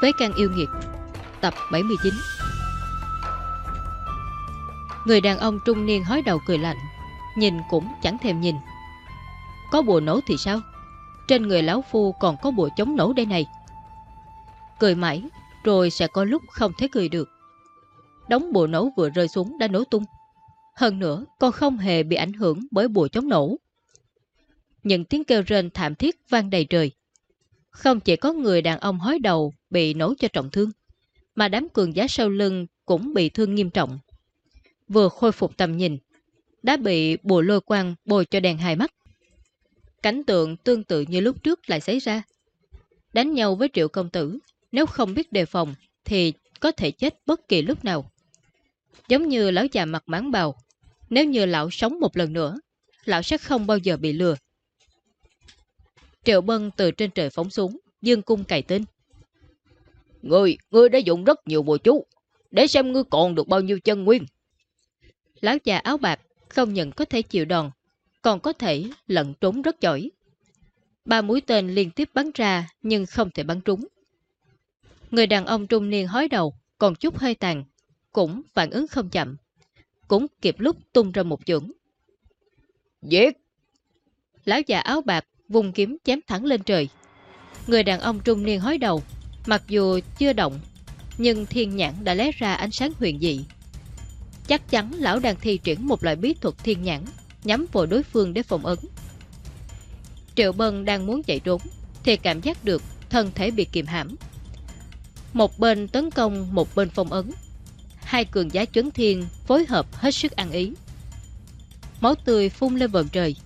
với can yêu nghiệt, Tập 79 Người đàn ông trung niên hói đầu cười lạnh, Nhìn cũng chẳng thèm nhìn. Có bùa nổ thì sao? Trên người lão phu còn có bùa chống nổ đây này. Cười mãi, Rồi sẽ có lúc không thể cười được. Đóng bùa nổ vừa rơi xuống đã nổ tung. Hơn nữa, còn không hề bị ảnh hưởng bởi bùa chống nổ. Những tiếng kêu rên thảm thiết vang đầy trời. Không chỉ có người đàn ông hói đầu bị nổ cho trọng thương, Mà đám cường giá sau lưng cũng bị thương nghiêm trọng. Vừa khôi phục tầm nhìn, Đã bị bùa lôi quang bồi cho đèn hai mắt. Cảnh tượng tương tự như lúc trước lại xảy ra. Đánh nhau với triệu công tử, Nếu không biết đề phòng Thì có thể chết bất kỳ lúc nào. Giống như lão già mặt máng bào, Nếu như lão sống một lần nữa, Lão sẽ không bao giờ bị lừa. Triệu Bân từ trên trời phóng xuống, Dương cung cày tinh. Ngươi, ngươi đã dùng rất nhiều bùa chú Để xem ngươi còn được bao nhiêu chân nguyên Lão già áo bạc Không nhận có thể chịu đòn Còn có thể lận trốn rất giỏi Ba mũi tên liên tiếp bắn ra Nhưng không thể bắn trúng Người đàn ông trung niên hói đầu Còn chút hơi tàn cũng phản ứng không chậm. Cũng kịp lúc tung ra một chưởng. Giết! Lão già áo bạc vùng kiếm chém thẳng lên trời. Người đàn ông trung niên hói đầu, mặc dù chưa động, nhưng thiên nhãn đã lé ra ánh sáng huyền dị. Chắc chắn lão đang thi triển một loại bí thuật thiên nhãn, nhắm vào đối phương để phòng ấn. Triệu Bân đang muốn chạy trốn, thì cảm giác được thân thể bị kiềm hãm. Một bên tấn công, một bên phong ấn, hai cường giá chấn thiên phối hợp hết sức ăn ý. Máu tươi phun lên vần trời.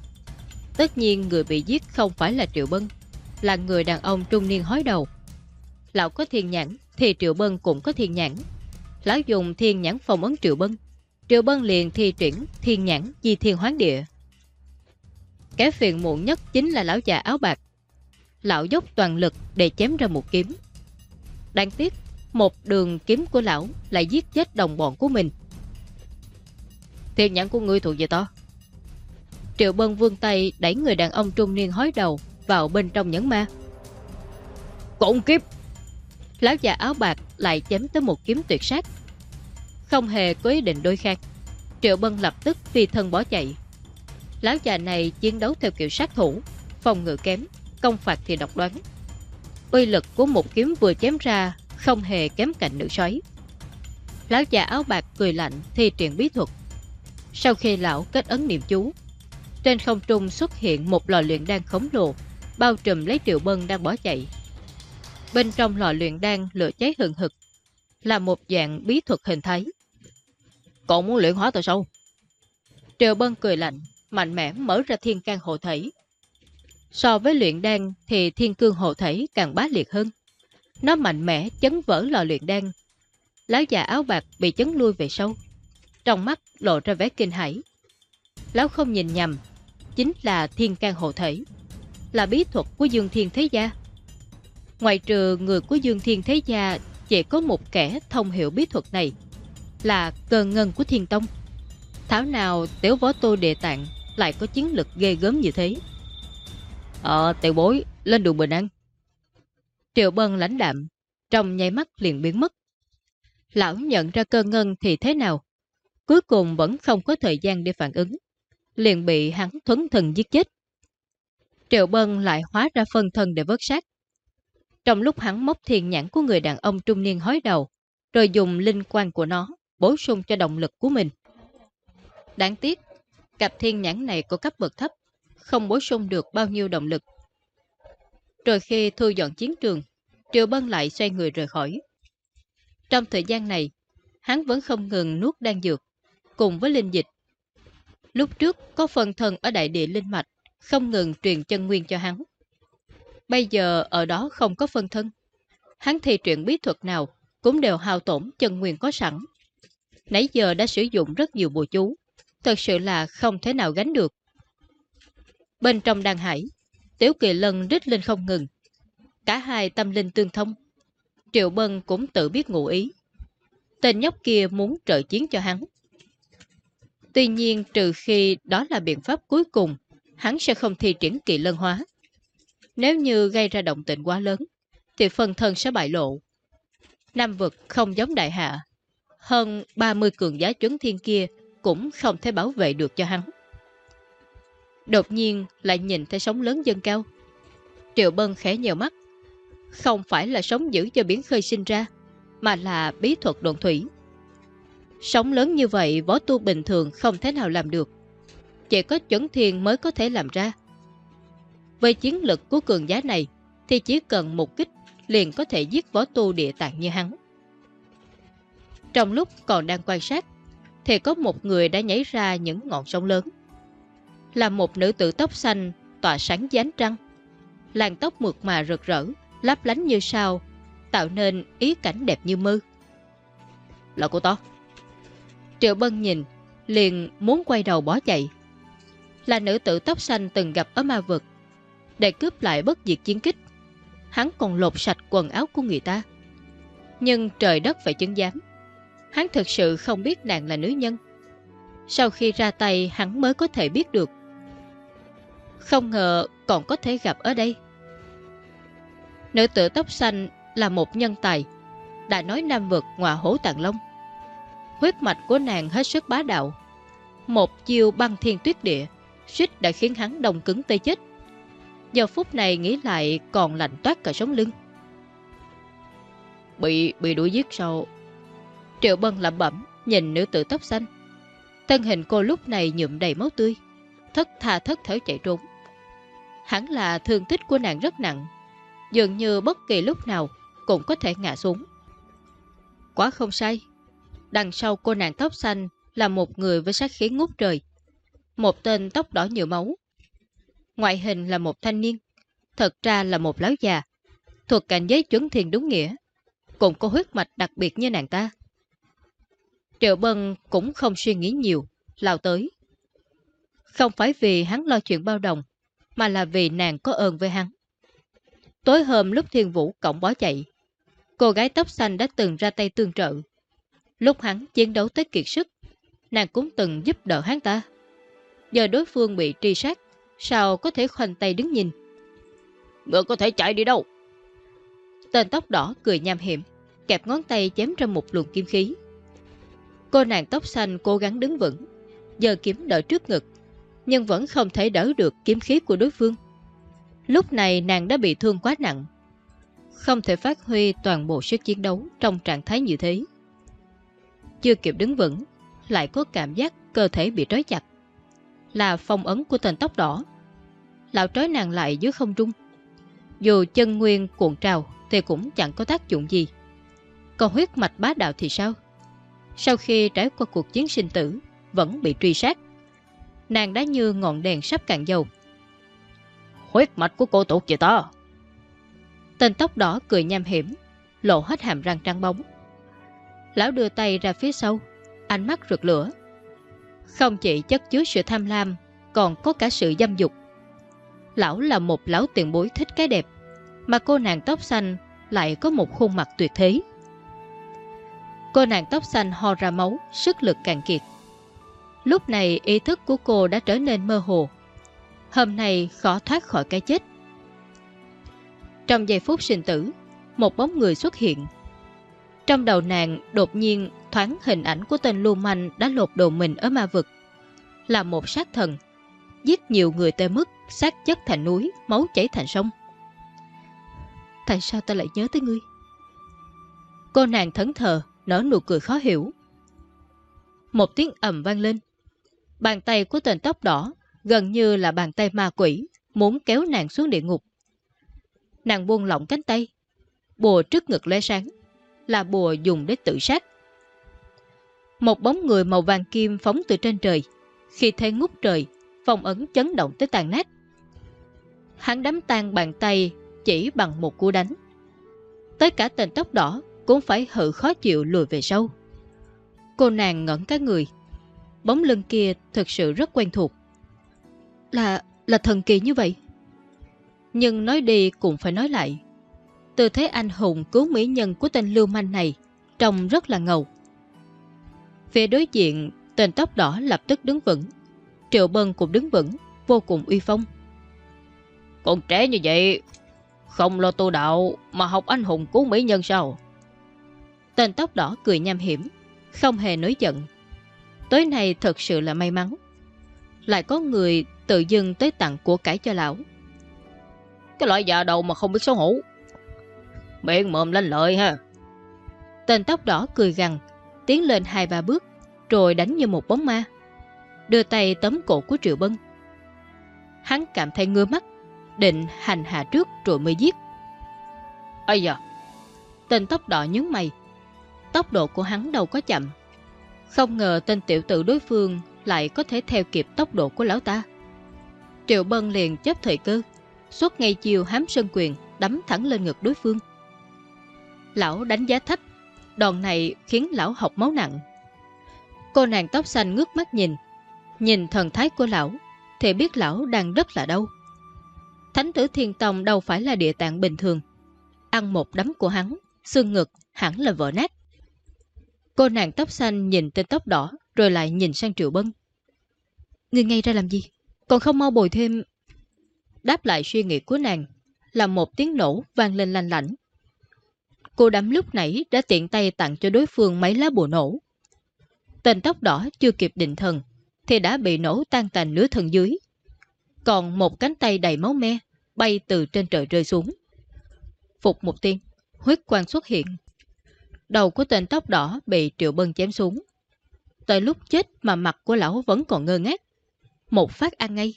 Tất nhiên người bị giết không phải là Triệu Bân, là người đàn ông trung niên hói đầu. Lão có thiên nhãn, thì Triệu Bân cũng có thiên nhãn. Lão dùng thiên nhãn phòng ấn Triệu Bân. Triệu Bân liền thi triển thiên nhãn di thiên hoán địa. Cái phiền muộn nhất chính là lão già áo bạc. Lão dốc toàn lực để chém ra một kiếm. Đáng tiếc, một đường kiếm của lão lại giết chết đồng bọn của mình. Thiên nhãn của ngươi thuộc về to. Triệu Bân vương tay đẩy người đàn ông trung niên hói đầu vào bên trong nhẫn ma. Cộng kiếp! Lão già áo bạc lại chém tới một kiếm tuyệt sát. Không hề có ý định đối kháng. Triệu Bân lập tức phi thân bỏ chạy. Lão già này chiến đấu theo kiểu sát thủ, phòng ngự kém, công phạt thì độc đoán. Uy lực của một kiếm vừa chém ra không hề kém cạnh nữ xoáy. Lão già áo bạc cười lạnh thi triển bí thuật. Sau khi lão kết ấn niệm chú, trên không trung xuất hiện một lò luyện đan khổng lồ, bao trùm lấy triệu bân đang bỏ chạy. Bên trong lò luyện đan lửa cháy hừng hực, là một dạng bí thuật hình thái. Còn muốn luyện hóa từ sâu? Triệu bân cười lạnh, mạnh mẽ mở ra thiên can hộ thể. So với luyện đan thì thiên cương hộ thể càng bá liệt hơn. Nó mạnh mẽ chấn vỡ lò luyện đan. Lão già áo bạc bị chấn lui về sâu. Trong mắt lộ ra vẻ kinh hãi. Lão không nhìn nhầm, chính là thiên can hộ thể. Là bí thuật của Dương Thiên Thế Gia. Ngoài trừ người của Dương Thiên Thế Gia chỉ có một kẻ thông hiểu bí thuật này, là cờ ngân của Thiên Tông. Thảo nào tiểu võ tô địa tạng lại có chiến lực ghê gớm như thế. Ờ, tiểu bối, lên đường bình an. Triệu Bân lãnh đạm, trong nháy mắt liền biến mất. Lão nhận ra cơ ngân thì thế nào? Cuối cùng vẫn không có thời gian để phản ứng. Liền bị hắn thuấn thần giết chết. Triệu Bân lại hóa ra phân thân để vớt sát. Trong lúc hắn móc thiền nhãn của người đàn ông trung niên hói đầu, rồi dùng linh quan của nó bổ sung cho động lực của mình. Đáng tiếc, cặp thiên nhãn này có cấp bậc thấp, không bổ sung được bao nhiêu động lực. Rồi khi thu dọn chiến trường, Triệu Bân lại xoay người rời khỏi. Trong thời gian này, hắn vẫn không ngừng nuốt đan dược, cùng với linh dịch. Lúc trước có phần thân ở đại địa linh mạch, không ngừng truyền chân nguyên cho hắn. Bây giờ ở đó không có phân thân. Hắn thi truyện bí thuật nào cũng đều hao tổn chân nguyên có sẵn. Nãy giờ đã sử dụng rất nhiều bùa chú, thật sự là không thể nào gánh được. Bên trong đàn hải, Tiểu Kỳ Lân rít lên không ngừng. Cả hai tâm linh tương thông. Triệu Bân cũng tự biết ngụ ý. Tên nhóc kia muốn trợ chiến cho hắn. Tuy nhiên trừ khi đó là biện pháp cuối cùng, hắn sẽ không thi triển kỳ lân hóa. Nếu như gây ra động tĩnh quá lớn, thì phần thân sẽ bại lộ. Nam vực không giống đại hạ. Hơn 30 cường giá chuẩn thiên kia cũng không thể bảo vệ được cho hắn. Đột nhiên lại nhìn thấy sóng lớn dâng cao. Triệu Bân khẽ nhèo mắt. Không phải là sóng giữ cho biển khơi sinh ra, mà là bí thuật đồn thủy. Sóng lớn như vậy võ tu bình thường không thể nào làm được. Chỉ có chuẩn thiên mới có thể làm ra. Với chiến lực của cường giá này thì chỉ cần một kích liền có thể giết võ tu địa tạng như hắn. Trong lúc còn đang quan sát thì có một người đã nhảy ra những ngọn sông lớn. Là một nữ tử tóc xanh tỏa sáng dán trăng. Làn tóc mượt mà rực rỡ, lấp lánh như sao, tạo nên ý cảnh đẹp như mơ. Là cô to. Triệu Bân nhìn, liền muốn quay đầu bỏ chạy. Là nữ tử tóc xanh từng gặp ở ma vực. Để cướp lại bất diệt chiến kích, hắn còn lột sạch quần áo của người ta. Nhưng trời đất phải chứng giám. Hắn thực sự không biết nàng là nữ nhân. Sau khi ra tay hắn mới có thể biết được. Không ngờ còn có thể gặp ở đây. Nữ tử tóc xanh là một nhân tài. Đã nói nam vực ngọa hổ tàng long. Huyết mạch của nàng hết sức bá đạo. Một chiêu băng thiên tuyết địa, suýt đã khiến hắn đồng cứng tê chết. Giờ phút này nghĩ lại còn lạnh toát cả sống lưng. Bị bị đuổi giết sao? Triệu Bân lẩm bẩm nhìn nữ tử tóc xanh. Thân hình cô lúc này nhuộm đầy máu tươi, thất tha thất thở chạy trốn. Hẳn là thương tích của nàng rất nặng, dường như bất kỳ lúc nào cũng có thể ngã xuống. Quá không sai, đằng sau cô nàng tóc xanh là một người với sát khí ngút trời. Một tên tóc đỏ nhiều máu. Ngoại hình là một thanh niên, thật ra là một lão già, thuộc cảnh giới chuẩn thiền đúng nghĩa, cũng có huyết mạch đặc biệt như nàng ta. Triệu Bân cũng không suy nghĩ nhiều, lao tới. Không phải vì hắn lo chuyện bao đồng, mà là vì nàng có ơn với hắn. Tối hôm lúc thiên vũ cổng bó chạy, cô gái tóc xanh đã từng ra tay tương trợ. Lúc hắn chiến đấu tới kiệt sức, nàng cũng từng giúp đỡ hắn ta. Giờ đối phương bị truy sát, sao có thể khoanh tay đứng nhìn? Ngựa có thể chạy đi đâu? Tên tóc đỏ cười nham hiểm, kẹp ngón tay chém ra một luồng kim khí. Cô nàng tóc xanh cố gắng đứng vững, giờ kiếm đỡ trước ngực, nhưng vẫn không thể đỡ được kiếm khí của đối phương. Lúc này nàng đã bị thương quá nặng, không thể phát huy toàn bộ sức chiến đấu trong trạng thái như thế. Chưa kịp đứng vững, lại có cảm giác cơ thể bị trói chặt. Là phong ấn của tên tóc đỏ. Lão trói nàng lại dưới không trung. Dù chân nguyên cuộn trào thì cũng chẳng có tác dụng gì. Còn huyết mạch bá đạo thì sao? Sau khi trải qua cuộc chiến sinh tử, vẫn bị truy sát. Nàng đã như ngọn đèn sắp cạn dầu. Huyết mạch của cô tụt vậy ta. Tên tóc đỏ cười nham hiểm, lộ hết hàm răng trắng bóng. Lão đưa tay ra phía sau, ánh mắt rực lửa. Không chỉ chất chứa sự tham lam, còn có cả sự dâm dục. Lão là một lão tiền bối thích cái đẹp, mà cô nàng tóc xanh lại có một khuôn mặt tuyệt thế. Cô nàng tóc xanh ho ra máu, sức lực càng kiệt. Lúc này ý thức của cô đã trở nên mơ hồ. Hôm nay khó thoát khỏi cái chết. Trong giây phút sinh tử, một bóng người xuất hiện. Trong đầu nàng đột nhiên thoáng hình ảnh của tên lưu manh đã lột đồ mình ở ma vực. Là một sát thần, giết nhiều người tê mức, sát chất thành núi, máu chảy thành sông. Tại sao ta lại nhớ tới ngươi? Cô nàng thấn thờ, nở nụ cười khó hiểu. Một tiếng ầm vang lên. Bàn tay của tên tóc đỏ gần như là bàn tay ma quỷ muốn kéo nàng xuống địa ngục. Nàng buông lỏng cánh tay. Bùa trước ngực lóe sáng là bùa dùng để tự sát. Một bóng người màu vàng kim phóng từ trên trời. Khi thấy ngút trời, phong ấn chấn động tới tàn nát. Hắn đấm tan bàn tay chỉ bằng một cú đánh. Tới cả tên tóc đỏ cũng phải hự khó chịu lùi về sau. Cô nàng ngẩn cả người. Bóng lưng kia thực sự rất quen thuộc. Là, là thần kỳ như vậy. Nhưng nói đi cũng phải nói lại. Tư thế anh hùng cứu mỹ nhân của tên lưu manh này trông rất là ngầu. Phía đối diện, tên tóc đỏ lập tức đứng vững. Triệu Bân cũng đứng vững, vô cùng uy phong. Còn trẻ như vậy, không lo tu đạo mà học anh hùng cứu mỹ nhân sao? Tên tóc đỏ cười nham hiểm, không hề nổi giận. Tối nay thật sự là may mắn. Lại có người tự dưng tới tặng của cải cho lão. Cái loại già đầu mà không biết xấu hổ. Miệng mồm lên lợi ha. Tên tóc đỏ cười gằn, tiến lên hai ba bước, rồi đánh như một bóng ma. Đưa tay tấm cổ của Triệu Bân. Hắn cảm thấy ngứa mắt, định hành hạ trước rồi mới giết. Ây da! Tên tóc đỏ nhướng mày. Tốc độ của hắn đâu có chậm. Không ngờ tên tiểu tử đối phương lại có thể theo kịp tốc độ của lão ta. Triệu Bân liền chấp thời cơ, suốt ngay chiều hám sơn quyền, đấm thẳng lên ngực đối phương. Lão đánh giá thấp, đòn này khiến lão học máu nặng. Cô nàng tóc xanh ngước mắt nhìn, nhìn thần thái của lão, thì biết lão đang rất là đau. Thánh tử thiên tông đâu phải là địa tạng bình thường. Ăn một đấm của hắn, xương ngực hẳn là vỡ nát. Cô nàng tóc xanh nhìn tên tóc đỏ rồi lại nhìn sang Triệu Bân. Người ngay ra làm gì? Còn không mau bồi thêm... Đáp lại suy nghĩ của nàng là một tiếng nổ vang lên lanh lảnh. Cô đám lúc nãy đã tiện tay tặng cho đối phương mấy lá bùa nổ. Tên tóc đỏ chưa kịp định thần thì đã bị nổ tan tành nửa thân dưới. Còn một cánh tay đầy máu me bay từ trên trời rơi xuống. Phục một tiếng, huyết quang xuất hiện. Đầu của tên tóc đỏ bị Triệu Bân chém xuống. Tới lúc chết mà mặt của lão vẫn còn ngơ ngác. Một phát ăn ngay.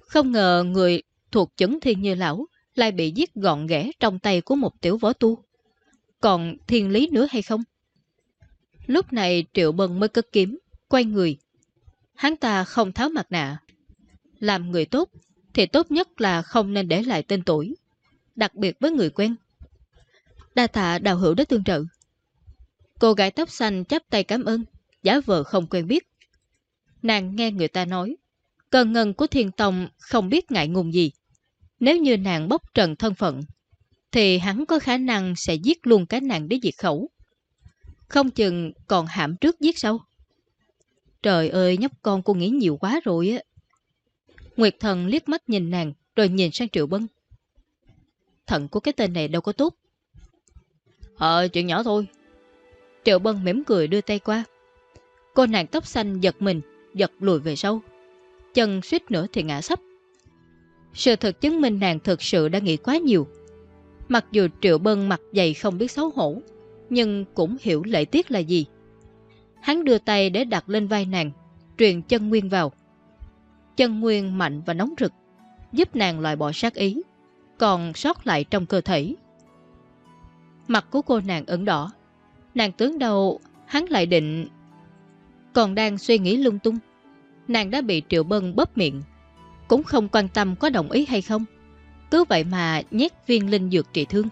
Không ngờ người thuộc chấn thiên như lão lại bị giết gọn ghẽ trong tay của một tiểu võ tu. Còn thiên lý nữa hay không? Lúc này Triệu Bân mới cất kiếm, quay người. Hắn ta không tháo mặt nạ. Làm người tốt thì tốt nhất là không nên để lại tên tuổi. Đặc biệt với người quen. Đa tạ đào hữu đã tương trợ. Cô gái tóc xanh chắp tay cảm ơn, giả vờ không quen biết. Nàng nghe người ta nói, cơn ngân của thiên tông không biết ngại ngùng gì. Nếu như nàng bốc trần thân phận, thì hắn có khả năng sẽ giết luôn cái nàng để diệt khẩu. Không chừng còn hãm trước giết sau. Trời ơi, nhóc con cô nghĩ nhiều quá rồi á. Nguyệt thần liếc mắt nhìn nàng, rồi nhìn sang Triệu Bân. Thận của cái tên này đâu có tốt. Ờ, chuyện nhỏ thôi. Triệu Bân mỉm cười đưa tay qua. Cô nàng tóc xanh giật mình, giật lùi về sau. Chân suýt nữa thì ngã sắp. Sự thật chứng minh nàng thực sự đã nghĩ quá nhiều. Mặc dù Triệu Bân mặt dày không biết xấu hổ, nhưng cũng hiểu lễ tiết là gì. Hắn đưa tay để đặt lên vai nàng, truyền chân nguyên vào. Chân nguyên mạnh và nóng rực, giúp nàng loại bỏ sát ý, còn sót lại trong cơ thể. Mặt của cô nàng ẩn đỏ, nàng tướng đầu hắn lại định... Còn đang suy nghĩ lung tung, nàng đã bị Triệu Bân bóp miệng, cũng không quan tâm có đồng ý hay không. Cứ vậy mà nhét viên linh dược trị thương.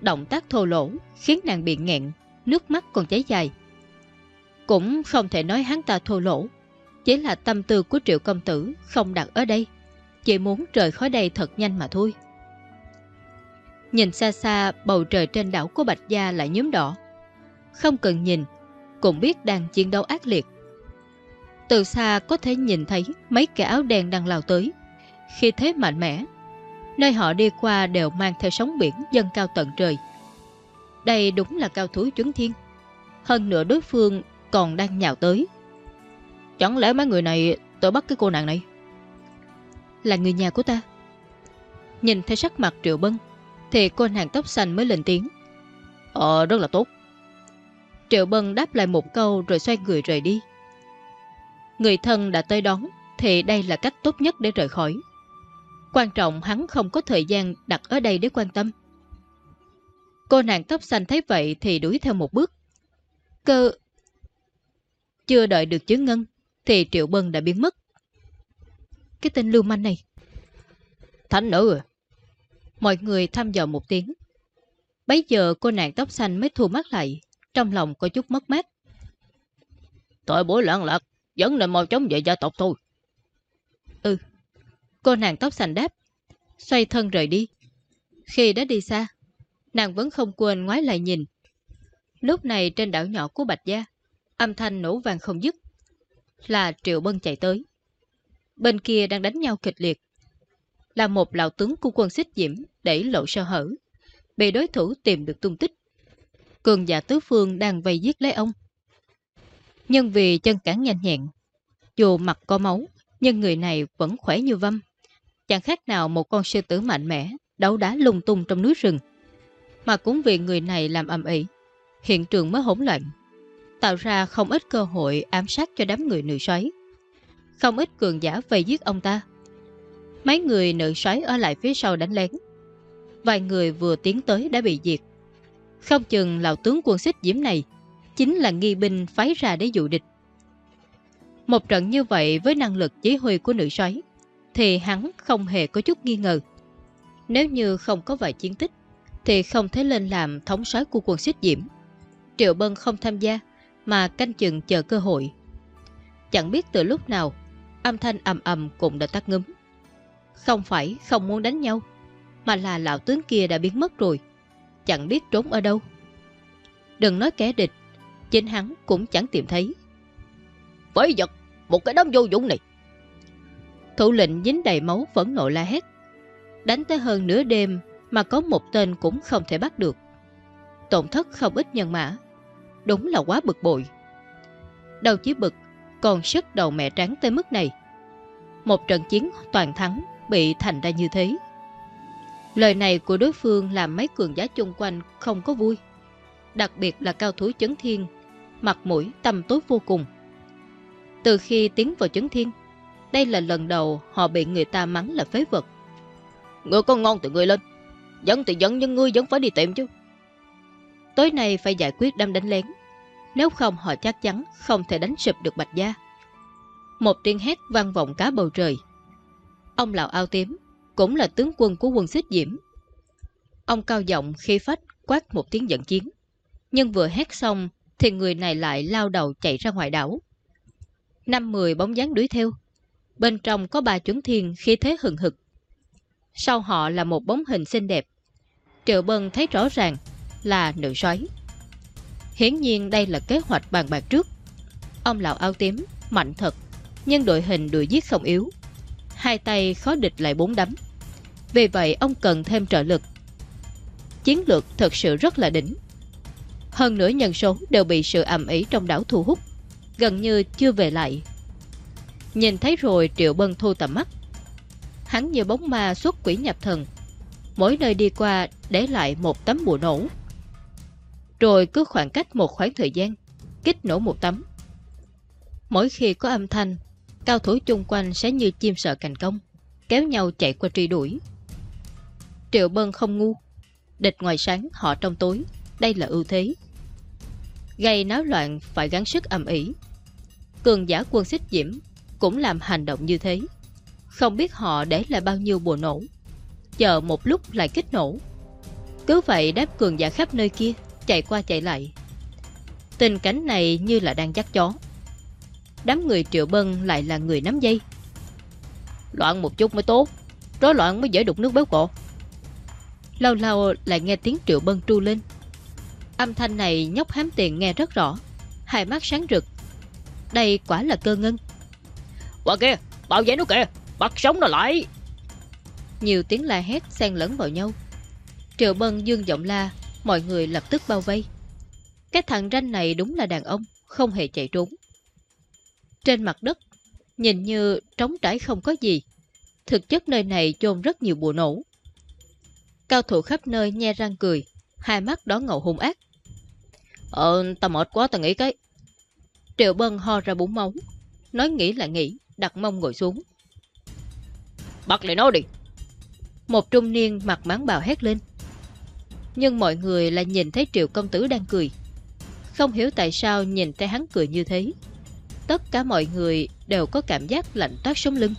Động tác thô lỗ khiến nàng bị nghẹn, nước mắt còn cháy dài. Cũng không thể nói hắn ta thô lỗ, chỉ là tâm tư của triệu công tử không đặt ở đây. Chỉ muốn rời khỏi đây thật nhanh mà thôi. Nhìn xa xa bầu trời trên đảo của Bạch Gia lại nhóm đỏ. Không cần nhìn, cũng biết đang chiến đấu ác liệt. Từ xa có thể nhìn thấy mấy kẻ áo đen đang lao tới. Khi thế mạnh mẽ, nơi họ đi qua đều mang theo sóng biển dâng cao tận trời. Đây đúng là cao thủ chứng thiên. Hơn nữa đối phương còn đang nhào tới. Chẳng lẽ mấy người này tội bắt cái cô nàng này? Là người nhà của ta. Nhìn thấy sắc mặt Triệu Bân, thì cô nàng tóc xanh mới lên tiếng. Ờ, rất là tốt. Triệu Bân đáp lại một câu rồi xoay người rời đi. Người thân đã tới đón, thì đây là cách tốt nhất để rời khỏi. Quan trọng hắn không có thời gian đặt ở đây để quan tâm. Cô nàng tóc xanh thấy vậy thì đuổi theo một bước. Cơ... Chưa đợi được chứng ngân, thì Triệu Bân đã biến mất. Cái tên lưu manh này. Thánh nữ à? Mọi người thăm dò một tiếng. Bấy giờ cô nàng tóc xanh mới thu mắt lại, trong lòng có chút mất mát. Tội bối loạn lạc, vẫn nên mau chóng về gia tộc thôi. Ừ, cô nàng tóc xanh đáp, xoay thân rời đi. Khi đã đi xa, nàng vẫn không quên ngoái lại nhìn. Lúc này trên đảo nhỏ của Bạch Gia, âm thanh nổ vàng không dứt. Là Triệu Bân chạy tới. Bên kia đang đánh nhau kịch liệt. Là một lão tướng của quân xích diễm đẩy lộ sơ hở. Bị đối thủ tìm được tung tích. cường giả tứ phương đang vây giết lấy ông. Nhưng vì chân cản nhanh nhẹn, dù mặt có máu, nhưng người này vẫn khỏe như vâm. Chẳng khác nào một con sư tử mạnh mẽ, đấu đá lung tung trong núi rừng. Mà cũng vì người này làm ầm ĩ, hiện trường mới hỗn loạn, tạo ra không ít cơ hội ám sát cho đám người nữ xoáy. Không ít cường giả vây giết ông ta. Mấy người nữ xoáy ở lại phía sau đánh lén. Vài người vừa tiến tới đã bị diệt. Không chừng lão tướng quân xích diễm này chính là nghi binh phái ra để dụ địch. Một trận như vậy với năng lực chỉ huy của nữ xoáy thì hắn không hề có chút nghi ngờ. Nếu như không có vài chiến tích thì không thể lên làm thống soái của quân xích diễm. Triệu Bân không tham gia mà canh chừng chờ cơ hội. Chẳng biết từ lúc nào âm thanh ầm ầm cũng đã tắt ngấm. Không phải không muốn đánh nhau mà là lão tướng kia đã biến mất rồi. Chẳng biết trốn ở đâu. Đừng nói kẻ địch chính hắn cũng chẳng tìm thấy. Phế vật, một cái đám vô dụng này. Thủ lệnh dính đầy máu vẫn nộ la hét. Đánh tới hơn nửa đêm mà có một tên cũng không thể bắt được. Tổn thất không ít nhân mã. Đúng là quá bực bội. Đầu chỉ bực, còn sức đầu mẹ trắng tới mức này. Một trận chiến toàn thắng bị thành ra như thế. Lời này của đối phương làm mấy cường giá chung quanh không có vui. Đặc biệt là cao thủ chấn thiên, mặt mũi tâm tối vô cùng. Từ khi tiến vào chấn thiên, đây là lần đầu họ bị người ta mắng là phế vật. Ngươi có ngon từ ngươi lên, dẫn thì dẫn nhưng ngươi vẫn phải đi tìm chứ. Tối nay phải giải quyết đâm đánh lén, nếu không họ chắc chắn không thể đánh sụp được Bạch Gia. Một tiếng hét vang vọng cá bầu trời. Ông lão ao tím cũng là tướng quân của quân xích diễm. Ông cao giọng khi phách quát một tiếng giận chiến. Nhưng vừa hét xong thì người này lại lao đầu chạy ra ngoài đảo. Năm mười bóng dáng đuổi theo. Bên trong có ba chuẩn thiên khi thế hừng hực. Sau họ là một bóng hình xinh đẹp. Triệu Bân thấy rõ ràng là nữ soái. Hiển nhiên đây là kế hoạch bàn bạc trước. Ông lão áo tím, mạnh thật, nhưng đội hình đuổi giết không yếu. Hai tay khó địch lại bốn đấm. Vì vậy ông cần thêm trợ lực. Chiến lược thật sự rất là đỉnh. Hơn nữa nhân số đều bị sự ẩm ý trong đảo thu hút Gần như chưa về lại Nhìn thấy rồi Triệu Bân thu tầm mắt Hắn như bóng ma xuất quỷ nhập thần Mỗi nơi đi qua để lại một tấm bùa nổ rồi cứ khoảng cách một khoảng thời gian, Kích nổ một tấm Mỗi khi có âm thanh, Cao thủ chung quanh sẽ như chim sợ cành công, Kéo nhau chạy qua truy đuổi Triệu Bân không ngu, Địch ngoài sáng, họ trong tối, Đây là ưu thế gây náo loạn phải gắng sức âm ỉ. Cường giả quân xích diễm cũng làm hành động như thế. Không biết họ để lại bao nhiêu bùa nổ. Chờ một lúc lại kích nổ. Cứ vậy đáp cường giả khắp nơi kia chạy qua chạy lại. Tình cảnh này như là đang dắt chó. Đám người triệu bân lại là người nắm dây. Loạn một chút mới tốt. Rối loạn mới dễ đục nước béo cọ. Lâu lâu lại nghe tiếng triệu bân tru lên Âm thanh này nhóc hám tiền nghe rất rõ Hai mắt sáng rực Đây quả là cơ ngân Qua kia, bảo vệ nó kìa Bắt sống nó lại Nhiều tiếng la hét xen lẫn vào nhau Triệu Bân dương giọng la Mọi người lập tức bao vây Cái thằng ranh này đúng là đàn ông Không hề chạy trốn Trên mặt đất Nhìn như trống trải không có gì Thực chất nơi này chôn rất nhiều bùa nổ Cao thủ khắp nơi nhe răng cười Hai mắt đón ngầu hung ác Ờ, tao mệt quá tao nghĩ cái. Triệu Bân ho ra bún máu. Nói nghĩ là nghĩ, đặt mông ngồi xuống. Bắt lại nó đi. Một trung niên mặt máng bào hét lên. Nhưng mọi người lại nhìn thấy Triệu Công Tử đang cười. Không hiểu tại sao nhìn thấy hắn cười như thế. Tất cả mọi người đều có cảm giác lạnh toát sống lưng.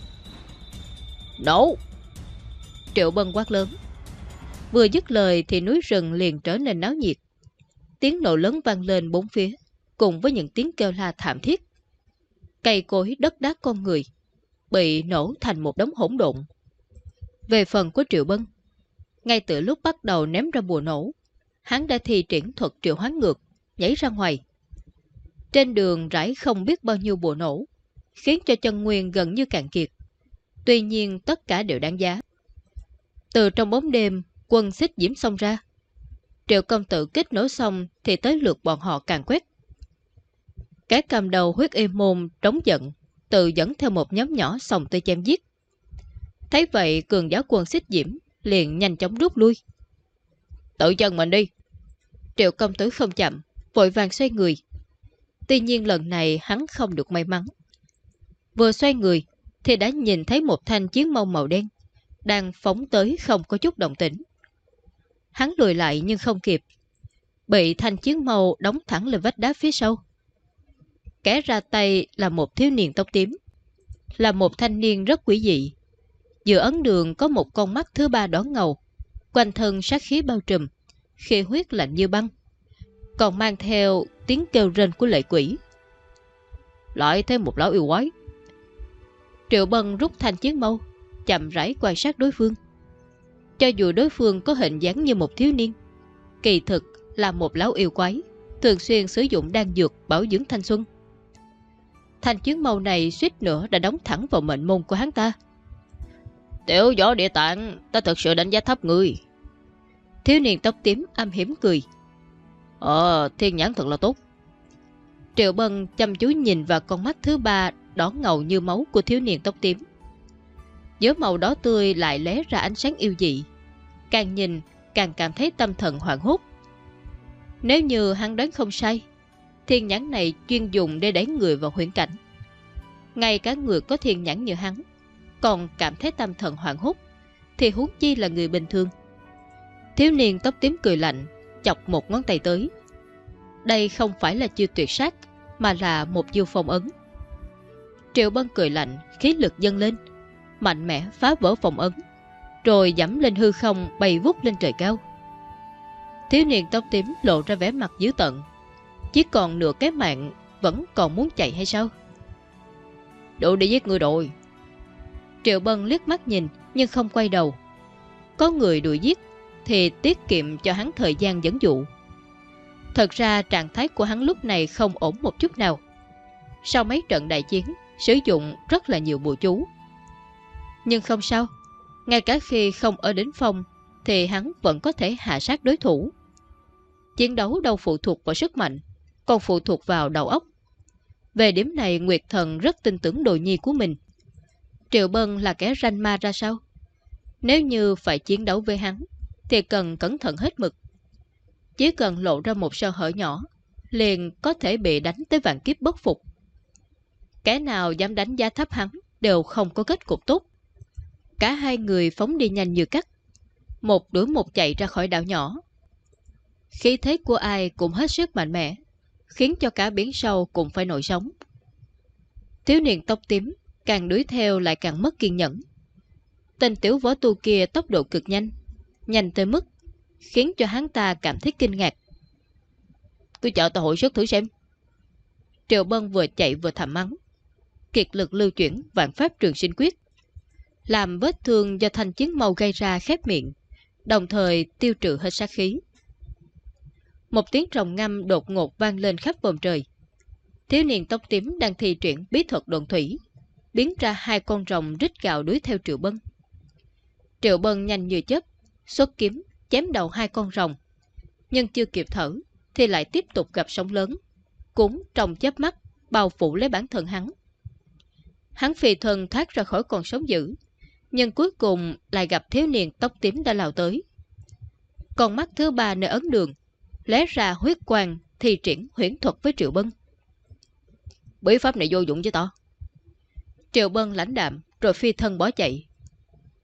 Nổ! Triệu Bân quát lớn. Vừa dứt lời thì núi rừng liền trở nên náo nhiệt. Tiếng nổ lớn vang lên bốn phía, cùng với những tiếng kêu la thảm thiết. Cây cối đất đá con người, bị nổ thành một đống hỗn độn. Về phần của Triệu Bân, ngay từ lúc bắt đầu ném ra bùa nổ, hắn đã thi triển thuật triệu hoán ngược, nhảy ra ngoài. Trên đường rải không biết bao nhiêu bùa nổ, khiến cho chân nguyên gần như cạn kiệt. Tuy nhiên tất cả đều đáng giá. Từ trong bóng đêm, quân xích diễm xông ra. Triệu công tử kích nổ xong thì tới lượt bọn họ càng quét. Cái cầm đầu huyết y môn trống giận, tự dẫn theo một nhóm nhỏ xong tới chém giết. Thấy vậy cường giáo quân xích diễm liền nhanh chóng rút lui. Tự chân mình đi. Triệu công tử không chậm, vội vàng xoay người. Tuy nhiên lần này hắn không được may mắn. Vừa xoay người thì đã nhìn thấy một thanh chiến mâu màu đen đang phóng tới không có chút động tĩnh. Hắn lùi lại nhưng không kịp. Bị thanh chiến mâu đóng thẳng lên vách đá phía sau. Kẻ ra tay là một thiếu niên tóc tím. Là một thanh niên rất quỷ dị. Giữa ấn đường có một con mắt thứ ba đón ngầu. Quanh thân sát khí bao trùm. Khi huyết lạnh như băng. Còn mang theo tiếng kêu rên của lệ quỷ. Lại thêm một lão yêu quái. Triệu Bân rút thanh chiến mâu, chậm rãi quan sát đối phương. Cho dù đối phương có hình dáng như một thiếu niên, kỳ thực là một lão yêu quái, thường xuyên sử dụng đan dược bảo dưỡng thanh xuân. Thanh chiến mâu này suýt nữa đã đóng thẳng vào mệnh môn của hắn ta. Tiểu võ địa tạng, ta thật sự đánh giá thấp người. Thiếu niên tóc tím âm hiểm cười. Ờ, thiên nhãn thật là tốt. Triệu Bân chăm chú nhìn vào con mắt thứ ba đỏ ngầu như máu của thiếu niên tóc tím. Giữa màu đỏ tươi lại lé ra ánh sáng yêu dị. Càng nhìn, càng cảm thấy tâm thần hoảng hốt. Nếu như hắn đoán không sai, thiên nhãn này chuyên dùng để đẩy người vào huyễn cảnh. Ngay cả người có thiên nhãn như hắn, còn cảm thấy tâm thần hoảng hốt, thì huống chi là người bình thường. Thiếu niên tóc tím cười lạnh, chọc một ngón tay tới. Đây không phải là chiêu tuyệt sát, mà là một chiêu phong ấn. Triệu Bân cười lạnh, khí lực dâng lên, mạnh mẽ phá vỡ phòng ấn, rồi dẫm lên hư không bay vút lên trời cao. Thiếu niên tóc tím lộ ra vẻ mặt dữ tận, chỉ còn nửa cái mạng vẫn còn muốn chạy hay sao? Đủ để giết người rồi. Triệu Bân liếc mắt nhìn nhưng không quay đầu. Có người đuổi giết thì tiết kiệm cho hắn thời gian dẫn dụ. Thật ra trạng thái của hắn lúc này không ổn một chút nào. Sau mấy trận đại chiến, sử dụng rất là nhiều bùa chú. Nhưng không sao, ngay cả khi không ở đến phòng thì hắn vẫn có thể hạ sát đối thủ. Chiến đấu đâu phụ thuộc vào sức mạnh, còn phụ thuộc vào đầu óc. Về điểm này Nguyệt Thần rất tin tưởng đồ nhi của mình. Triệu Bân là kẻ ranh ma ra sao? Nếu như phải chiến đấu với hắn, thì cần cẩn thận hết mực. Chỉ cần lộ ra một sơ hở nhỏ, liền có thể bị đánh tới vạn kiếp bất phục. Kẻ nào dám đánh giá thấp hắn đều không có kết cục tốt. Cả hai người phóng đi nhanh như cắt. Một đuổi một chạy ra khỏi đảo nhỏ. Khí thế của ai cũng hết sức mạnh mẽ, khiến cho cả biển sâu cũng phải nổi sóng. Thiếu niên tóc tím càng đuổi theo lại càng mất kiên nhẫn. Tên tiểu võ tu kia tốc độ cực nhanh, nhanh tới mức khiến cho hắn ta cảm thấy kinh ngạc. Cứ chờ tao hội sức thử xem. Triệu Bân vừa chạy vừa thầm mắng kiệt lực lưu chuyển vạn pháp trường sinh quyết. Làm vết thương do thanh chiến màu gây ra khép miệng, đồng thời tiêu trừ hết sát khí. Một tiếng rồng ngâm đột ngột vang lên khắp vòng trời. Thiếu niên tóc tím đang thi triển bí thuật đồn thủy, biến ra hai con rồng rít gạo đuổi theo Triệu Bân. Triệu Bân nhanh như chớp, xuất kiếm, chém đầu hai con rồng. Nhưng chưa kịp thở, thì lại tiếp tục gặp sóng lớn, cũng trong chớp mắt, bao phủ lấy bản thân hắn. Hắn phi thân thoát ra khỏi con sống dữ, nhưng cuối cùng lại gặp thiếu niên tóc tím đã lao tới. Con mắt thứ ba nơi ấn đường, lé ra huyết quang thi triển huyễn thuật với Triệu Bân. Bí pháp này vô dụng chứ to. Triệu Bân lãnh đạm rồi phi thân bỏ chạy.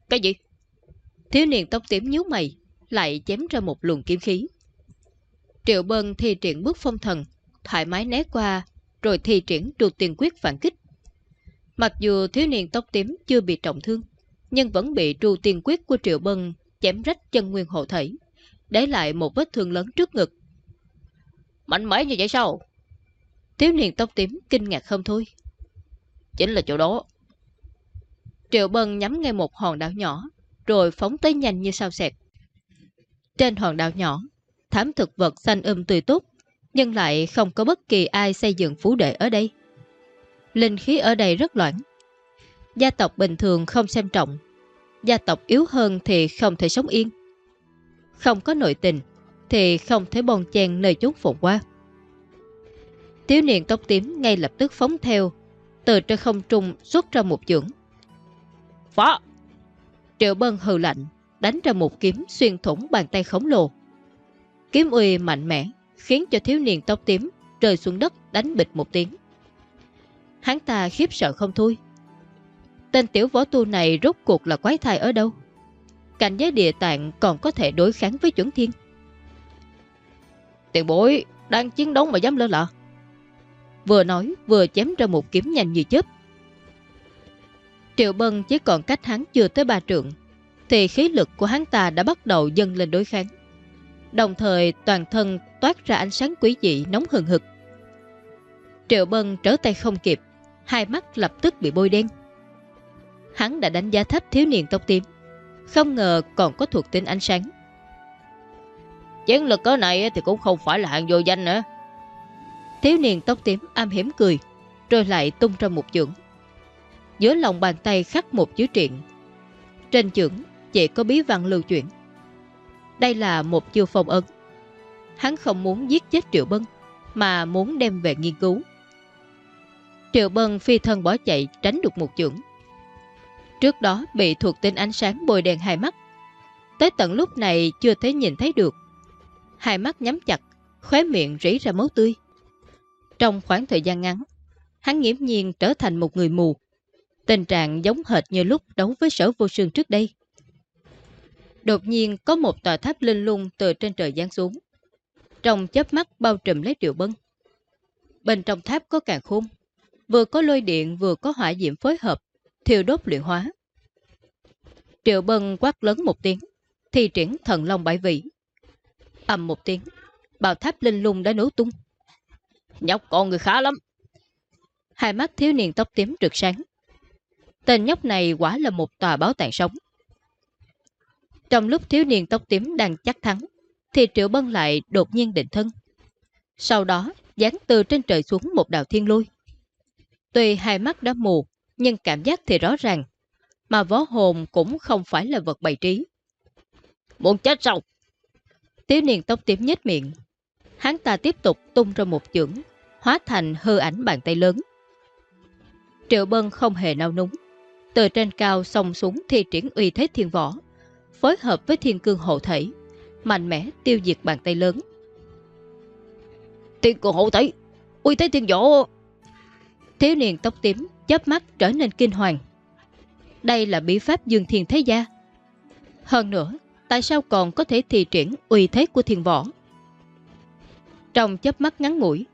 Cái gì? Thiếu niên tóc tím nhíu mày, lại chém ra một luồng kiếm khí. Triệu Bân thi triển bước phong thần, thoải mái né qua, rồi thi triển trượt tiền quyết phản kích. Mặc dù thiếu niên tóc tím chưa bị trọng thương, nhưng vẫn bị tru tiên quyết của Triệu Bân chém rách chân nguyên hộ thể, để lại một vết thương lớn trước ngực. Mạnh mẽ như vậy sao? Thiếu niên tóc tím kinh ngạc không thôi. Chính là chỗ đó. Triệu Bân nhắm ngay một hòn đảo nhỏ, rồi phóng tới nhanh như sao xẹt. Trên hòn đảo nhỏ, thám thực vật xanh um tươi tốt, nhưng lại không có bất kỳ ai xây dựng phú đệ ở đây linh khí ở đây rất loãng. Gia tộc bình thường không xem trọng, gia tộc yếu hơn thì không thể sống yên. Không có nội tình, thì không thể bon chen nơi chốn phồn qua. Thiếu niên tóc tím ngay lập tức phóng theo, từ trên không trung xuất ra một chưởng. Phá! Triệu Bân hừ lạnh, đánh ra một kiếm xuyên thủng bàn tay khổng lồ. Kiếm uy mạnh mẽ, khiến cho thiếu niên tóc tím rơi xuống đất đánh bịch một tiếng. Hắn ta khiếp sợ không thôi. Tên tiểu võ tu này rốt cuộc là quái thai ở đâu? Cảnh giới địa tạng còn có thể đối kháng với chuẩn thiên. Tiền bối, đang chiến đấu mà dám lơ lạ. Vừa nói vừa chém ra một kiếm nhanh như chớp. Triệu Bân chỉ còn cách hắn chưa tới ba trượng, thì khí lực của hắn ta đã bắt đầu dâng lên đối kháng. Đồng thời toàn thân toát ra ánh sáng quý dị nóng hừng hực. Triệu Bân trở tay không kịp, hai mắt lập tức bị bôi đen. Hắn đã đánh giá thấp thiếu niên tóc tím, không ngờ còn có thuộc tính ánh sáng. Chiến lực cỡ này thì cũng không phải là hạng vô danh nữa. Thiếu niên tóc tím am hiểm cười, rồi lại tung ra một chưởng. Giữa lòng bàn tay khắc một chữ triện. Trên chưởng chỉ có bí văn lưu chuyển. Đây là một chiêu phong ấn. Hắn không muốn giết chết Triệu Bân, mà muốn đem về nghiên cứu. Triệu Bân phi thân bỏ chạy tránh được một chưởng. Trước đó bị thuộc tinh ánh sáng bồi đèn hai mắt. Tới tận lúc này chưa thấy nhìn thấy được. Hai mắt nhắm chặt, khóe miệng rỉ ra máu tươi. Trong khoảng thời gian ngắn, hắn nghiễm nhiên trở thành một người mù. Tình trạng giống hệt như lúc đấu với sở vô sương trước đây. Đột nhiên có một tòa tháp linh lung từ trên trời giáng xuống. Trong chớp mắt bao trùm lấy triệu bân. Bên trong tháp có càng khôn. Vừa có lôi điện vừa có hỏa diệm phối hợp, thiêu đốt luyện hóa. Triệu bân quát lớn một tiếng, thi triển thần long bãi vị. ầm một tiếng, bào tháp linh lung đã nổ tung. Nhóc con người khá lắm. Hai mắt thiếu niên tóc tím rực sáng. Tên nhóc này quả là một tòa báo tàn sống. Trong lúc thiếu niên tóc tím đang chắc thắng, thì Triệu Bân lại đột nhiên định thân. Sau đó, dán từ trên trời xuống một đạo thiên lôi. Tuy hai mắt đã mù, nhưng cảm giác thì rõ ràng, mà võ hồn cũng không phải là vật bày trí. Muốn chết sao? Thiếu niên tóc tím nhếch miệng. Hắn ta tiếp tục tung ra một chưởng, hóa thành hư ảnh bàn tay lớn. Triệu Bân không hề nao núng. Từ trên cao xông xuống thi triển uy thế thiên võ, phối hợp với thiên cương hộ thể, mạnh mẽ tiêu diệt bàn tay lớn. Thiên cương hộ thể, uy thế thiên võ. Thiếu niên tóc tím chớp mắt trở nên kinh hoàng. Đây là bí pháp dương thiên thế gia. Hơn nữa, tại sao còn có thể thi triển uy thế của thiên võ? Trong chớp mắt ngắn ngủi,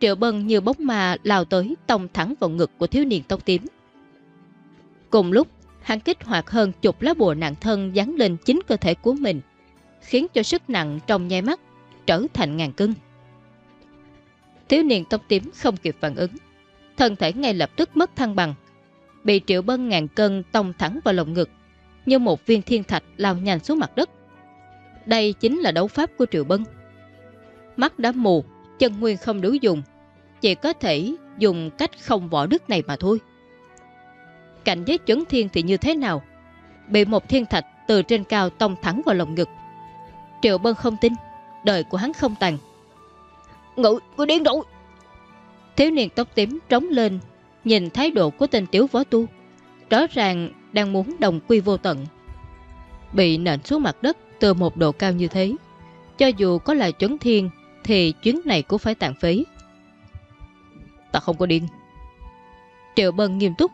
Triệu Bân như bóng ma lao tới tông thẳng vào ngực của thiếu niên tóc tím. Cùng lúc, hắn kích hoạt hơn chục lá bùa nặng thân dán lên chính cơ thể của mình, khiến cho sức nặng trong nhai mắt trở thành ngàn cân. Thiếu niên tóc tím không kịp phản ứng, thân thể ngay lập tức mất thăng bằng, bị triệu bân ngàn cân tông thẳng vào lồng ngực, như một viên thiên thạch lao nhanh xuống mặt đất. Đây chính là đấu pháp của triệu bân. Mắt đã mù, chân nguyên không đủ dùng, chỉ có thể dùng cách không võ đức này mà thôi. Cảnh giới chuẩn thiên thì như thế nào? Bị một thiên thạch từ trên cao tông thẳng vào lồng ngực. Triệu Bân không tin, đời của hắn không tàn. Ngự, ngươi điên rồi! Thiếu niên tóc tím trống lên, nhìn thái độ của tên tiểu võ tu. Rõ ràng đang muốn đồng quy vô tận. Bị nện xuống mặt đất từ một độ cao như thế. Cho dù có là chuẩn thiên, thì chuyến này cũng phải tàn phí. Ta không có điên. Triệu Bân nghiêm túc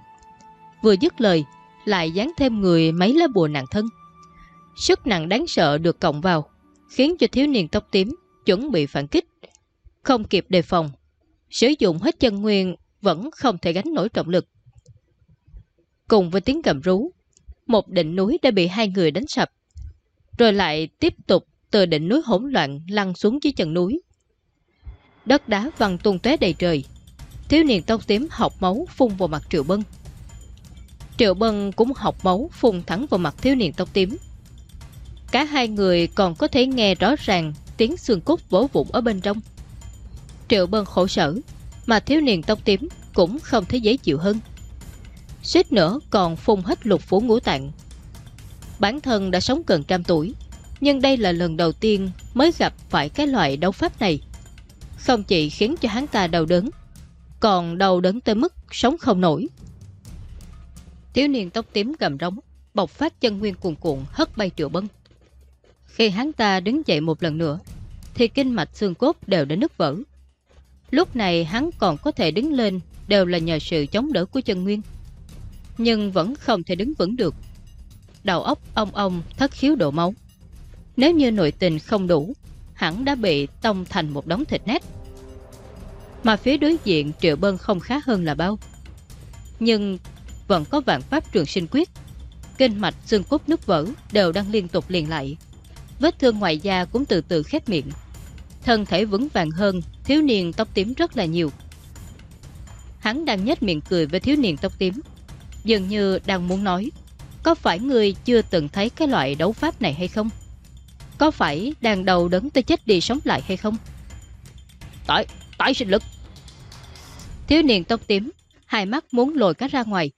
Vừa dứt lời, lại dán thêm người mấy lá bùa nặng thân. Sức nặng đáng sợ được cộng vào, khiến cho thiếu niên tóc tím chuẩn bị phản kích. Không kịp đề phòng, sử dụng hết chân nguyên vẫn không thể gánh nổi trọng lực. Cùng với tiếng gầm rú, một đỉnh núi đã bị hai người đánh sập, rồi lại tiếp tục từ đỉnh núi hỗn loạn lăn xuống dưới chân núi. Đất đá văng tung tóe đầy trời, thiếu niên tóc tím học máu phun vào mặt Triệu Bân. Triệu Bân cũng học máu phun thẳng vào mặt thiếu niên tóc tím. Cả hai người còn có thể nghe rõ ràng tiếng xương cốt vỗ vụn ở bên trong. Triệu Bân khổ sở, mà thiếu niên tóc tím cũng không thấy dễ chịu hơn. Suýt nữa còn phun hết lục phủ ngũ tạng. Bản thân đã sống gần trăm tuổi, nhưng đây là lần đầu tiên mới gặp phải cái loại đấu pháp này. Không chỉ khiến cho hắn ta đau đớn, còn đau đớn tới mức sống không nổi. Thiếu niên tóc tím gầm rống, bộc phát chân nguyên cuồn cuộn hất bay triệu bân. Khi hắn ta đứng dậy một lần nữa, thì kinh mạch xương cốt đều đã nứt vỡ. Lúc này hắn còn có thể đứng lên đều là nhờ sự chống đỡ của chân nguyên. Nhưng vẫn không thể đứng vững được. Đầu óc ông ông thất khiếu đổ máu. Nếu như nội tình không đủ, hẳn đã bị tông thành một đống thịt nát. Mà phía đối diện Triệu Bân không khá hơn là bao. Nhưng vẫn có vạn pháp trường sinh quyết. Kinh mạch xương cốt nứt vỡ đều đang liên tục liền lại. Vết thương ngoài da cũng từ từ khép miệng. Thân thể vững vàng hơn, thiếu niên tóc tím rất là nhiều. Hắn đang nhếch miệng cười với thiếu niên tóc tím. Dường như đang muốn nói, có phải người chưa từng thấy cái loại đấu pháp này hay không? Có phải đang đầu đớn tới chết đi sống lại hay không? Tải, tải sinh lực. Thiếu niên tóc tím, hai mắt muốn lồi cả ra ngoài.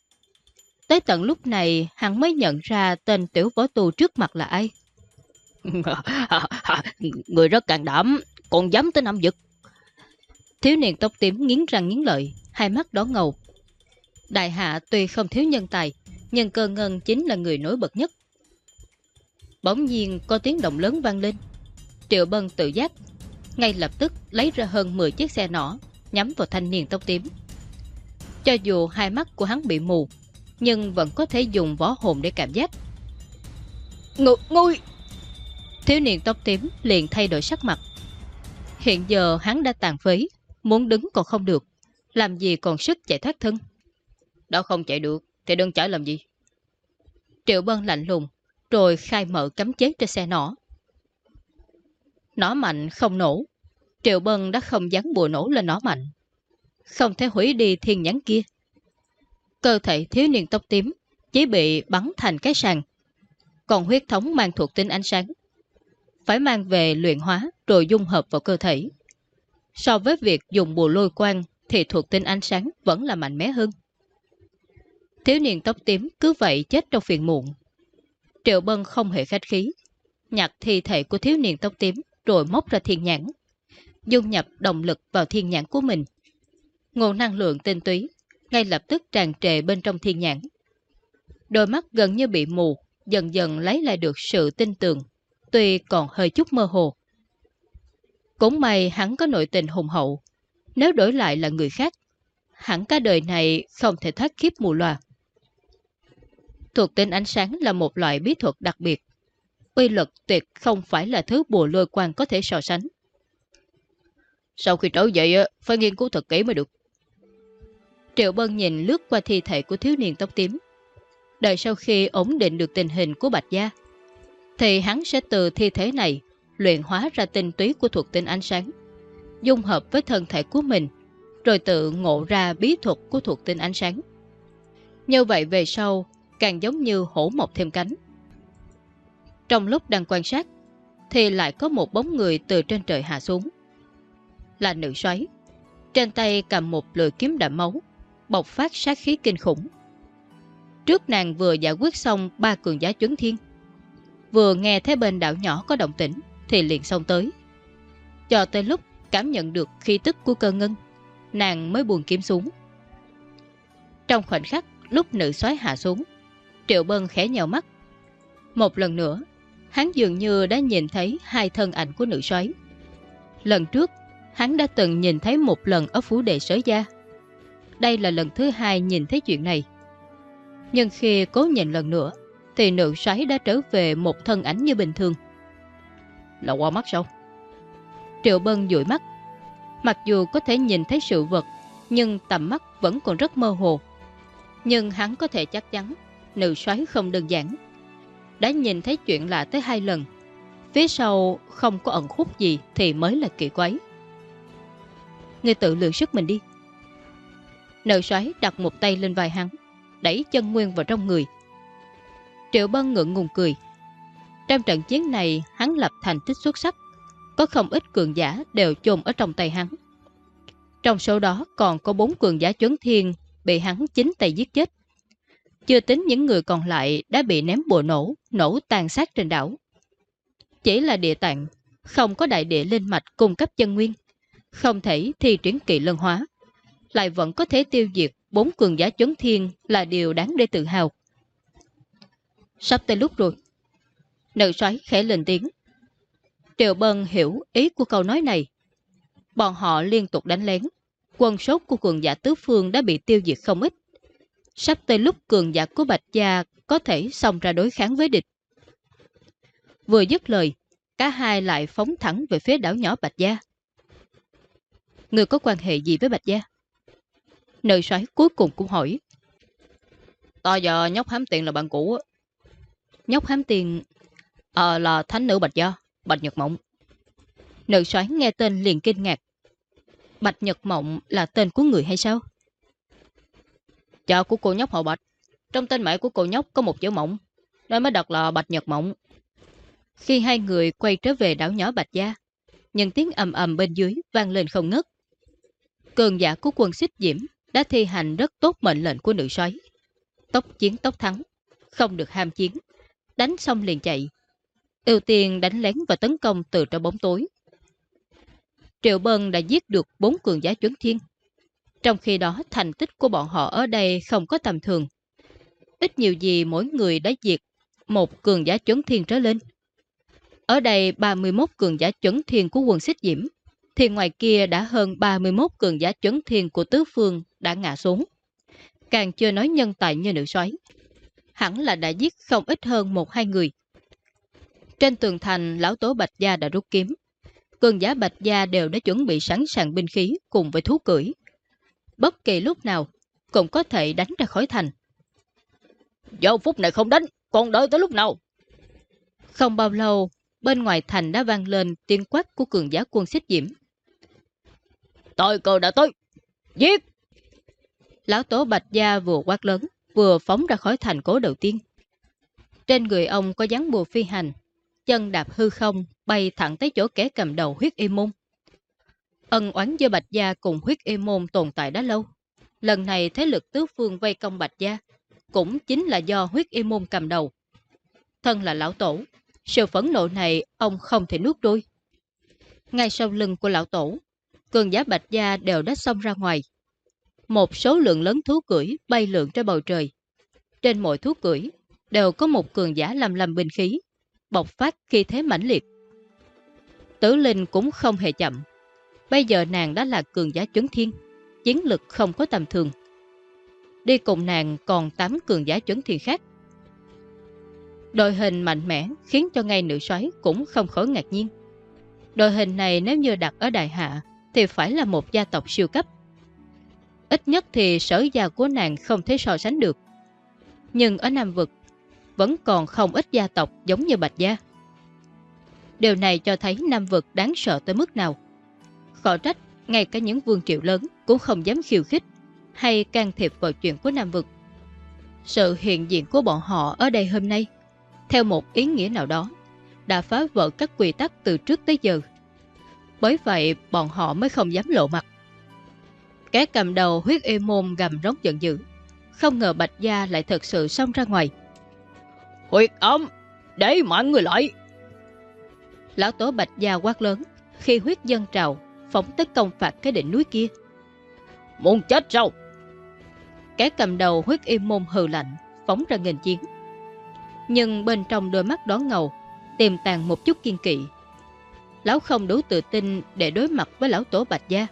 Tới tận lúc này, hắn mới nhận ra tên tiểu võ tù trước mặt là ai. Người rất càng đảm, còn dám tới năm dực. Thiếu niên tóc tím nghiến răng nghiến lợi, hai mắt đỏ ngầu. Đại hạ tuy không thiếu nhân tài, nhưng cơ ngân chính là người nổi bật nhất. Bỗng nhiên có tiếng động lớn vang lên. Triệu Bân tự giác, ngay lập tức lấy ra hơn 10 chiếc xe nỏ, nhắm vào thanh niên tóc tím. Cho dù hai mắt của hắn bị mù, nhưng vẫn có thể dùng võ hồn để cảm giác. Ngự, ngôi! Thiếu niên tóc tím liền thay đổi sắc mặt. Hiện giờ hắn đã tàn phế, muốn đứng còn không được, làm gì còn sức chạy thoát thân. Đó không chạy được, thì đừng chạy làm gì. Triệu Bân lạnh lùng, rồi khai mở cấm chế trên xe nỏ. Nỏ mạnh không nổ, Triệu Bân đã không dán bùa nổ lên nỏ mạnh. Không thể hủy đi thiên nhãn kia. Cơ thể thiếu niên tóc tím chỉ bị bắn thành cái sàn. Còn huyết thống mang thuộc tính ánh sáng. Phải mang về luyện hóa rồi dung hợp vào cơ thể. So với việc dùng bùa lôi quang thì thuộc tính ánh sáng vẫn là mạnh mẽ hơn. Thiếu niên tóc tím cứ vậy chết trong phiền muộn. Triệu Bân không hề khách khí, nhặt thi thể của thiếu niên tóc tím rồi móc ra thiên nhãn, dung nhập động lực vào thiên nhãn của mình. Nguồn năng lượng tinh túy ngay lập tức tràn trề bên trong thiên nhãn. Đôi mắt gần như bị mù, dần dần lấy lại được sự tin tưởng, tuy còn hơi chút mơ hồ. Cũng may hắn có nội tình hùng hậu, nếu đổi lại là người khác, hẳn cả đời này không thể thoát kiếp mù loà. Thuộc tính ánh sáng là một loại bí thuật đặc biệt. Uy lực tuyệt không phải là thứ bùa lôi quang có thể so sánh. Sau khi trở dậy, phải nghiên cứu thật kỹ mới được. Triệu Bân nhìn lướt qua thi thể của thiếu niên tóc tím. Đợi sau khi ổn định được tình hình của Bạch Gia, thì hắn sẽ từ thi thể này luyện hóa ra tinh túy của thuộc tính ánh sáng, dung hợp với thân thể của mình, rồi tự ngộ ra bí thuật của thuộc tính ánh sáng. Như vậy về sau, càng giống như hổ mọc thêm cánh. Trong lúc đang quan sát, thì lại có một bóng người từ trên trời hạ xuống. Là nữ xoáy, trên tay cầm một lưỡi kiếm đậm máu, bộc phát sát khí kinh khủng. Trước nàng vừa giải quyết xong ba cường giá chấn thiên, vừa nghe thấy bên đảo nhỏ có động tĩnh thì liền xông tới. Cho tới lúc cảm nhận được khí tức của cơ ngân, nàng mới buồn kiếm xuống. Trong khoảnh khắc lúc nữ xoáy hạ xuống, Triệu Bân khẽ nhèo mắt. Một lần nữa, hắn dường như đã nhìn thấy hai thân ảnh của nữ xoáy. Lần trước, hắn đã từng nhìn thấy một lần ở phú đệ sở gia. Đây là lần thứ hai nhìn thấy chuyện này. Nhưng khi cố nhìn lần nữa, thì nữ xoáy đã trở về một thân ảnh như bình thường. Là qua mắt sao? Triệu Bân dụi mắt. Mặc dù có thể nhìn thấy sự vật, nhưng tầm mắt vẫn còn rất mơ hồ. Nhưng hắn có thể chắc chắn nữ soái không đơn giản. Đã nhìn thấy chuyện lạ tới hai lần. Phía sau không có ẩn khúc gì thì mới là kỳ quái. Người tự lượng sức mình đi. Nữ soái đặt một tay lên vai hắn, đẩy chân nguyên vào trong người. Triệu Bân ngượng ngùng cười. Trong trận chiến này, hắn lập thành tích xuất sắc. Có không ít cường giả đều chôn ở trong tay hắn. Trong số đó còn có bốn cường giả chấn thiên bị hắn chính tay giết chết. Chưa tính những người còn lại đã bị ném bùa nổ, nổ tàn sát trên đảo. Chỉ là địa tạng, không có đại địa linh mạch cung cấp chân nguyên, không thể thi triển kỳ lân hóa, lại vẫn có thể tiêu diệt bốn cường giả chấn thiên là điều đáng để tự hào. Sắp tới lúc rồi. Nữ xoáy khẽ lên tiếng. Triệu Bân hiểu ý của câu nói này. Bọn họ liên tục đánh lén. Quân sốt của cường giả tứ phương đã bị tiêu diệt không ít. Sắp tới lúc cường giả của Bạch Gia có thể xông ra đối kháng với địch. Vừa dứt lời, cả hai lại phóng thẳng về phía đảo nhỏ Bạch Gia. Người có quan hệ gì với Bạch Gia? Nơi xoáy cuối cùng cũng hỏi. Ta giờ nhóc hám tiền là bạn cũ. Nhóc hám tiền... Ờ là thánh nữ Bạch Gia, Bạch Nhật Mộng. Nữ soái nghe tên liền kinh ngạc. Bạch Nhật Mộng là tên của người hay sao? Chợ của cô nhóc họ Bạch. Trong tên mẹ của cô nhóc có một chữ mộng, nên mới đặt là Bạch Nhật Mộng. Khi hai người quay trở về đảo nhỏ Bạch Gia, những tiếng ầm ầm bên dưới vang lên không ngất. Cường giả của quân xích diễm đã thi hành rất tốt mệnh lệnh của nữ sói, Tốc chiến tốc thắng, không được ham chiến, đánh xong liền chạy. Ưu tiên đánh lén và tấn công từ trong bóng tối. Triệu Bân đã giết được bốn cường giả chuẩn thiên. Trong khi đó thành tích của bọn họ ở đây không có tầm thường. Ít nhiều gì mỗi người đã diệt một cường giả chuẩn thiên trở lên. Ở đây 31 cường giả chuẩn thiên của quần xích diễm, thì ngoài kia đã hơn 31 cường giả chuẩn thiên của tứ phương đã ngã xuống. Càng chưa nói nhân tài như nữ xoáy. hẳn là đã giết không ít hơn một hai người. Trên tường thành, lão tố Bạch Gia đã rút kiếm. Cường giả Bạch Gia đều đã chuẩn bị sẵn sàng binh khí cùng với thú cưỡi. Bất kỳ lúc nào cũng có thể đánh ra khỏi thành. Giờ phút này không đánh, còn đợi tới lúc nào? Không bao lâu, bên ngoài thành đã vang lên tiếng quát của cường giả quân xích diễm. Tội cờ đã tới, giết! Lão tố Bạch Gia vừa quát lớn, vừa phóng ra khỏi thành cố đầu tiên. Trên người ông có dáng bùa phi hành, chân đạp hư không, bay thẳng tới chỗ kẻ cầm đầu huyết y môn. Ân oán giữa Bạch Gia cùng huyết y môn tồn tại đã lâu. Lần này thế lực tứ phương vây công Bạch Gia, cũng chính là do huyết y môn cầm đầu. Thân là lão tổ, sự phẫn nộ này ông không thể nuốt đuôi. Ngay sau lưng của lão tổ, cường giá Bạch Gia đều đã xông ra ngoài. Một số lượng lớn thú cưỡi bay lượn trên bầu trời. Trên mỗi thú cưỡi đều có một cường giả làm làm binh khí, bộc phát khi thế mãnh liệt. Tử Linh cũng không hề chậm. Bây giờ nàng đã là cường giả chấn thiên, chiến lực không có tầm thường. Đi cùng nàng còn 8 cường giả chấn thiên khác. Đội hình mạnh mẽ khiến cho ngay nữ soái cũng không khỏi ngạc nhiên. Đội hình này nếu như đặt ở Đại Hạ thì phải là một gia tộc siêu cấp. Ít nhất thì sở gia của nàng không thể so sánh được. Nhưng ở Nam Vực vẫn còn không ít gia tộc giống như Bạch Gia. Điều này cho thấy Nam Vực đáng sợ tới mức nào. Khó trách, ngay cả những vương triệu lớn cũng không dám khiêu khích hay can thiệp vào chuyện của Nam Vực. Sự hiện diện của bọn họ ở đây hôm nay, theo một ý nghĩa nào đó, đã phá vỡ các quy tắc từ trước tới giờ. Bởi vậy, bọn họ mới không dám lộ mặt. Cái cầm đầu huyết y môn gầm rống giận dữ. Không ngờ Bạch Gia lại thật sự xông ra ngoài. Huyết ấm, để mọi người lại. Lão tổ Bạch Gia quát lớn, khi huyết dân trào, phóng tới công phạt cái đỉnh núi kia. Muốn chết sao? Cái cầm đầu huyết y môn hừ lạnh, phóng ra nghìn chiến. Nhưng bên trong đôi mắt đón ngầu, tiềm tàng một chút kiên kỵ. Lão không đủ tự tin để đối mặt với lão tổ Bạch Gia.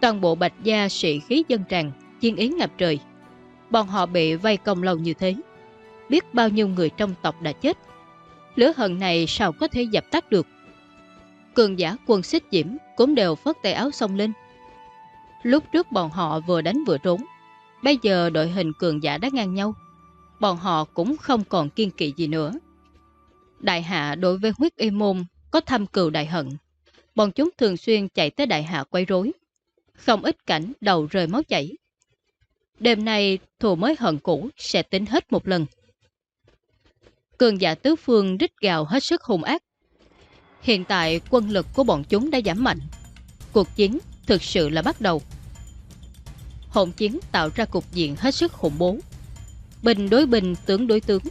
Toàn bộ Bạch Gia sĩ khí dân tràn, chiên ý ngập trời. Bọn họ bị vây công lâu như thế. Biết bao nhiêu người trong tộc đã chết. Lửa hận này sao có thể dập tắt được. Cường giả quân xích diễm cũng đều phất tay áo xông lên. Lúc trước bọn họ vừa đánh vừa trốn. Bây giờ đội hình cường giả đã ngang nhau. Bọn họ cũng không còn kiên kỵ gì nữa. Đại hạ đối với huyết y môn có thăm cừu đại hận. Bọn chúng thường xuyên chạy tới đại hạ quay rối. Không ít cảnh đầu rơi máu chảy. Đêm nay, thù mới hận cũ sẽ tính hết một lần. Cường giả tứ phương rít gào hết sức hung ác. Hiện tại quân lực của bọn chúng đã giảm mạnh. Cuộc chiến thực sự là bắt đầu. Hỗn chiến tạo ra cục diện hết sức khủng bố. Binh đối binh, tướng đối tướng.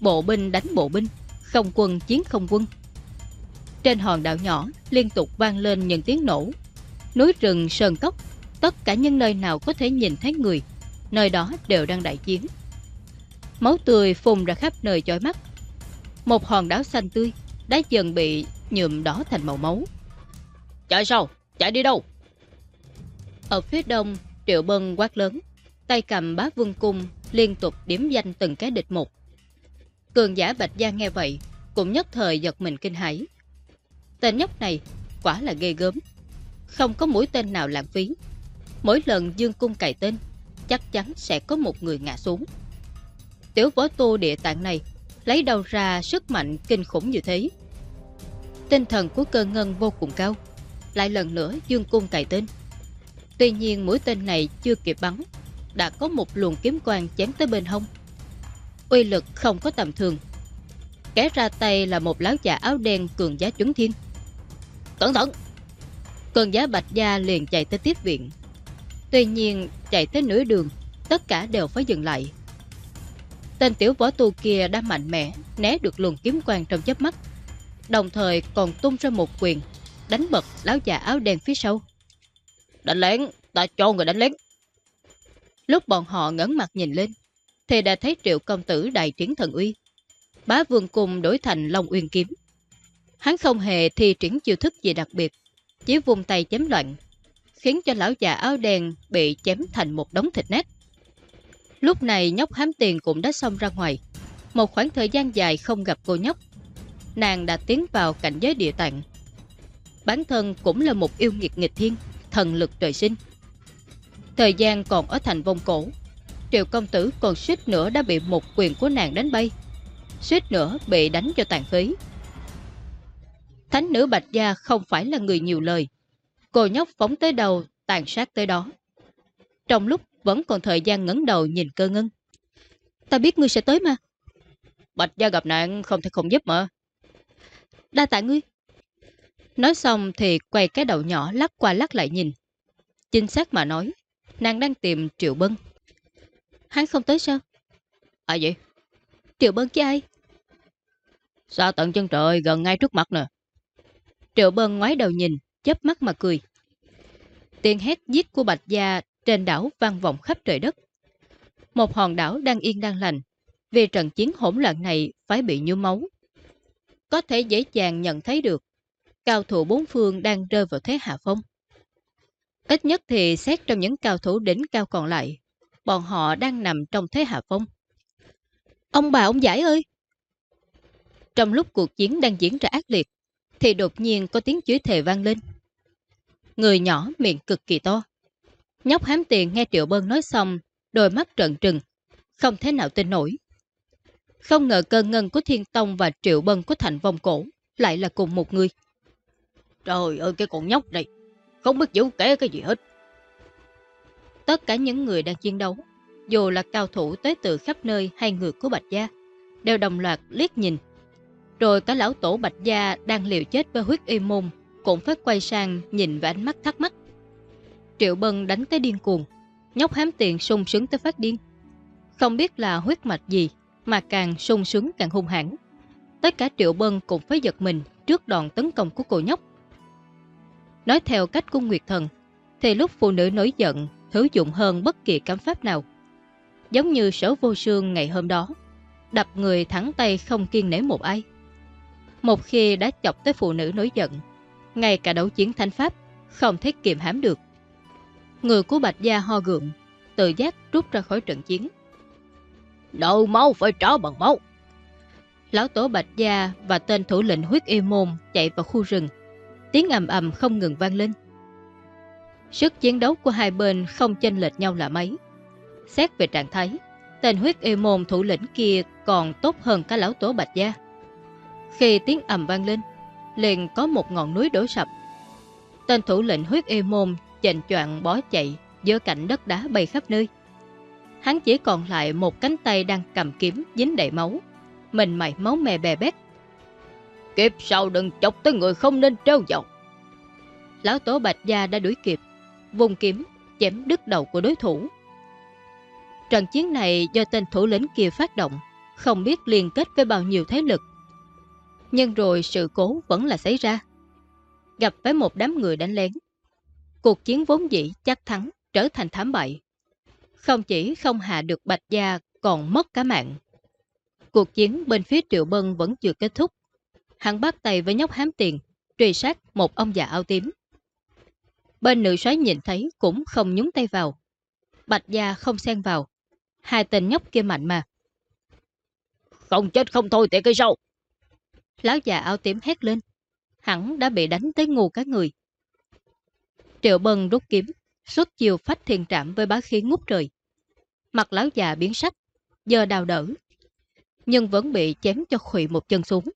Bộ binh đánh bộ binh, không quân chiến không quân. Trên hòn đảo nhỏ liên tục vang lên những tiếng nổ. Núi rừng sơn cốc, tất cả những nơi nào có thể nhìn thấy người, nơi đó đều đang đại chiến. Máu tươi phun ra khắp nơi chói mắt. Một hòn đảo xanh tươi đã dần bị nhuộm đỏ thành màu máu. Chạy sao? Chạy đi đâu? Ở phía đông, Triệu Bân quát lớn, tay cầm bá vương cung liên tục điểm danh từng cái địch một. Cường giả Bạch Gia nghe vậy, cũng nhất thời giật mình kinh hãi. Tên nhóc này quả là ghê gớm, không có mũi tên nào lãng phí. Mỗi lần dương cung cài tên, chắc chắn sẽ có một người ngã xuống. Tiểu võ tu địa tạng này lấy đâu ra sức mạnh kinh khủng như thế. Tinh thần của cơ ngân vô cùng cao, lại lần nữa dương cung cài tên. Tuy nhiên mũi tên này chưa kịp bắn, đã có một luồng kiếm quang chém tới bên hông. Uy lực không có tầm thường. Kẻ ra tay là một láo già áo đen cường giá chuẩn thiên. Cẩn thận! Cường giá bạch gia liền chạy tới tiếp viện. Tuy nhiên, chạy tới nửa đường, tất cả đều phải dừng lại. Tên tiểu võ tu kia đã mạnh mẽ, né được luồng kiếm quang trong chớp mắt. Đồng thời còn tung ra một quyền, đánh bật láo già áo đen phía sau. Đánh lén, ta cho người đánh lén. Lúc bọn họ ngấn mặt nhìn lên, thì đã thấy triệu công tử đại triển thần uy. Bá vương cùng đổi thành Long Uyên Kiếm. Hắn không hề thi triển chiêu thức gì đặc biệt, chỉ vùng tay chém loạn, khiến cho lão già áo đen bị chém thành một đống thịt nát. Lúc này nhóc hám tiền cũng đã xong ra ngoài. Một khoảng thời gian dài không gặp cô nhóc. Nàng đã tiến vào cảnh giới địa tạng. Bản thân cũng là một yêu nghiệt nghịch thiên, thần lực trời sinh. Thời gian còn ở thành vong cổ, Triệu công tử còn suýt nữa đã bị một quyền của nàng đánh bay. Suýt nữa bị đánh cho tàn phí. Thánh nữ Bạch Gia không phải là người nhiều lời. Cô nhóc phóng tới đầu, tàn sát tới đó. Trong lúc vẫn còn thời gian ngấn đầu nhìn cơ ngân. Ta biết ngươi sẽ tới mà. Bạch Gia gặp nạn không thể không giúp mà. Đa tạ ngươi. Nói xong thì quay cái đầu nhỏ lắc qua lắc lại nhìn. Chính xác mà nói, nàng đang tìm Triệu Bân. Hắn không tới sao? À vậy? Triệu Bân chứ ai? Xa tận chân trời gần ngay trước mặt nè. Triệu Bân ngoái đầu nhìn, chớp mắt mà cười. Tiếng hét giết của Bạch Gia trên đảo vang vọng khắp trời đất. Một hòn đảo đang yên đang lành, vì trận chiến hỗn loạn này phải bị nhuốm máu. Có thể dễ dàng nhận thấy được, cao thủ bốn phương đang rơi vào thế hạ phong. Ít nhất thì xét trong những cao thủ đỉnh cao còn lại, bọn họ đang nằm trong thế hạ phong. Ông bà ông giải ơi! Trong lúc cuộc chiến đang diễn ra ác liệt, thì đột nhiên có tiếng chửi thề vang lên. Người nhỏ miệng cực kỳ to. Nhóc hám tiền nghe Triệu bơn nói xong, đôi mắt trợn trừng, không thể nào tin nổi. Không ngờ cơn ngân của Thiên Tông và Triệu Bân của Thành Vong Cổ lại là cùng một người. Trời ơi cái con nhóc này, không biết giữ kể cái gì hết. Tất cả những người đang chiến đấu, dù là cao thủ tới từ khắp nơi hay người của Bạch Gia, đều đồng loạt liếc nhìn. Rồi cả lão tổ Bạch Gia đang liều chết với huyết y môn cũng phải quay sang nhìn với ánh mắt thắc mắc. Triệu Bân đánh tới điên cuồng, nhóc hám tiền sung sướng tới phát điên. Không biết là huyết mạch gì mà càng sung sướng càng hung hãn. Tất cả Triệu Bân cũng phải giật mình trước đòn tấn công của cô nhóc. Nói theo cách của Nguyệt Thần, thì lúc phụ nữ nổi giận hữu dụng hơn bất kỳ cấm pháp nào. Giống như sở vô sương ngày hôm đó, đập người thẳng tay không kiên nể một ai. Một khi đã chọc tới phụ nữ nổi giận, ngay cả đấu chiến thanh pháp không thể kiềm hãm được. Người của Bạch Gia ho gượng, tự giác rút ra khỏi trận chiến. Nợ máu phải trả bằng máu. Lão tổ Bạch Gia và tên thủ lĩnh huyết y môn chạy vào khu rừng. Tiếng ầm ầm không ngừng vang lên. Sức chiến đấu của hai bên không chênh lệch nhau là mấy. Xét về trạng thái, tên huyết y môn thủ lĩnh kia còn tốt hơn cả lão tổ Bạch Gia. Khi tiếng ầm vang lên, liền có một ngọn núi đổ sập. Tên thủ lĩnh huyết y môn chệnh choạng bó chạy giữa cảnh đất đá bay khắp nơi. Hắn chỉ còn lại một cánh tay đang cầm kiếm dính đầy máu, mình mày máu mè bè bét. Kiếp sau đừng chọc tới người không nên trêu dọc. Lão tổ Bạch Gia đã đuổi kịp, vùng kiếm chém đứt đầu của đối thủ. Trận chiến này do tên thủ lĩnh kia phát động, không biết liên kết với bao nhiêu thế lực. Nhưng rồi sự cố vẫn là xảy ra. Gặp với một đám người đánh lén. Cuộc chiến vốn dĩ chắc thắng trở thành thảm bại. Không chỉ không hạ được Bạch Gia còn mất cả mạng. Cuộc chiến bên phía Triệu Bân vẫn chưa kết thúc. Hắn bắt tay với nhóc hám tiền, truy sát một ông già áo tím. Bên nữ soái nhìn thấy cũng không nhúng tay vào. Bạch Gia không xen vào. Hai tên nhóc kia mạnh mà. Không chết không thôi tệ cây sâu. Lão già áo tím hét lên. Hắn đã bị đánh tới ngu các người. Triệu Bân rút kiếm, xuất chiều phách thiền trạm với bá khí ngút trời. Mặt lão già biến sắc, giờ đào đỡ. Nhưng vẫn bị chém cho khủy một chân xuống.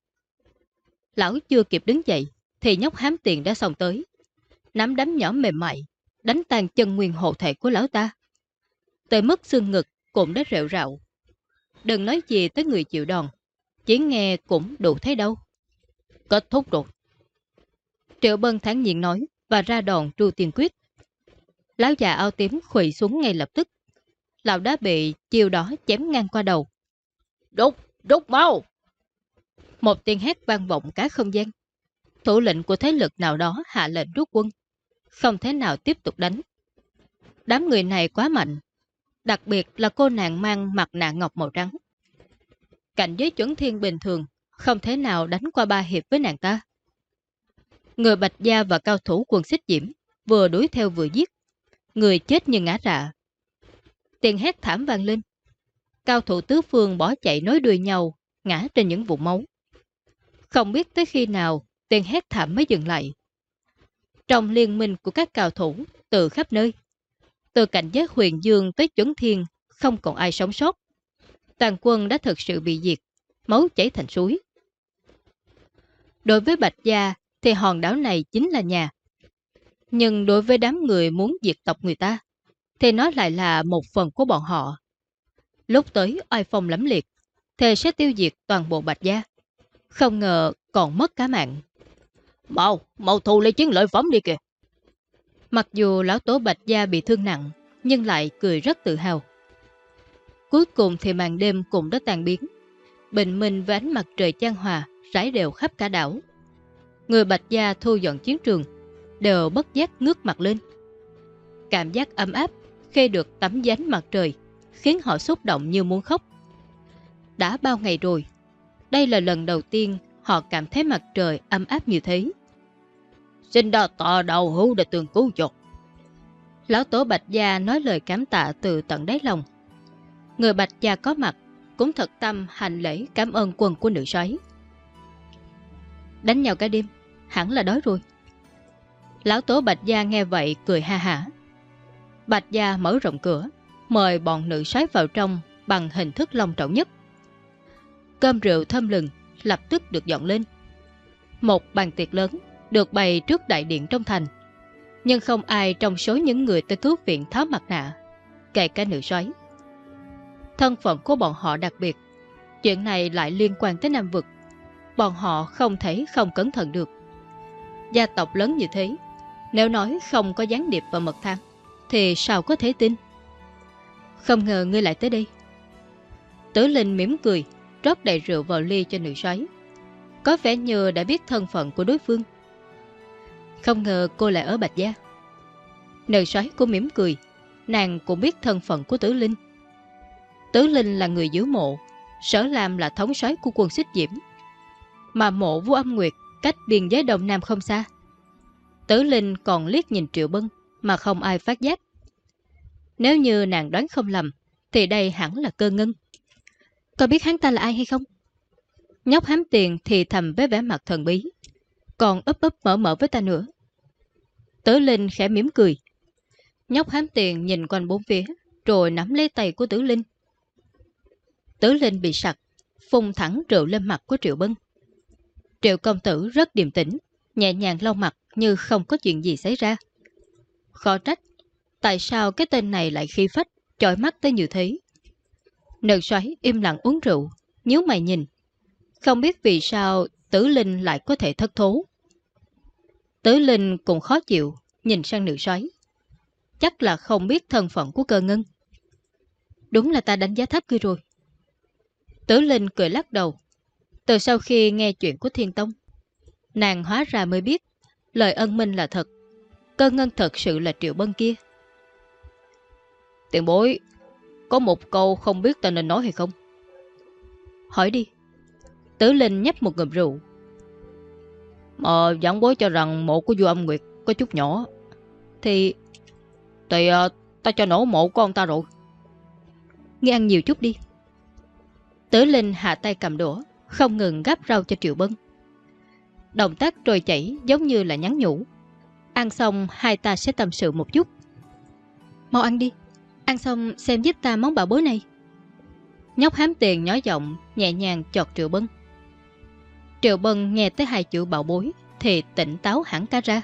Lão chưa kịp đứng dậy, thì nhóc hám tiền đã xong tới. Nắm đấm nhỏ mềm mại, đánh tan chân nguyên hộ thể của lão ta. Tới mức xương ngực cũng đã rệu rạo. Đừng nói gì tới người chịu đòn, chỉ nghe cũng đủ thấy đâu. Kết thúc rồi. Triệu Bân thắng nhiên nói và ra đòn tru tiền quyết. Lão già ao tím khủy xuống ngay lập tức. Lão đã bị chiêu đó chém ngang qua đầu. Rút, rút mau! Một tiếng hét vang vọng cả không gian. Thủ lệnh của thế lực nào đó hạ lệnh rút quân. Không thể nào tiếp tục đánh. Đám người này quá mạnh. Đặc biệt là cô nàng mang mặt nạ ngọc màu trắng. Cảnh giới chuẩn thiên bình thường không thể nào đánh qua ba hiệp với nàng ta. Người Bạch Gia và cao thủ quân xích diễm vừa đuổi theo vừa giết. Người chết như ngã rạ. Tiền hét thảm vang lên. Cao thủ tứ phương bỏ chạy nối đuôi nhau, ngã trên những vụ máu. Không biết tới khi nào tiền hét thảm mới dừng lại. Trong liên minh của các cao thủ từ khắp nơi, từ cảnh giới huyền dương tới chuẩn thiên, không còn ai sống sót. Toàn quân đã thực sự bị diệt, máu chảy thành suối. Đối với Bạch Gia thì hòn đảo này chính là nhà. Nhưng đối với đám người muốn diệt tộc người ta, thì nó lại là một phần của bọn họ. Lúc tới oai phong lắm liệt, thề sẽ tiêu diệt toàn bộ Bạch Gia. Không ngờ còn mất cả mạng. Mau, mau thu lấy chiến lợi phẩm đi kìa. Mặc dù lão tố Bạch Gia bị thương nặng, nhưng lại cười rất tự hào. Cuối cùng thì màn đêm cũng đã tàn biến. Bình minh ánh mặt trời chan hòa rải đều khắp cả đảo. Người Bạch Gia thu dọn chiến trường, đều bất giác ngước mặt lên. Cảm giác ấm áp khi được tắm dánh mặt trời, khiến họ xúc động như muốn khóc. Đã bao ngày rồi, đây là lần đầu tiên họ cảm thấy mặt trời ấm áp như thế. Xin đo tạ đầu hưu đã tường cứu cho. Lão Tổ Bạch Gia nói lời cảm tạ từ tận đáy lòng. Người Bạch Gia có mặt cũng thật tâm hành lễ cảm ơn quân của nữ sói. Đánh nhau cả đêm, hẳn là đói rồi. Lão Tố Bạch Gia nghe vậy cười ha hả. Bạch Gia mở rộng cửa, mời bọn nữ soái vào trong bằng hình thức long trọng nhất. Cơm rượu thơm lừng lập tức được dọn lên. Một bàn tiệc lớn được bày trước đại điện trong thành. Nhưng không ai trong số những người tới cứu viện tháo mặt nạ, kể cả nữ soái. Thân phận của bọn họ đặc biệt, chuyện này lại liên quan tới Nam Vực. Bọn họ không thể không cẩn thận được. Gia tộc lớn như thế, nếu nói không có gián điệp và mật thám, thì sao có thể tin? Không ngờ ngươi lại tới đây. Tử Linh mỉm cười, rót đầy rượu vào ly cho nữ Sói. Có vẻ như đã biết thân phận của đối phương. Không ngờ cô lại ở Bạch Gia. Nữ Sói cô mỉm cười, nàng cũng biết thân phận của Tử Linh. Tử Linh là người giữ mộ, sở làm là thống soái của quân xích diễm. Mà mộ vua âm nguyệt cách biên giới Đông Nam không xa. Tử Linh còn liếc nhìn Triệu Bân mà không ai phát giác. Nếu như nàng đoán không lầm, thì đây hẳn là cơ ngân. Có biết hắn ta là ai hay không? Nhóc hám tiền thì thầm với vẻ mặt thần bí. Còn ấp ấp mở mở với ta nữa. Tử Linh khẽ mỉm cười. Nhóc hám tiền nhìn quanh bốn phía, rồi nắm lấy tay của Tử Linh. Tử Linh bị sặc, phun thẳng rượu lên mặt của Triệu Bân. Triệu công tử rất điềm tĩnh, nhẹ nhàng lau mặt như không có chuyện gì xảy ra. Khó trách, tại sao cái tên này lại khi phách, chọi mắt tới như thế? Nữ xoáy im lặng uống rượu, nhíu mày nhìn. Không biết vì sao tử linh lại có thể thất thố. Tử linh cũng khó chịu, nhìn sang nữ xoáy. Chắc là không biết thân phận của cơ ngân. Đúng là ta đánh giá thấp ngươi rồi. Tử linh cười lắc đầu. Từ sau khi nghe chuyện của Thiên Tông, nàng hóa ra mới biết lời ân minh là thật. Cơ ngân thật sự là Triệu Bân kia. Tiền bối, có một câu không biết ta nên nói hay không? Hỏi đi. Tử Linh nhấp một ngụm rượu. Mà giảng bối cho rằng mộ của vua âm Nguyệt có chút nhỏ. Thì... Thì uh, ta cho nổ mộ của ông ta rồi. Nghe ăn nhiều chút đi. Tử Linh hạ tay cầm đũa, không ngừng gắp rau cho Triệu Bân. Động tác trôi chảy giống như là nhắn nhủ. Ăn xong hai ta sẽ tâm sự một chút. Mau ăn đi. Ăn xong xem giúp ta món bảo bối này. Nhóc hám tiền nhỏ giọng, nhẹ nhàng chọt Triệu Bân. Triệu Bân nghe tới hai chữ bảo bối thì tỉnh táo hẳn cả ra.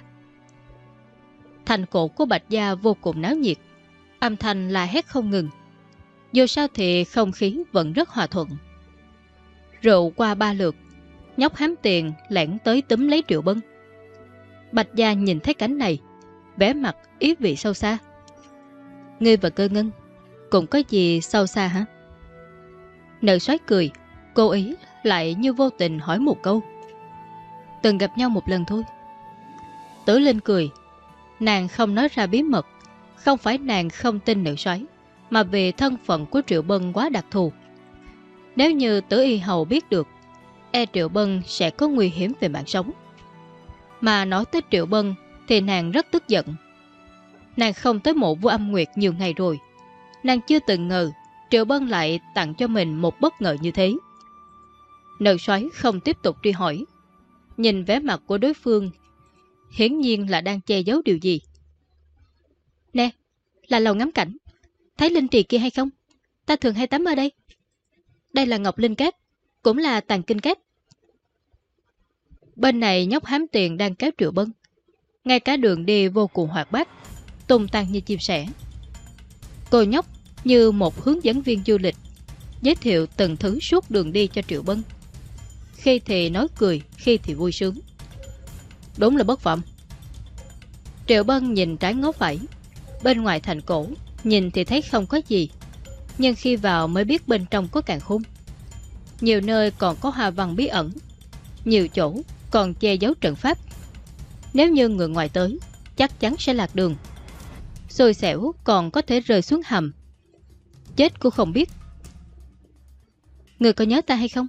Thành cổ của Bạch Gia vô cùng náo nhiệt. Âm thanh là hét không ngừng. Dù sao thì không khí vẫn rất hòa thuận. Rượu qua ba lượt, nhóc hám tiền lẻn tới túm lấy Triệu Bân. Bạch Gia nhìn thấy cảnh này, vẻ mặt ý vị sâu xa. Ngươi và cơ ngân, cũng có gì sâu xa hả? Nợ xoáy cười, cô ý lại như vô tình hỏi một câu. Từng gặp nhau một lần thôi. Tử Linh cười, nàng không nói ra bí mật, không phải nàng không tin nữ xoáy, mà vì thân phận của Triệu Bân quá đặc thù. Nếu như tử y hầu biết được, e Triệu Bân sẽ có nguy hiểm về mạng sống. Mà nói tới Triệu Bân thì nàng rất tức giận. Nàng không tới mộ vua âm nguyệt nhiều ngày rồi. Nàng chưa từng ngờ Triệu Bân lại tặng cho mình một bất ngờ như thế. Nợ xoáy không tiếp tục truy hỏi. Nhìn vẻ mặt của đối phương, hiển nhiên là đang che giấu điều gì. Nè, là lầu ngắm cảnh. Thấy linh trì kia hay không? Ta thường hay tắm ở đây. Đây là Ngọc Linh Cát, cũng là tàn kinh kết Bên này nhóc hám tiền đang kéo triệu bân. Ngay cả đường đi vô cùng hoạt bát, tung tăng như chim sẻ. Cô nhóc như một hướng dẫn viên du lịch, giới thiệu từng thứ suốt đường đi cho Triệu Bân. Khi thì nói cười, khi thì vui sướng. Đúng là bất phẩm. Triệu Bân nhìn trái ngó phải. Bên ngoài thành cổ, nhìn thì thấy không có gì. Nhưng khi vào mới biết bên trong có càng khung. Nhiều nơi còn có hoa văn bí ẩn. Nhiều chỗ còn che giấu trận pháp. Nếu như người ngoài tới, chắc chắn sẽ lạc đường. Xôi xẻo còn có thể rơi xuống hầm. Chết cũng không biết. Người có nhớ ta hay không?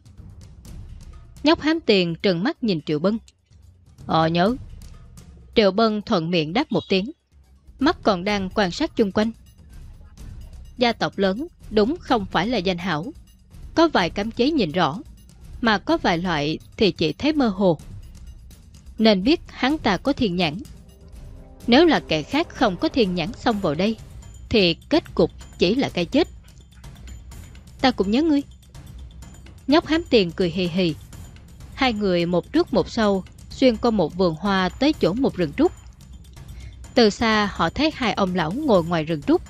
Nhóc hám tiền trừng mắt nhìn Triệu Bân. Ờ nhớ. Triệu Bân thuận miệng đáp một tiếng. Mắt còn đang quan sát chung quanh. Gia tộc lớn đúng không phải là danh hảo. Có vài cấm chế nhìn rõ, mà có vài loại thì chỉ thấy mơ hồ. Nên biết hắn ta có thiên nhãn. Nếu là kẻ khác không có thiên nhãn xong vào đây, thì kết cục chỉ là cái chết. Ta cũng nhớ ngươi. Nhóc hám tiền cười hì hì. Hai người một trước một sau xuyên qua một vườn hoa tới chỗ một rừng trúc. Từ xa họ thấy hai ông lão ngồi ngoài rừng trúc.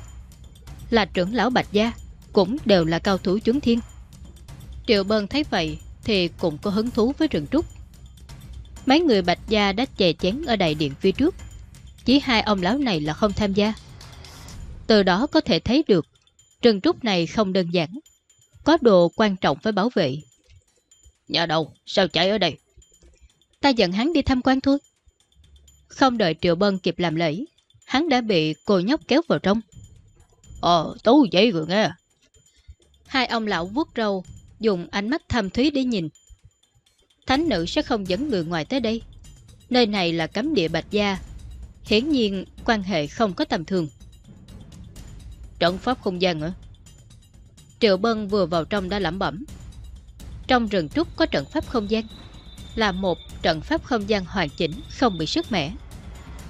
Là trưởng lão Bạch Gia, cũng đều là cao thủ chúng thiên. Triệu Bân thấy vậy thì cũng có hứng thú với rừng trúc. Mấy người Bạch Gia đã chè chén ở đại điện phía trước. Chỉ hai ông lão này là không tham gia. Từ đó có thể thấy được rừng trúc này không đơn giản. Có đồ quan trọng phải bảo vệ. Nhà đâu? Sao chạy ở đây? Ta dẫn hắn đi tham quan thôi. Không đợi Triệu Bân kịp làm lễ, hắn đã bị cô nhóc kéo vào trong. Ờ, tú vậy rồi nghe. Hai ông lão vuốt râu, dùng ánh mắt thâm thúy để nhìn. Thánh nữ sẽ không dẫn người ngoài tới đây. Nơi này là cấm địa Bạch Gia. Hiển nhiên quan hệ không có tầm thường. Trận pháp không gian nữa Triệu Bân vừa vào trong đã lẩm bẩm. Trong rừng trúc có trận pháp không gian. Là một trận pháp không gian hoàn chỉnh, không bị sức mẻ.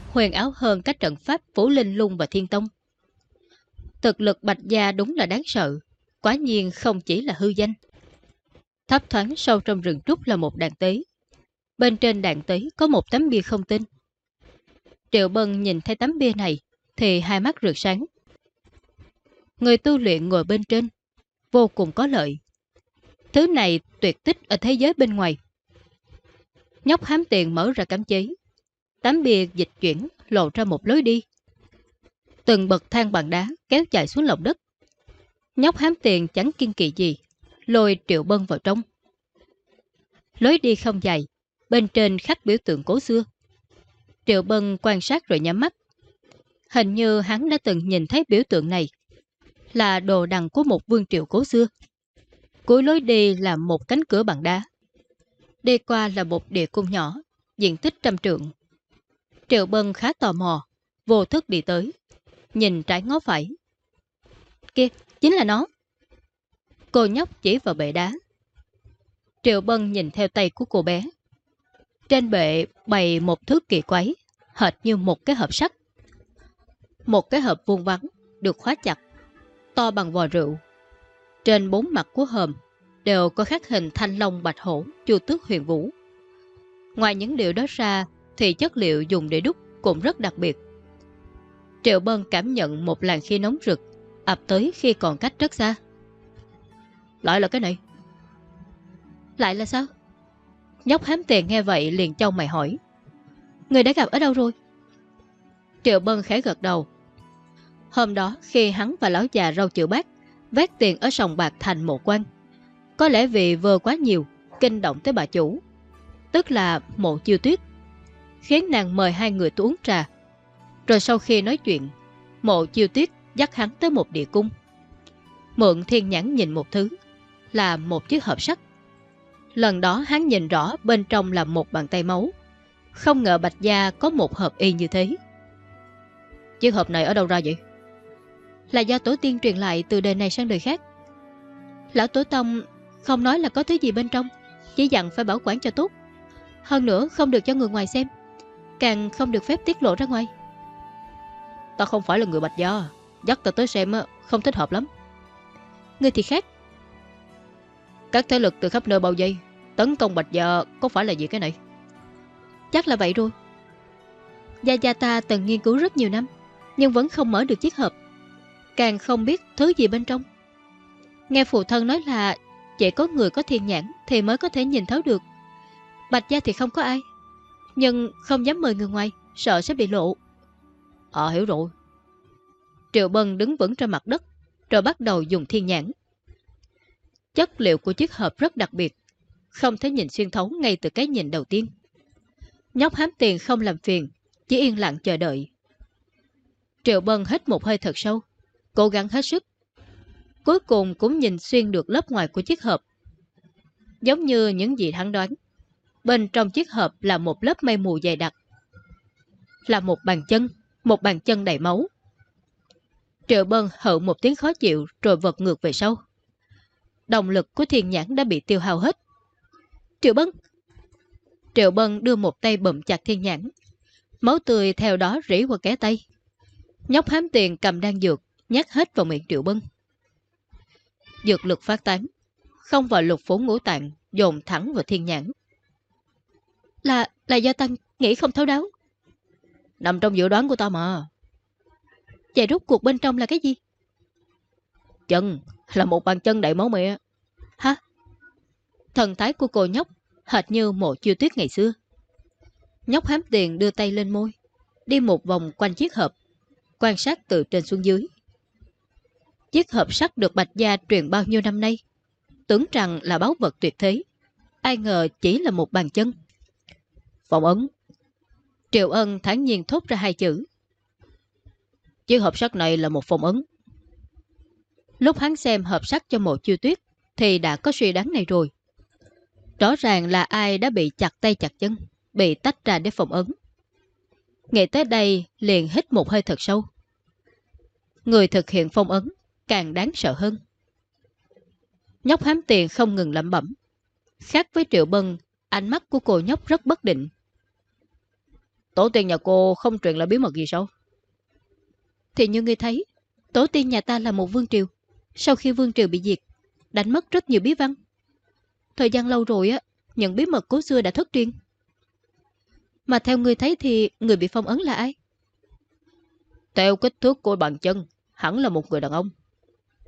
Huyền áo hơn các trận pháp Phủ Linh Lung và Thiên Tông. Thực lực Bạch Gia đúng là đáng sợ. Quá nhiên không chỉ là hư danh. Thấp thoáng sâu trong rừng trúc là một đàn tế. Bên trên đàn tế có một tấm bia không tin. Triệu Bân nhìn thấy tấm bia này thì hai mắt rực sáng. Người tu luyện ngồi bên trên vô cùng có lợi. Thứ này tuyệt tích ở thế giới bên ngoài. Nhóc hám tiền mở ra cấm chế. Tấm bia dịch chuyển lộ ra một lối đi. Từng bậc thang bằng đá kéo chạy xuống lòng đất. Nhóc hám tiền chẳng kiên kỳ gì, lôi triệu bân vào trong. Lối đi không dài, bên trên khắc biểu tượng cố xưa. Triệu Bân quan sát rồi nhắm mắt. Hình như hắn đã từng nhìn thấy biểu tượng này. Là đồ đằng của một vương triệu cố xưa. Cuối lối đi là một cánh cửa bằng đá. Đi qua là một địa cung nhỏ, diện tích trăm trượng. Triệu Bân khá tò mò, vô thức đi tới. Nhìn trái ngó phải. Kia, chính là nó. Cô nhóc chỉ vào bệ đá. Triệu Bân nhìn theo tay của cô bé. Trên bệ bày một thứ kỳ quái, hệt như một cái hộp sắt. Một cái hộp vuông vắn, được khóa chặt, to bằng vò rượu. Trên bốn mặt của hòm đều có khắc hình thanh long bạch hổ, chu tước huyền vũ. Ngoài những điều đó ra, thì chất liệu dùng để đúc cũng rất đặc biệt. Triệu Bân cảm nhận một làn khí nóng rực ập tới khi còn cách rất xa. Lại là cái này. Lại là sao? Nhóc hám tiền nghe vậy liền châu mày hỏi. Người đã gặp ở đâu rồi? Triệu Bân khẽ gật đầu. Hôm đó khi hắn và lão già rau chữ bát vét tiền ở sòng bạc thành mộ quan. Có lẽ vì vơ quá nhiều, kinh động tới bà chủ. Tức là mộ chiêu tuyết. Khiến nàng mời hai người tu uống trà. Rồi sau khi nói chuyện, mộ chiêu tuyết dắt hắn tới một địa cung. Mượn thiên nhãn nhìn một thứ, là một chiếc hộp sắt. Lần đó hắn nhìn rõ bên trong là một bàn tay máu. Không ngờ Bạch Gia có một hộp y như thế. Chiếc hộp này ở đâu ra vậy? Là do tổ tiên truyền lại từ đời này sang đời khác. Lão Tổ Tông không nói là có thứ gì bên trong, chỉ dặn phải bảo quản cho tốt. Hơn nữa không được cho người ngoài xem, càng không được phép tiết lộ ra ngoài. Ta không phải là người Bạch Gia, dắt ta tới xem không thích hợp lắm. Người thì khác, các thế lực từ khắp nơi bao dây Tấn công Bạch Dạ có phải là gì cái này? Chắc là vậy rồi. Gia Gia ta từng nghiên cứu rất nhiều năm, Nhưng vẫn không mở được chiếc hộp. Càng không biết thứ gì bên trong. Nghe phụ thân nói là Chỉ có người có thiên nhãn Thì mới có thể nhìn thấu được. Bạch Gia thì không có ai, Nhưng không dám mời người ngoài, Sợ sẽ bị lộ. Ờ hiểu rồi. Triệu Bân đứng vững trên mặt đất, Rồi bắt đầu dùng thiên nhãn. Chất liệu của chiếc hộp rất đặc biệt, không thể nhìn xuyên thấu ngay từ cái nhìn đầu tiên. Nhóc hám tiền không làm phiền, chỉ yên lặng chờ đợi. Triệu Bân hít một hơi thật sâu, cố gắng hết sức. Cuối cùng cũng nhìn xuyên được lớp ngoài của chiếc hộp. Giống như những gì hắn đoán, bên trong chiếc hộp là một lớp mây mù dày đặc. Là một bàn chân, một bàn chân đầy máu. Triệu Bân hậu một tiếng khó chịu rồi vật ngược về sau động lực của thiền nhãn đã bị tiêu hao hết. Triệu Bân Triệu Bân đưa một tay bụm chặt thiên nhãn. Máu tươi theo đó rỉ qua ké tay. Nhóc hám tiền cầm đan dược, nhát hết vào miệng Triệu Bân. Dược lực phát tán, không vào lục phủ ngũ tạng, dồn thẳng vào thiên nhãn. Là, là do tăng nghĩ không thấu đáo. Nằm trong dự đoán của ta mà. Vậy rút cuộc bên trong là cái gì? Chân, là một bàn chân đầy máu mẹ. Hả? Thần thái của cô nhóc hệt như mộ chiêu tuyết ngày xưa. Nhóc hám tiền đưa tay lên môi, đi một vòng quanh chiếc hộp, quan sát từ trên xuống dưới. Chiếc hộp sắt được Bạch Gia truyền bao nhiêu năm nay, tưởng rằng là báu vật tuyệt thế. Ai ngờ chỉ là một bàn chân. Phòng ấn. Triệu Ân thản nhiên thốt ra hai chữ. Chiếc hộp sắt này là một phòng ấn. Lúc hắn xem hợp sắc cho mộ chiêu tuyết thì đã có suy đoán này rồi. Rõ ràng là ai đã bị chặt tay chặt chân, bị tách ra để phòng ấn. Ngày tới đây liền hít một hơi thật sâu. Người thực hiện phong ấn càng đáng sợ hơn. Nhóc hám tiền không ngừng lẩm bẩm. Khác với Triệu Bân, ánh mắt của cô nhóc rất bất định. Tổ tiên nhà cô không truyền là bí mật gì sao? Thì như ngươi thấy, tổ tiên nhà ta là một vương triều. Sau khi vương triều bị diệt, đánh mất rất nhiều bí văn. Thời gian lâu rồi á, những bí mật cố xưa đã thất truyền. Mà theo người thấy thì người bị phong ấn là ai? Theo kích thước của bàn chân, hẳn là một người đàn ông.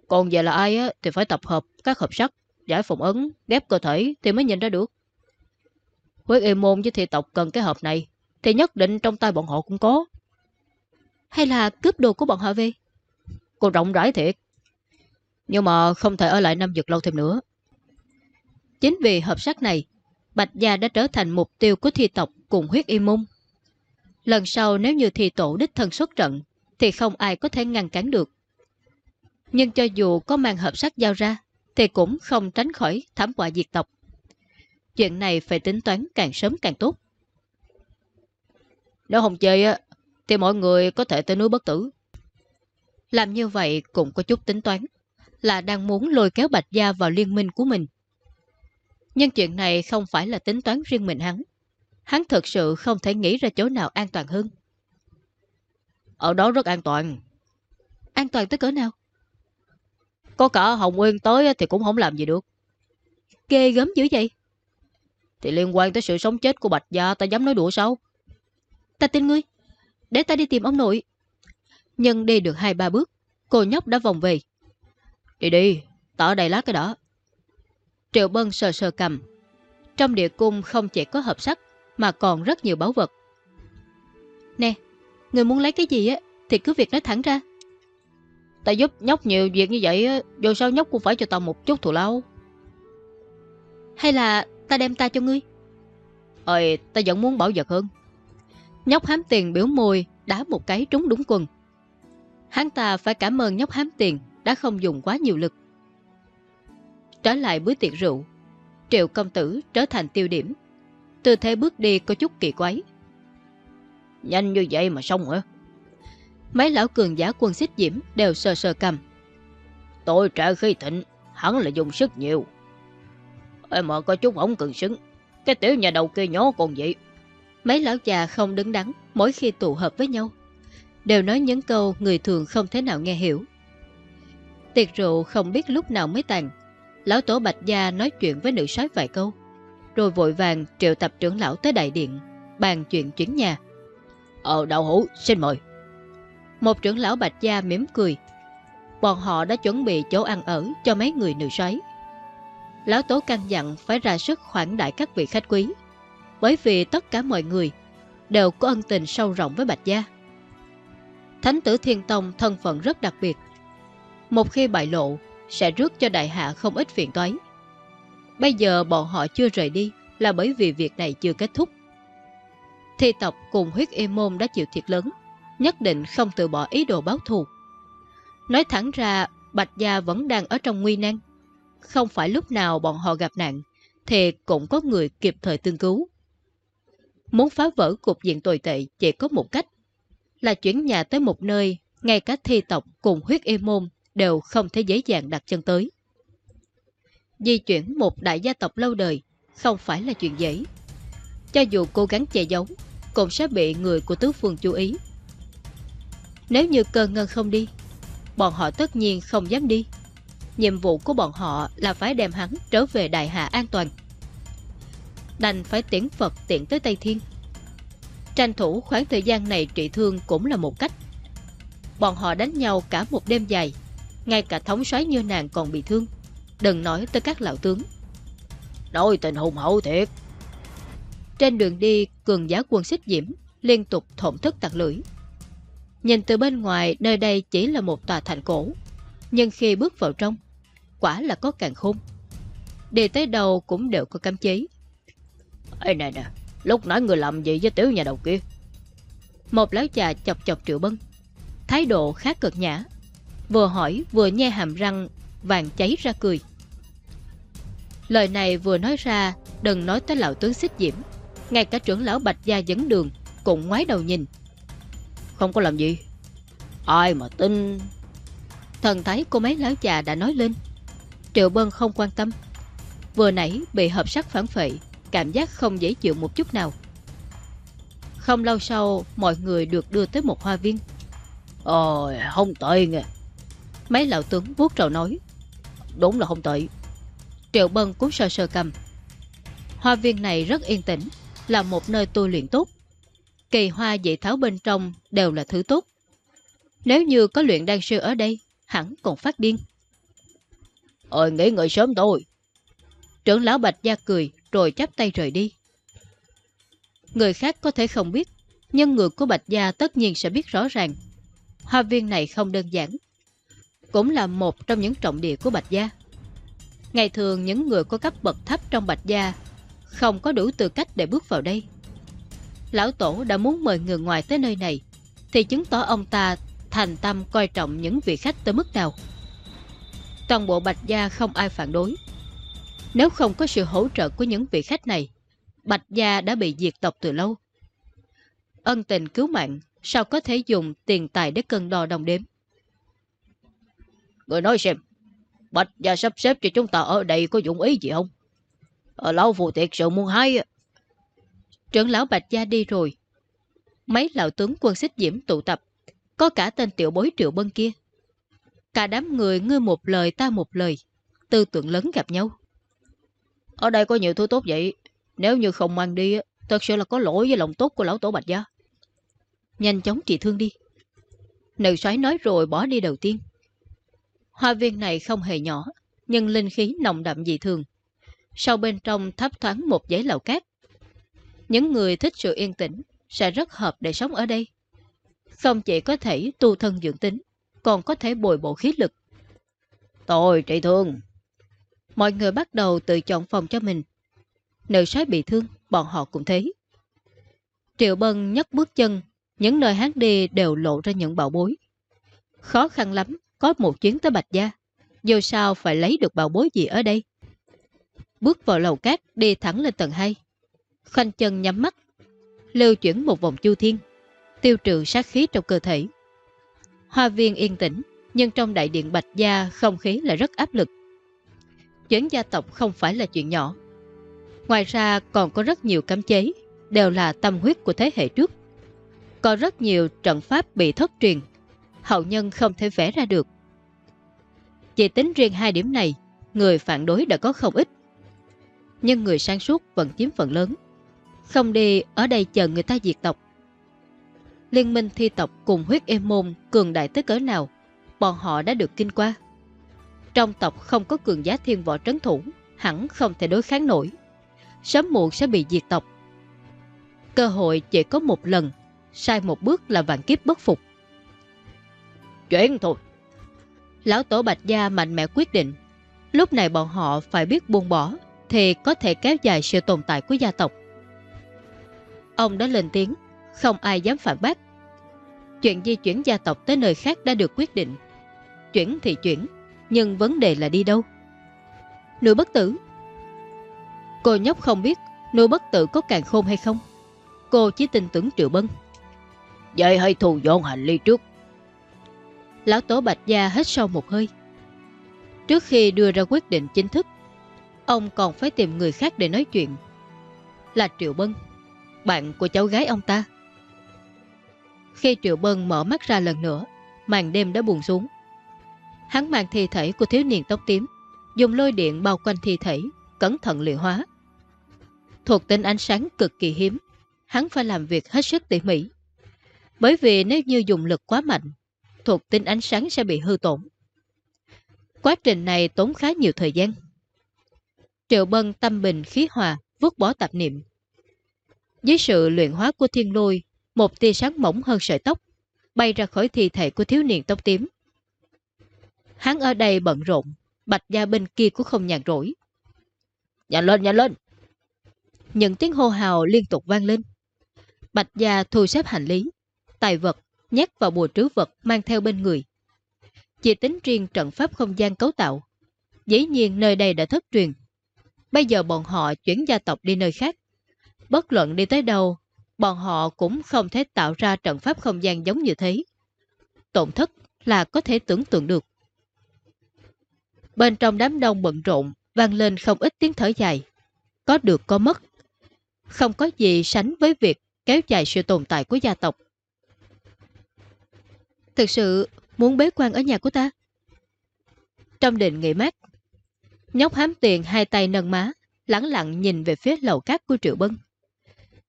Còn về là ai á, thì phải tập hợp các hợp sắc, giải phong ấn, ghép cơ thể thì mới nhìn ra được. Huyết y môn với thị tộc cần cái hộp này, thì nhất định trong tay bọn họ cũng có. Hay là cướp đồ của bọn họ về? Cô rộng rãi thiệt. Nhưng mà không thể ở lại Nam dược lâu thêm nữa. Chính vì hợp sắc này Bạch Gia đã trở thành mục tiêu của thi tộc cùng huyết y môn. Lần sau nếu như thi tổ đích thân xuất trận, thì không ai có thể ngăn cản được. Nhưng cho dù có mang hợp sắc giao ra, thì cũng không tránh khỏi thảm họa diệt tộc. Chuyện này phải tính toán càng sớm càng tốt. Nếu không chơi thì mọi người có thể tới núi bất tử. Làm như vậy cũng có chút tính toán, là đang muốn lôi kéo Bạch Gia vào liên minh của mình. Nhưng chuyện này không phải là tính toán riêng mình hắn. Hắn thực sự không thể nghĩ ra chỗ nào an toàn hơn. Ở đó rất an toàn. An toàn tới cỡ nào? Có cả Hồng Nguyên tới thì cũng không làm gì được. Ghê gớm dữ vậy? Thì liên quan tới sự sống chết của Bạch Gia ta dám nói đùa sao? Ta tin ngươi. Để ta đi tìm ông nội. Nhưng đi được hai ba bước, cô nhóc đã vòng về. Đi đi, tỏ đầy lá lát cái đó. Triệu Bân sờ sờ cầm. Trong địa cung không chỉ có hợp sắc, mà còn rất nhiều báu vật. Nè, người muốn lấy cái gì á, thì cứ việc nói thẳng ra. Ta giúp nhóc nhiều việc như vậy, dù sao nhóc cũng phải cho tao một chút thù lao. Hay là ta đem ta cho ngươi? Ơi, ta vẫn muốn bảo vật hơn. Nhóc hám tiền biểu môi, đá một cái trúng đúng quần. Hắn ta phải cảm ơn nhóc hám tiền đã không dùng quá nhiều lực. Trở lại bữa tiệc rượu, triệu công tử trở thành tiêu điểm. Tư thế bước đi có chút kỳ quái. Nhanh như vậy mà xong hả? Mấy lão cường giả quân xích diễm đều sờ sờ cầm. Tôi trả khi thịnh, hắn là dùng sức nhiều. Ê mà có chút ổng cường xứng, cái tiểu nhà đầu kia nhỏ còn vậy. Mấy lão già không đứng đắn mỗi khi tụ hợp với nhau. Đều nói những câu người thường không thể nào nghe hiểu. Tiệc rượu không biết lúc nào mới tàn. Lão tổ Bạch Gia nói chuyện với nữ soái vài câu. Rồi vội vàng triệu tập trưởng lão tới đại điện, bàn chuyện chuyển nhà. Ờ, đạo hữu, xin mời. Một trưởng lão Bạch Gia mỉm cười. Bọn họ đã chuẩn bị chỗ ăn ở cho mấy người nữ soái. Lão Tố căn dặn phải ra sức khoản đại các vị khách quý. Bởi vì tất cả mọi người đều có ân tình sâu rộng với Bạch Gia. Thánh tử Thiên Tông thân phận rất đặc biệt. Một khi bại lộ, sẽ rước cho đại hạ không ít phiền toái. Bây giờ bọn họ chưa rời đi là bởi vì việc này chưa kết thúc. Thi tộc cùng huyết y môn đã chịu thiệt lớn, nhất định không từ bỏ ý đồ báo thù. Nói thẳng ra, Bạch Gia vẫn đang ở trong nguy nan. Không phải lúc nào bọn họ gặp nạn, thì cũng có người kịp thời tương cứu. Muốn phá vỡ cục diện tồi tệ chỉ có một cách, là chuyển nhà tới một nơi ngay cả thi tộc cùng huyết y môn đều không thể dễ dàng đặt chân tới. Di chuyển một đại gia tộc lâu đời không phải là chuyện dễ. Cho dù cố gắng che giấu, cũng sẽ bị người của tứ phương chú ý. Nếu như cơ ngân không đi, bọn họ tất nhiên không dám đi. Nhiệm vụ của bọn họ là phải đem hắn trở về đại hạ an toàn. Đành phải tiễn Phật tiện tới Tây Thiên. Tranh thủ khoảng thời gian này trị thương cũng là một cách. Bọn họ đánh nhau cả một đêm dài, ngay cả thống soái như nàng còn bị thương. Đừng nói tới các lão tướng. Nói tình hùng hậu thiệt. Trên đường đi, cường giá quân xích diễm liên tục thổn thức tạc lưỡi. Nhìn từ bên ngoài, nơi đây chỉ là một tòa thành cổ. Nhưng khi bước vào trong, quả là có càng khôn. Đi tới đầu cũng đều có cam chế. Ê nè nè, lúc nãy người làm gì với tiểu nhà đầu kia? Một lão già chọc chọc triệu bân. Thái độ khá cực nhã. Vừa hỏi vừa nhe hàm răng vàng cháy ra cười. Lời này vừa nói ra, đừng nói tới lão tướng xích diễm. Ngay cả trưởng lão Bạch Gia dẫn đường cũng ngoái đầu nhìn. Không có làm gì. Ai mà tin... Thần thái của mấy lão già đã nói lên. Triệu Bân không quan tâm. Vừa nãy bị hợp sắc phản phệ, cảm giác không dễ chịu một chút nào. Không lâu sau, mọi người được đưa tới một hoa viên. Ôi, không tệ nghe. À. Mấy lão tướng vuốt trầu nói. Đúng là không tệ. Triệu Bân cũng sơ sơ cầm. Hoa viên này rất yên tĩnh, là một nơi tu luyện tốt. Kỳ hoa dạy tháo bên trong đều là thứ tốt. Nếu như có luyện đan sư ở đây, hẳn còn phát điên. Ôi, nghỉ ngơi sớm thôi. Trưởng lão Bạch Gia cười rồi chắp tay rời đi. Người khác có thể không biết, nhưng người của Bạch Gia tất nhiên sẽ biết rõ ràng. Hoa viên này không đơn giản, cũng là một trong những trọng địa của Bạch Gia. Ngày thường những người có cấp bậc thấp trong Bạch Gia không có đủ tư cách để bước vào đây. Lão Tổ đã muốn mời người ngoài tới nơi này, thì chứng tỏ ông ta thành tâm coi trọng những vị khách tới mức nào. Toàn bộ Bạch Gia không ai phản đối. Nếu không có sự hỗ trợ của những vị khách này, Bạch Gia đã bị diệt tộc từ lâu. Ân tình cứu mạng, sao có thể dùng tiền tài để cân đo đồng đếm? Người nói xem, Bạch Gia sắp xếp cho chúng ta ở đây có dụng ý gì không? Ở lão phụ thiệt sự muốn hay Trưởng lão Bạch Gia đi rồi. Mấy lão tướng quân xích diễm tụ tập, có cả tên tiểu bối triệu bân kia. Cả đám người ngươi một lời ta một lời, tư tưởng lớn gặp nhau. Ở đây có nhiều thứ tốt vậy, nếu như không mang đi, thật sự là có lỗi với lòng tốt của lão tổ Bạch Gia. Nhanh chóng trị thương đi. Nữ soái nói rồi bỏ đi đầu tiên. Hoa viên này không hề nhỏ, nhưng linh khí nồng đậm dị thường. Sau bên trong thấp thoáng một giấy lầu cát. Những người thích sự yên tĩnh sẽ rất hợp để sống ở đây. Không chỉ có thể tu thân dưỡng tính, còn có thể bồi bộ khí lực. Tôi trị thương. Mọi người bắt đầu tự chọn phòng cho mình. Nữ soái bị thương, bọn họ cũng thế. Triệu Bân nhấc bước chân, những nơi hắn đi đều lộ ra những bảo bối. Khó khăn lắm, có một chuyến tới Bạch Gia. Dù sao phải lấy được bảo bối gì ở đây? Bước vào lầu cát, đi thẳng lên tầng 2. Khoanh chân nhắm mắt, lưu chuyển một vòng chu thiên, tiêu trừ sát khí trong cơ thể. Hoa viên yên tĩnh, nhưng trong đại điện Bạch Gia không khí là rất áp lực. Chuyến gia tộc không phải là chuyện nhỏ. Ngoài ra còn có rất nhiều cấm chế, đều là tâm huyết của thế hệ trước. Có rất nhiều trận pháp bị thất truyền, hậu nhân không thể vẽ ra được. Chỉ tính riêng hai điểm này, người phản đối đã có không ít. Nhưng người sáng suốt vẫn chiếm phần lớn. Không đi ở đây chờ người ta diệt tộc. Liên minh thi tộc cùng huyết êm môn cường đại tới cỡ nào, bọn họ đã được kinh qua. Trong tộc không có cường giá thiên võ trấn thủ, hẳn không thể đối kháng nổi. Sớm muộn sẽ bị diệt tộc. Cơ hội chỉ có một lần, sai một bước là vạn kiếp bất phục. Chuyện thôi. Lão Tổ Bạch Gia mạnh mẽ quyết định. Lúc này bọn họ phải biết buông bỏ thì có thể kéo dài sự tồn tại của gia tộc. Ông đã lên tiếng, không ai dám phản bác. Chuyện di chuyển gia tộc tới nơi khác đã được quyết định. Chuyển thì chuyển, nhưng vấn đề là đi đâu? Nữ bất tử Cô nhóc không biết nữ bất tử có càng khôn hay không. Cô chỉ tin tưởng Triệu Bân. Vậy hãy thù dọn hành ly trước. Lão Tổ Bạch Gia hết sâu một hơi. Trước khi đưa ra quyết định chính thức, ông còn phải tìm người khác để nói chuyện. Là Triệu Bân, bạn của cháu gái ông ta. Khi Triệu Bân mở mắt ra lần nữa, màn đêm đã buồn xuống. Hắn mang thi thể của thiếu niên tóc tím, dùng lôi điện bao quanh thi thể, cẩn thận liệu hóa. Thuộc tính ánh sáng cực kỳ hiếm, hắn phải làm việc hết sức tỉ mỉ. Bởi vì nếu như dùng lực quá mạnh, thuộc tính ánh sáng sẽ bị hư tổn. Quá trình này tốn khá nhiều thời gian. Triệu Bân tâm bình khí hòa, vứt bỏ tạp niệm. Dưới sự luyện hóa của thiên lôi, một tia sáng mỏng hơn sợi tóc, bay ra khỏi thi thể của thiếu niên tóc tím. Hắn ở đây bận rộn, bạch gia bên kia cũng không nhàn rỗi. Nhanh lên, nhanh lên! Những tiếng hô hào liên tục vang lên. Bạch gia thu xếp hành lý, tài vật, nhét vào bùa trứ vật mang theo bên người. Chỉ tính riêng trận pháp không gian cấu tạo. Dĩ nhiên nơi đây đã thất truyền. Bây giờ bọn họ chuyển gia tộc đi nơi khác. Bất luận đi tới đâu, bọn họ cũng không thể tạo ra trận pháp không gian giống như thế. Tổn thất là có thể tưởng tượng được. Bên trong đám đông bận rộn, vang lên không ít tiếng thở dài. Có được có mất. Không có gì sánh với việc kéo dài sự tồn tại của gia tộc. Thực sự muốn bế quan ở nhà của ta. Trong định nghỉ mát, nhóc hám tiền hai tay nâng má, lắng lặng nhìn về phía lầu cát của Triệu Bân.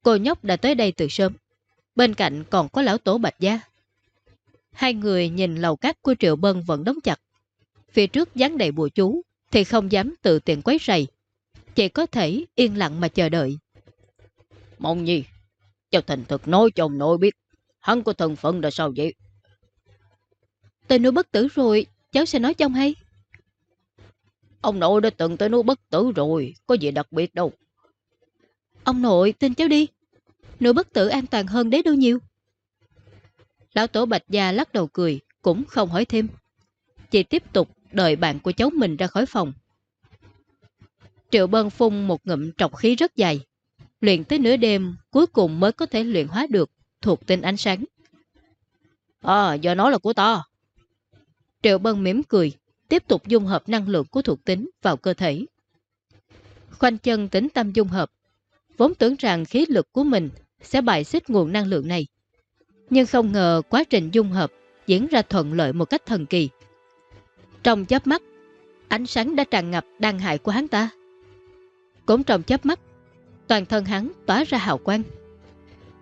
Cô nhóc đã tới đây từ sớm. Bên cạnh còn có lão tổ Bạch Gia. Hai người nhìn lầu cát của Triệu Bân vẫn đóng chặt. Phía trước dán đầy bùa chú thì không dám tự tiện quấy rầy. Chỉ có thể yên lặng mà chờ đợi. Mong nhi, cho thành thực nói cho ông nội biết. Hắn có thân phận là sao vậy? Tên nuôi bất tử rồi, cháu sẽ nói cho ông hay. Ông nội đã từng tới nuôi bất tử rồi, có gì đặc biệt đâu. Ông nội tin cháu đi. Nửa bất tử an toàn hơn đế đô nhiều. Lão tổ Bạch Gia lắc đầu cười, cũng không hỏi thêm. Chỉ tiếp tục đợi bạn của cháu mình ra khỏi phòng. Triệu Bân phun một ngụm trọc khí rất dài. Luyện tới nửa đêm, cuối cùng mới có thể luyện hóa được thuộc tinh ánh sáng. À, giờ nó là của ta. Triệu Bân mỉm cười, tiếp tục dung hợp năng lượng của thuộc tính vào cơ thể. Khoanh chân tính tâm dung hợp, vốn tưởng rằng khí lực của mình sẽ bài xích nguồn năng lượng này. Nhưng không ngờ quá trình dung hợp diễn ra thuận lợi một cách thần kỳ. Trong chớp mắt, ánh sáng đã tràn ngập đan hại của hắn ta. Cũng trong chớp mắt, toàn thân hắn tỏa ra hào quang.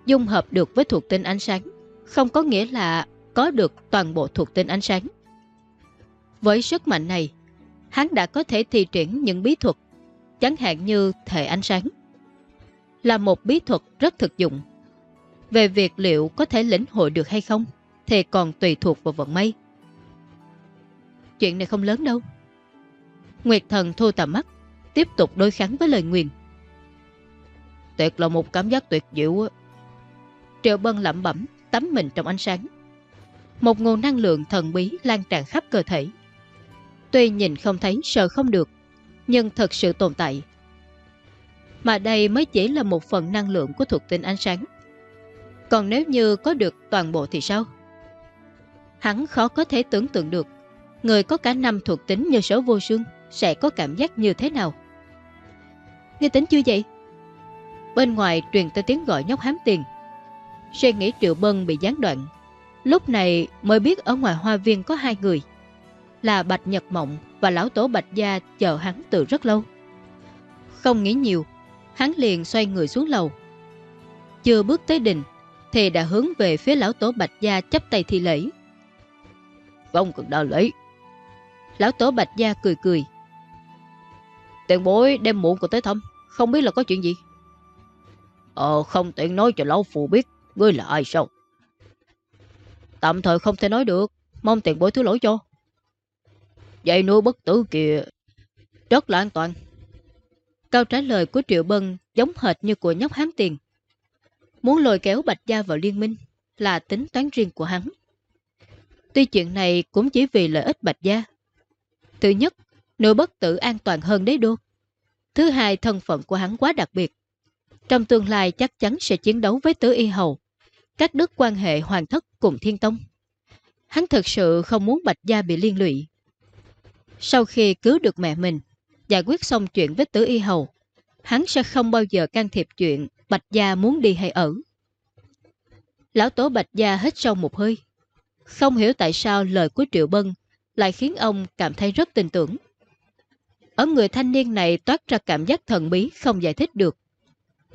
Dung hợp được với thuộc tính ánh sáng, không có nghĩa là có được toàn bộ thuộc tính ánh sáng. Với sức mạnh này, hắn đã có thể thi triển những bí thuật, chẳng hạn như thể ánh sáng. Là một bí thuật rất thực dụng. Về việc liệu có thể lĩnh hội được hay không, thì còn tùy thuộc vào vận may. Chuyện này không lớn đâu. Nguyệt thần thu tầm mắt, tiếp tục đối kháng với lời nguyền. Tuyệt là một cảm giác tuyệt diệu Triệu Bân lẩm bẩm, tắm mình trong ánh sáng. Một nguồn năng lượng thần bí lan tràn khắp cơ thể. Tuy nhìn không thấy sợ không được, nhưng thật sự tồn tại. Mà đây mới chỉ là một phần năng lượng của thuộc tính ánh sáng. Còn nếu như có được toàn bộ thì sao? Hắn khó có thể tưởng tượng được người có cả năm thuộc tính như sở vô sương sẽ có cảm giác như thế nào. Nghe tính chưa vậy? Bên ngoài truyền tới tiếng gọi nhóc hám tiền. Suy nghĩ Triệu Bân bị gián đoạn. Lúc này mới biết ở ngoài hoa viên có hai người. Là Bạch Nhật Mộng và Lão Tổ Bạch Gia chờ hắn từ rất lâu. Không nghĩ nhiều, hắn liền xoay người xuống lầu. Chưa bước tới đình, thì đã hướng về phía Lão Tổ Bạch Gia chấp tay thi lễ. Không cần đo lễ. Lão Tổ Bạch Gia cười cười. Tiền bối đem muộn của tới thăm, không biết là có chuyện gì. Ờ, không tiện nói cho lão phù biết, ngươi là ai sao? Tạm thời không thể nói được, mong tiền bối thứ lỗi cho dạy nô bất tử kìa, rất là an toàn. Câu trả lời của Triệu Bân giống hệt như của nhóc hám tiền. Muốn lôi kéo Bạch Gia vào liên minh là tính toán riêng của hắn. Tuy chuyện này cũng chỉ vì lợi ích Bạch Gia. Thứ nhất, nô bất tử an toàn hơn đế đô. Thứ hai, thân phận của hắn quá đặc biệt. Trong tương lai chắc chắn sẽ chiến đấu với tứ y hầu, các đức quan hệ hoàng thất cùng thiên tông. Hắn thật sự không muốn Bạch Gia bị liên lụy. Sau khi cứu được mẹ mình, giải quyết xong chuyện với tứ y hầu, hắn sẽ không bao giờ can thiệp chuyện Bạch Gia muốn đi hay ở. Lão Tố Bạch Gia hít sâu một hơi. Không hiểu tại sao lời của Triệu Bân lại khiến ông cảm thấy rất tin tưởng. Ở người thanh niên này toát ra cảm giác thần bí không giải thích được.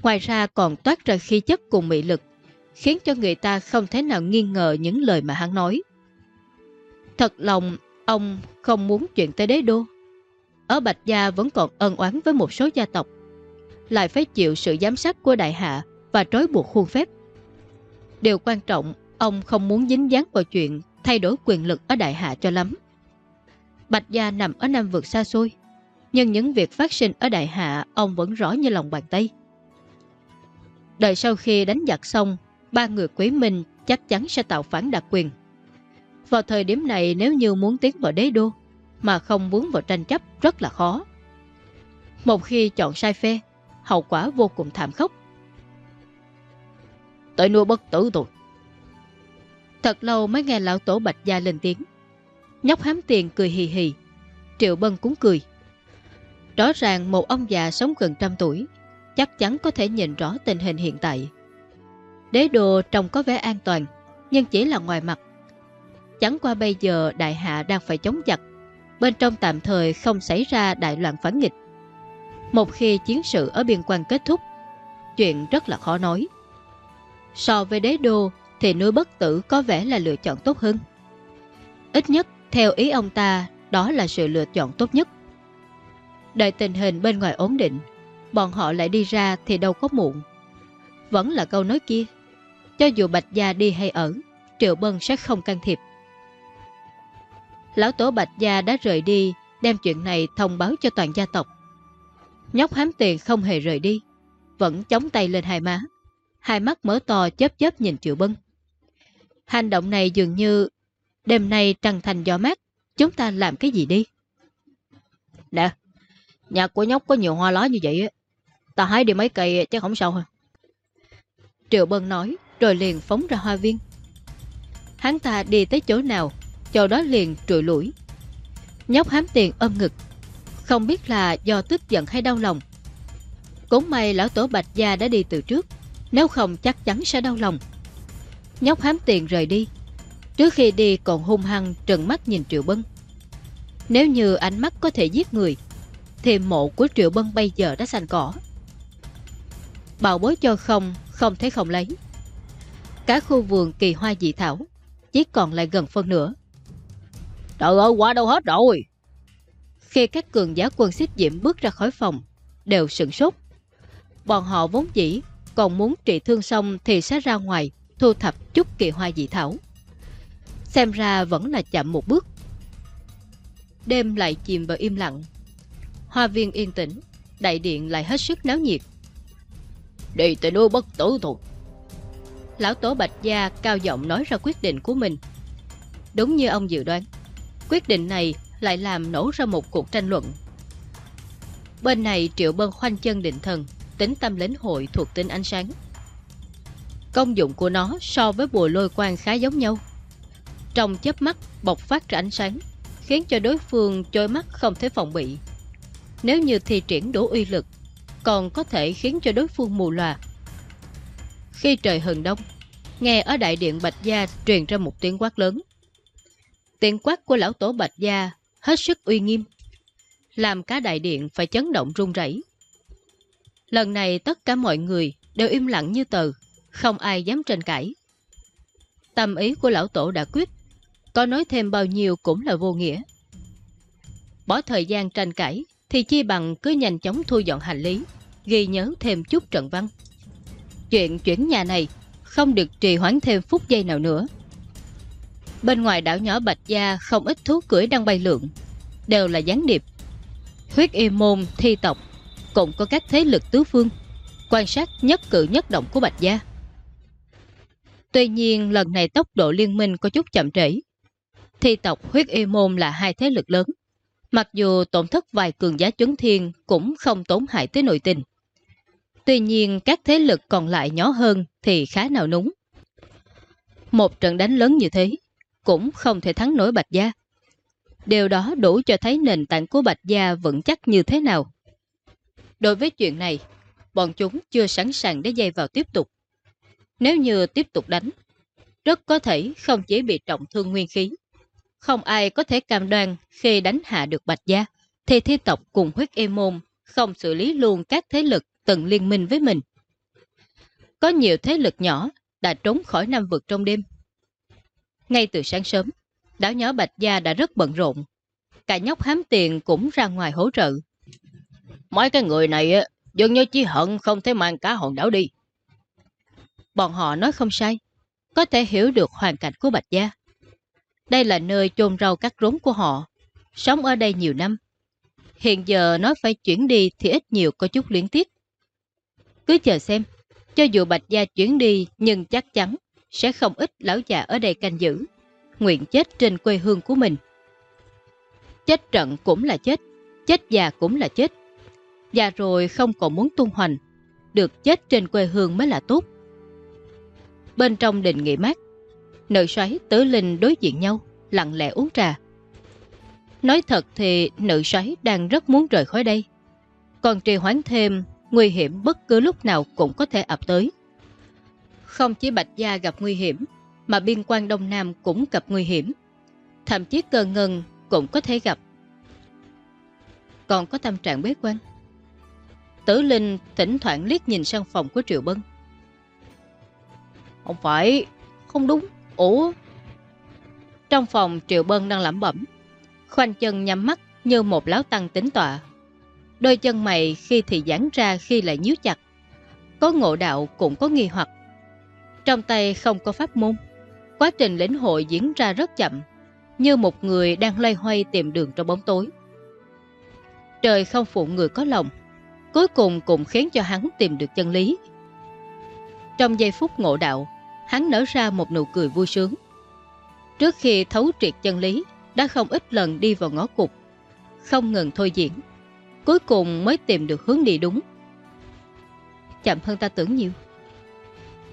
Ngoài ra còn toát ra khí chất cùng mị lực, khiến cho người ta không thể nào nghi ngờ những lời mà hắn nói. Thật lòng, ông không muốn chuyện tới đế đô. Ở Bạch Gia vẫn còn ân oán với một số gia tộc, lại phải chịu sự giám sát của đại hạ và trói buộc khuôn phép. Điều quan trọng, ông không muốn dính dáng vào chuyện thay đổi quyền lực ở đại hạ cho lắm. Bạch Gia nằm ở Nam vực xa xôi, nhưng những việc phát sinh ở đại hạ ông vẫn rõ như lòng bàn tay. Đợi sau khi đánh giặc xong, ba người quý minh chắc chắn sẽ tạo phản đặc quyền. Vào thời điểm này nếu như muốn tiến vào đế đô, mà không vướng vào tranh chấp rất là khó. Một khi chọn sai phe, hậu quả vô cùng thảm khốc. Tới nuôi bất tử rồi. Thật lâu mới nghe lão tổ Bạch Gia lên tiếng. Nhóc hám tiền cười hì hì. Triệu Bân cũng cười. Rõ ràng một ông già sống gần trăm tuổi chắc chắn có thể nhìn rõ tình hình hiện tại. Đế đồ trông có vẻ an toàn, nhưng chỉ là ngoài mặt. Chẳng qua bây giờ đại hạ đang phải chống giặc, bên trong tạm thời không xảy ra đại loạn phản nghịch. Một khi chiến sự ở biên quan kết thúc, chuyện rất là khó nói. So với đế đô thì núi bất tử có vẻ là lựa chọn tốt hơn. Ít nhất, theo ý ông ta, đó là sự lựa chọn tốt nhất. Đợi tình hình bên ngoài ổn định, bọn họ lại đi ra thì đâu có muộn. Vẫn là câu nói kia, cho dù Bạch Gia đi hay ở, Triệu Bân sẽ không can thiệp. Lão Tổ Bạch Gia đã rời đi, đem chuyện này thông báo cho toàn gia tộc. Nhóc hám tiền không hề rời đi. vẫn chống tay lên hai má. Hai mắt mở to chớp chớp nhìn Triệu Bân. Hành động này dường như đêm nay trăng thành gió mát, chúng ta làm cái gì đi? Nè, nhà của nhóc có nhiều hoa lá như vậy ta hái đi mấy cây chắc không sao hả? Triệu Bân nói, rồi liền phóng ra hoa viên. Hắn ta đi tới chỗ nào, chỗ đó liền trụi lũi. Nhóc hám tiền ôm ngực, không biết là do tức giận hay đau lòng. Cũng may lão tổ Bạch Gia đã đi từ trước, nếu không chắc chắn sẽ đau lòng. Nhóc hám tiền rời đi, trước khi đi còn hung hăng trừng mắt nhìn Triệu Bân. Nếu như ánh mắt có thể giết người, thì mộ của Triệu Bân bây giờ đã xanh cỏ. Bảo bối cho không, không thấy không lấy. Cả khu vườn kỳ hoa dị thảo, chỉ còn lại gần phân nửa. Trời ơi, qua đâu hết rồi? Khi các cường giá quân xích diễm bước ra khỏi phòng, đều sửng sốt. Bọn họ vốn dĩ còn muốn trị thương xong thì sẽ ra ngoài thu thập chút kỳ hoa dị thảo. Xem ra vẫn là chậm một bước. Đêm lại chìm vào im lặng. Hoa viên yên tĩnh, đại điện lại hết sức náo nhiệt. Đi tới nơi bất tử thôi. Lão Tổ Bạch Gia cao giọng nói ra quyết định của mình. Đúng như ông dự đoán, quyết định này lại làm nổ ra một cuộc tranh luận. Bên này Triệu Bân khoanh chân định thần, tính tâm lĩnh hội thuộc tính ánh sáng. Công dụng của nó so với bùa lôi quang khá giống nhau. Trong chớp mắt bộc phát ra ánh sáng, khiến cho đối phương trôi mắt không thể phòng bị. Nếu như thi triển đủ uy lực, còn có thể khiến cho đối phương mù lòa. Khi trời hừng đông, nghe ở đại điện Bạch Gia truyền ra một tiếng quát lớn. Tiện quát của lão tổ Bạch Gia hết sức uy nghiêm, làm cả đại điện phải chấn động run rẩy. Lần này tất cả mọi người đều im lặng như tờ, không ai dám tranh cãi. Tâm ý của lão tổ đã quyết, có nói thêm bao nhiêu cũng là vô nghĩa. Bỏ thời gian tranh cãi thì chi bằng cứ nhanh chóng thu dọn hành lý, ghi nhớ thêm chút trận văn. Chuyện chuyển nhà này không được trì hoãn thêm phút giây nào nữa. Bên ngoài đảo nhỏ Bạch Gia không ít thú cưỡi đang bay lượn, đều là gián điệp. Huyết y môn, thi tộc, cũng có các thế lực tứ phương, quan sát nhất cử nhất động của Bạch Gia. Tuy nhiên lần này tốc độ liên minh có chút chậm trễ. Thi tộc huyết y môn là hai thế lực lớn. Mặc dù tổn thất vài cường giá chấn thiên cũng không tổn hại tới nội tình. Tuy nhiên các thế lực còn lại nhỏ hơn thì khá nào núng. Một trận đánh lớn như thế cũng không thể thắng nổi Bạch Gia. Điều đó đủ cho thấy nền tảng của Bạch Gia vững chắc như thế nào. Đối với chuyện này, bọn chúng chưa sẵn sàng để dây vào tiếp tục. Nếu như tiếp tục đánh, rất có thể không chỉ bị trọng thương nguyên khí. Không ai có thể cam đoan khi đánh hạ được Bạch Gia, thì thi tộc cùng huyết ê môn không xử lý luôn các thế lực từng liên minh với mình. Có nhiều thế lực nhỏ đã trốn khỏi Nam vực trong đêm. Ngay từ sáng sớm, đảo nhỏ Bạch Gia đã rất bận rộn. Cả nhóc hám tiền cũng ra ngoài hỗ trợ. Mấy cái người này dường như chỉ hận không thể mang cá hòn đảo đi. Bọn họ nói không sai, có thể hiểu được hoàn cảnh của Bạch Gia. Đây là nơi chôn rau cắt rốn của họ, sống ở đây nhiều năm. Hiện giờ nói phải chuyển đi thì ít nhiều có chút luyến tiếc. Cứ chờ xem, cho dù Bạch Gia chuyển đi nhưng chắc chắn sẽ không ít lão già ở đây canh giữ, nguyện chết trên quê hương của mình. Chết trận cũng là chết, chết già cũng là chết. Già rồi không còn muốn tung hoành, được chết trên quê hương mới là tốt. Bên trong đình nghỉ mát, nữ xoáy tứ linh đối diện nhau, lặng lẽ uống trà. Nói thật thì nữ xoáy đang rất muốn rời khỏi đây. Còn trì hoãn thêm, nguy hiểm bất cứ lúc nào cũng có thể ập tới. Không chỉ Bạch Gia gặp nguy hiểm, mà biên quan Đông Nam cũng gặp nguy hiểm. Thậm chí cơ ngân cũng có thể gặp. Còn có tâm trạng bế quan. Tử Linh thỉnh thoảng liếc nhìn sang phòng của Triệu Bân. Không phải, không đúng, ủa? Trong phòng Triệu Bân đang lẩm bẩm, khoanh chân nhắm mắt như một láo tăng tính tọa. Đôi chân mày khi thì giãn ra khi lại nhíu chặt. Có ngộ đạo cũng có nghi hoặc. Trong tay không có pháp môn. Quá trình lĩnh hội diễn ra rất chậm, như một người đang loay hoay tìm đường trong bóng tối. Trời không phụ người có lòng. cuối cùng cũng khiến cho hắn tìm được chân lý. Trong giây phút ngộ đạo, hắn nở ra một nụ cười vui sướng. Trước khi thấu triệt chân lý, đã không ít lần đi vào ngõ cục, không ngừng thôi diễn, cuối cùng mới tìm được hướng đi đúng. Chậm hơn ta tưởng nhiều.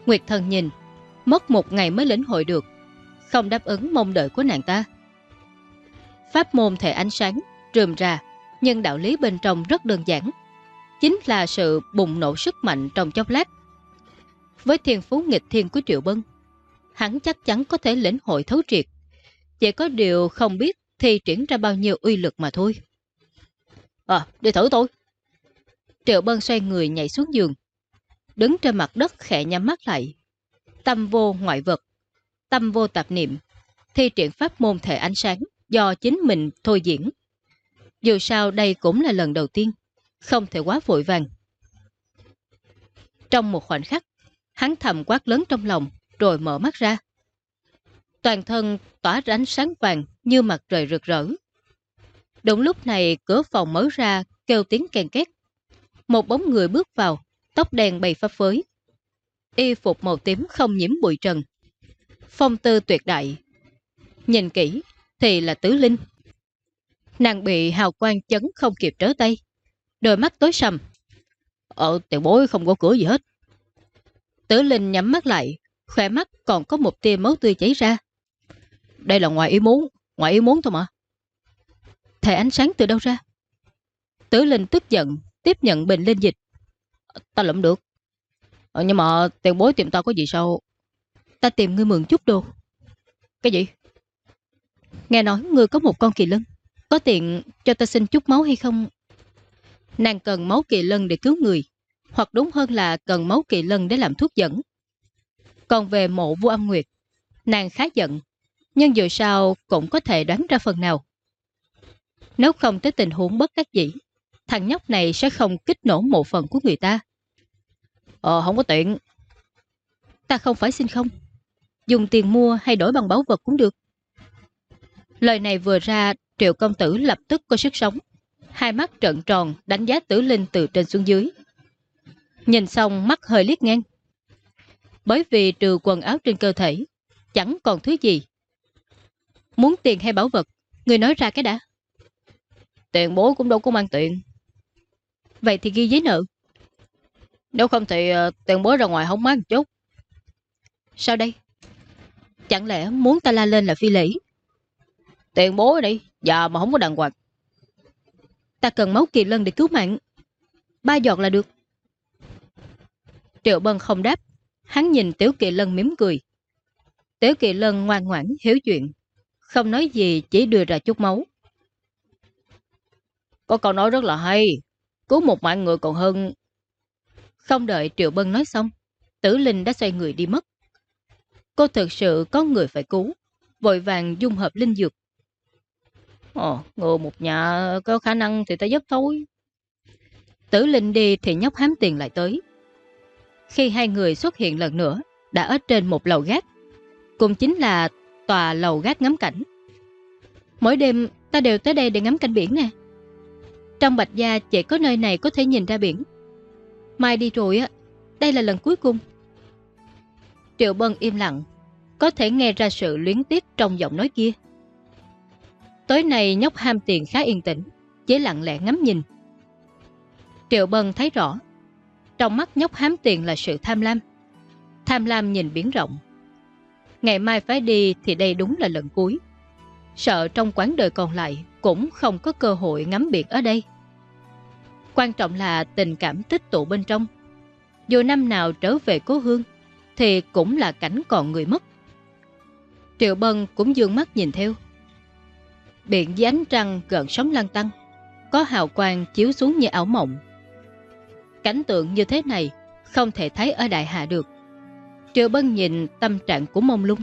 Nguyệt thần nhìn, mất một ngày mới lĩnh hội được, không đáp ứng mong đợi của nàng ta. Pháp môn thể ánh sáng, rườm ra, nhưng đạo lý bên trong rất đơn giản. Chính là sự bùng nổ sức mạnh trong chốc lát. Với thiên phú nghịch thiên của Triệu Bân, hắn chắc chắn có thể lĩnh hội thấu triệt. Chỉ có điều không biết thi triển ra bao nhiêu uy lực mà thôi. À, đi thử thôi. Triệu Bân xoay người nhảy xuống giường. Đứng trên mặt đất khẽ nhắm mắt lại. Tâm vô ngoại vật. Tâm vô tạp niệm. Thi triển pháp môn thể ánh sáng do chính mình thôi diễn. Dù sao đây cũng là lần đầu tiên, không thể quá vội vàng. Trong một khoảnh khắc, hắn thầm quát lớn trong lòng, rồi mở mắt ra. Toàn thân tỏa ra ánh sáng vàng như mặt trời rực rỡ. Đúng lúc này cửa phòng mở ra kêu tiếng kèn két. Một bóng người bước vào, tóc đen bay phấp phới. Y phục màu tím không nhiễm bụi trần. Phong tư tuyệt đại. Nhìn kỹ thì là tứ linh. Nàng bị hào quang chấn không kịp trở tay. Đôi mắt tối sầm. Ờ, tiểu bối không có cửa gì hết. tứ Linh nhắm mắt lại, khỏe mắt còn có một tia máu tươi chảy ra. Đây là ngoài ý muốn, ngoài ý muốn thôi mà. Thẻ ánh sáng từ đâu ra? tứ Linh tức giận, tiếp nhận bình linh dịch. Ta lẫm được. Ờ, nhưng mà tiền bối tìm ta có gì sao? Ta tìm ngươi mượn chút đồ. Cái gì? Nghe nói ngươi có một con kỳ lân. Có tiện cho ta xin chút máu hay không? Nàng cần máu kỳ lân để cứu người, hoặc đúng hơn là cần máu kỳ lân để làm thuốc dẫn. Còn về mộ vua âm nguyệt, nàng khá giận, nhưng dù sao cũng có thể đoán ra phần nào. Nếu không tới tình huống bất đắc dĩ, thằng nhóc này sẽ không kích nổ một phần của người ta. Ờ, không có tiện. Ta không phải xin không. Dùng tiền mua hay đổi bằng báu vật cũng được. Lời này vừa ra Triệu công tử lập tức có sức sống. Hai mắt trợn tròn đánh giá tử linh từ trên xuống dưới. Nhìn xong mắt hơi liếc ngang. Bởi vì trừ quần áo trên cơ thể, chẳng còn thứ gì. Muốn tiền hay bảo vật, người nói ra cái đã. Tiền bố cũng đâu có mang tiền. Vậy thì ghi giấy nợ. Nếu không thì uh, tiền bố ra ngoài không mang chút. Sao đây? Chẳng lẽ muốn ta la lên là phi lễ? Tiền bố đi, Dạ mà không có đàng hoàng. Ta cần máu kỳ lân để cứu mạng. Ba giọt là được. Triệu Bân không đáp. Hắn nhìn Tiểu Kỳ Lân mím cười. Tiểu Kỳ Lân ngoan ngoãn hiếu chuyện. Không nói gì chỉ đưa ra chút máu. Có câu nói rất là hay. Cứu một mạng người còn hơn... Không đợi Triệu Bân nói xong. Tử Linh đã xoay người đi mất. Cô thực sự có người phải cứu. Vội vàng dung hợp linh dược ờ, Ồ, ngồi một nhà có khả năng thì ta giúp thôi. Tử Linh đi thì nhóc hám tiền lại tới. Khi hai người xuất hiện lần nữa, đã ở trên một lầu gác. Cũng chính là tòa lầu gác ngắm cảnh. Mỗi đêm ta đều tới đây để ngắm cảnh biển nè. Trong Bạch Gia chỉ có nơi này có thể nhìn ra biển. Mai đi rồi á, đây là lần cuối cùng. Triệu Bân im lặng, có thể nghe ra sự luyến tiếc trong giọng nói kia. Tối nay nhóc ham tiền khá yên tĩnh, chỉ lặng lẽ ngắm nhìn. Triệu Bân thấy rõ, trong mắt nhóc hám tiền là sự tham lam. Tham lam nhìn biển rộng. Ngày mai phải đi thì đây đúng là lần cuối. Sợ trong quán đời còn lại cũng không có cơ hội ngắm biển ở đây. Quan trọng là tình cảm tích tụ bên trong. Dù năm nào trở về cố hương, thì cũng là cảnh còn người mất. Triệu Bân cũng dương mắt nhìn theo. Biển dưới ánh trăng gần sóng lăn tăng, có hào quang chiếu xuống như ảo mộng. Cảnh tượng như thế này không thể thấy ở đại hạ được. Triệu Bân nhìn tâm trạng của mông lung.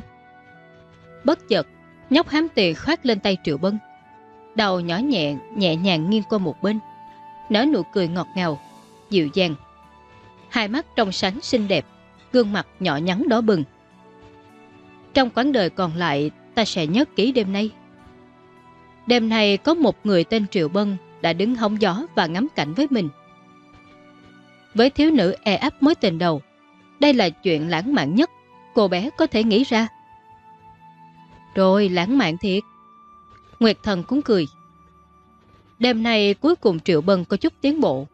Bất chợt, nhóc hám tiền khoát lên tay Triệu Bân. Đầu nhỏ nhẹ, nhẹ nhàng nghiêng qua một bên. Nở nụ cười ngọt ngào, dịu dàng. Hai mắt trong sáng xinh đẹp, gương mặt nhỏ nhắn đỏ bừng. Trong quãng đời còn lại, ta sẽ nhớ kỹ đêm nay. Đêm nay có một người tên Triệu Bân đã đứng hóng gió và ngắm cảnh với mình. Với thiếu nữ e ấp mối tình đầu, đây là chuyện lãng mạn nhất cô bé có thể nghĩ ra. Rồi lãng mạn thiệt. Nguyệt thần cũng cười. Đêm nay cuối cùng Triệu Bân có chút tiến bộ.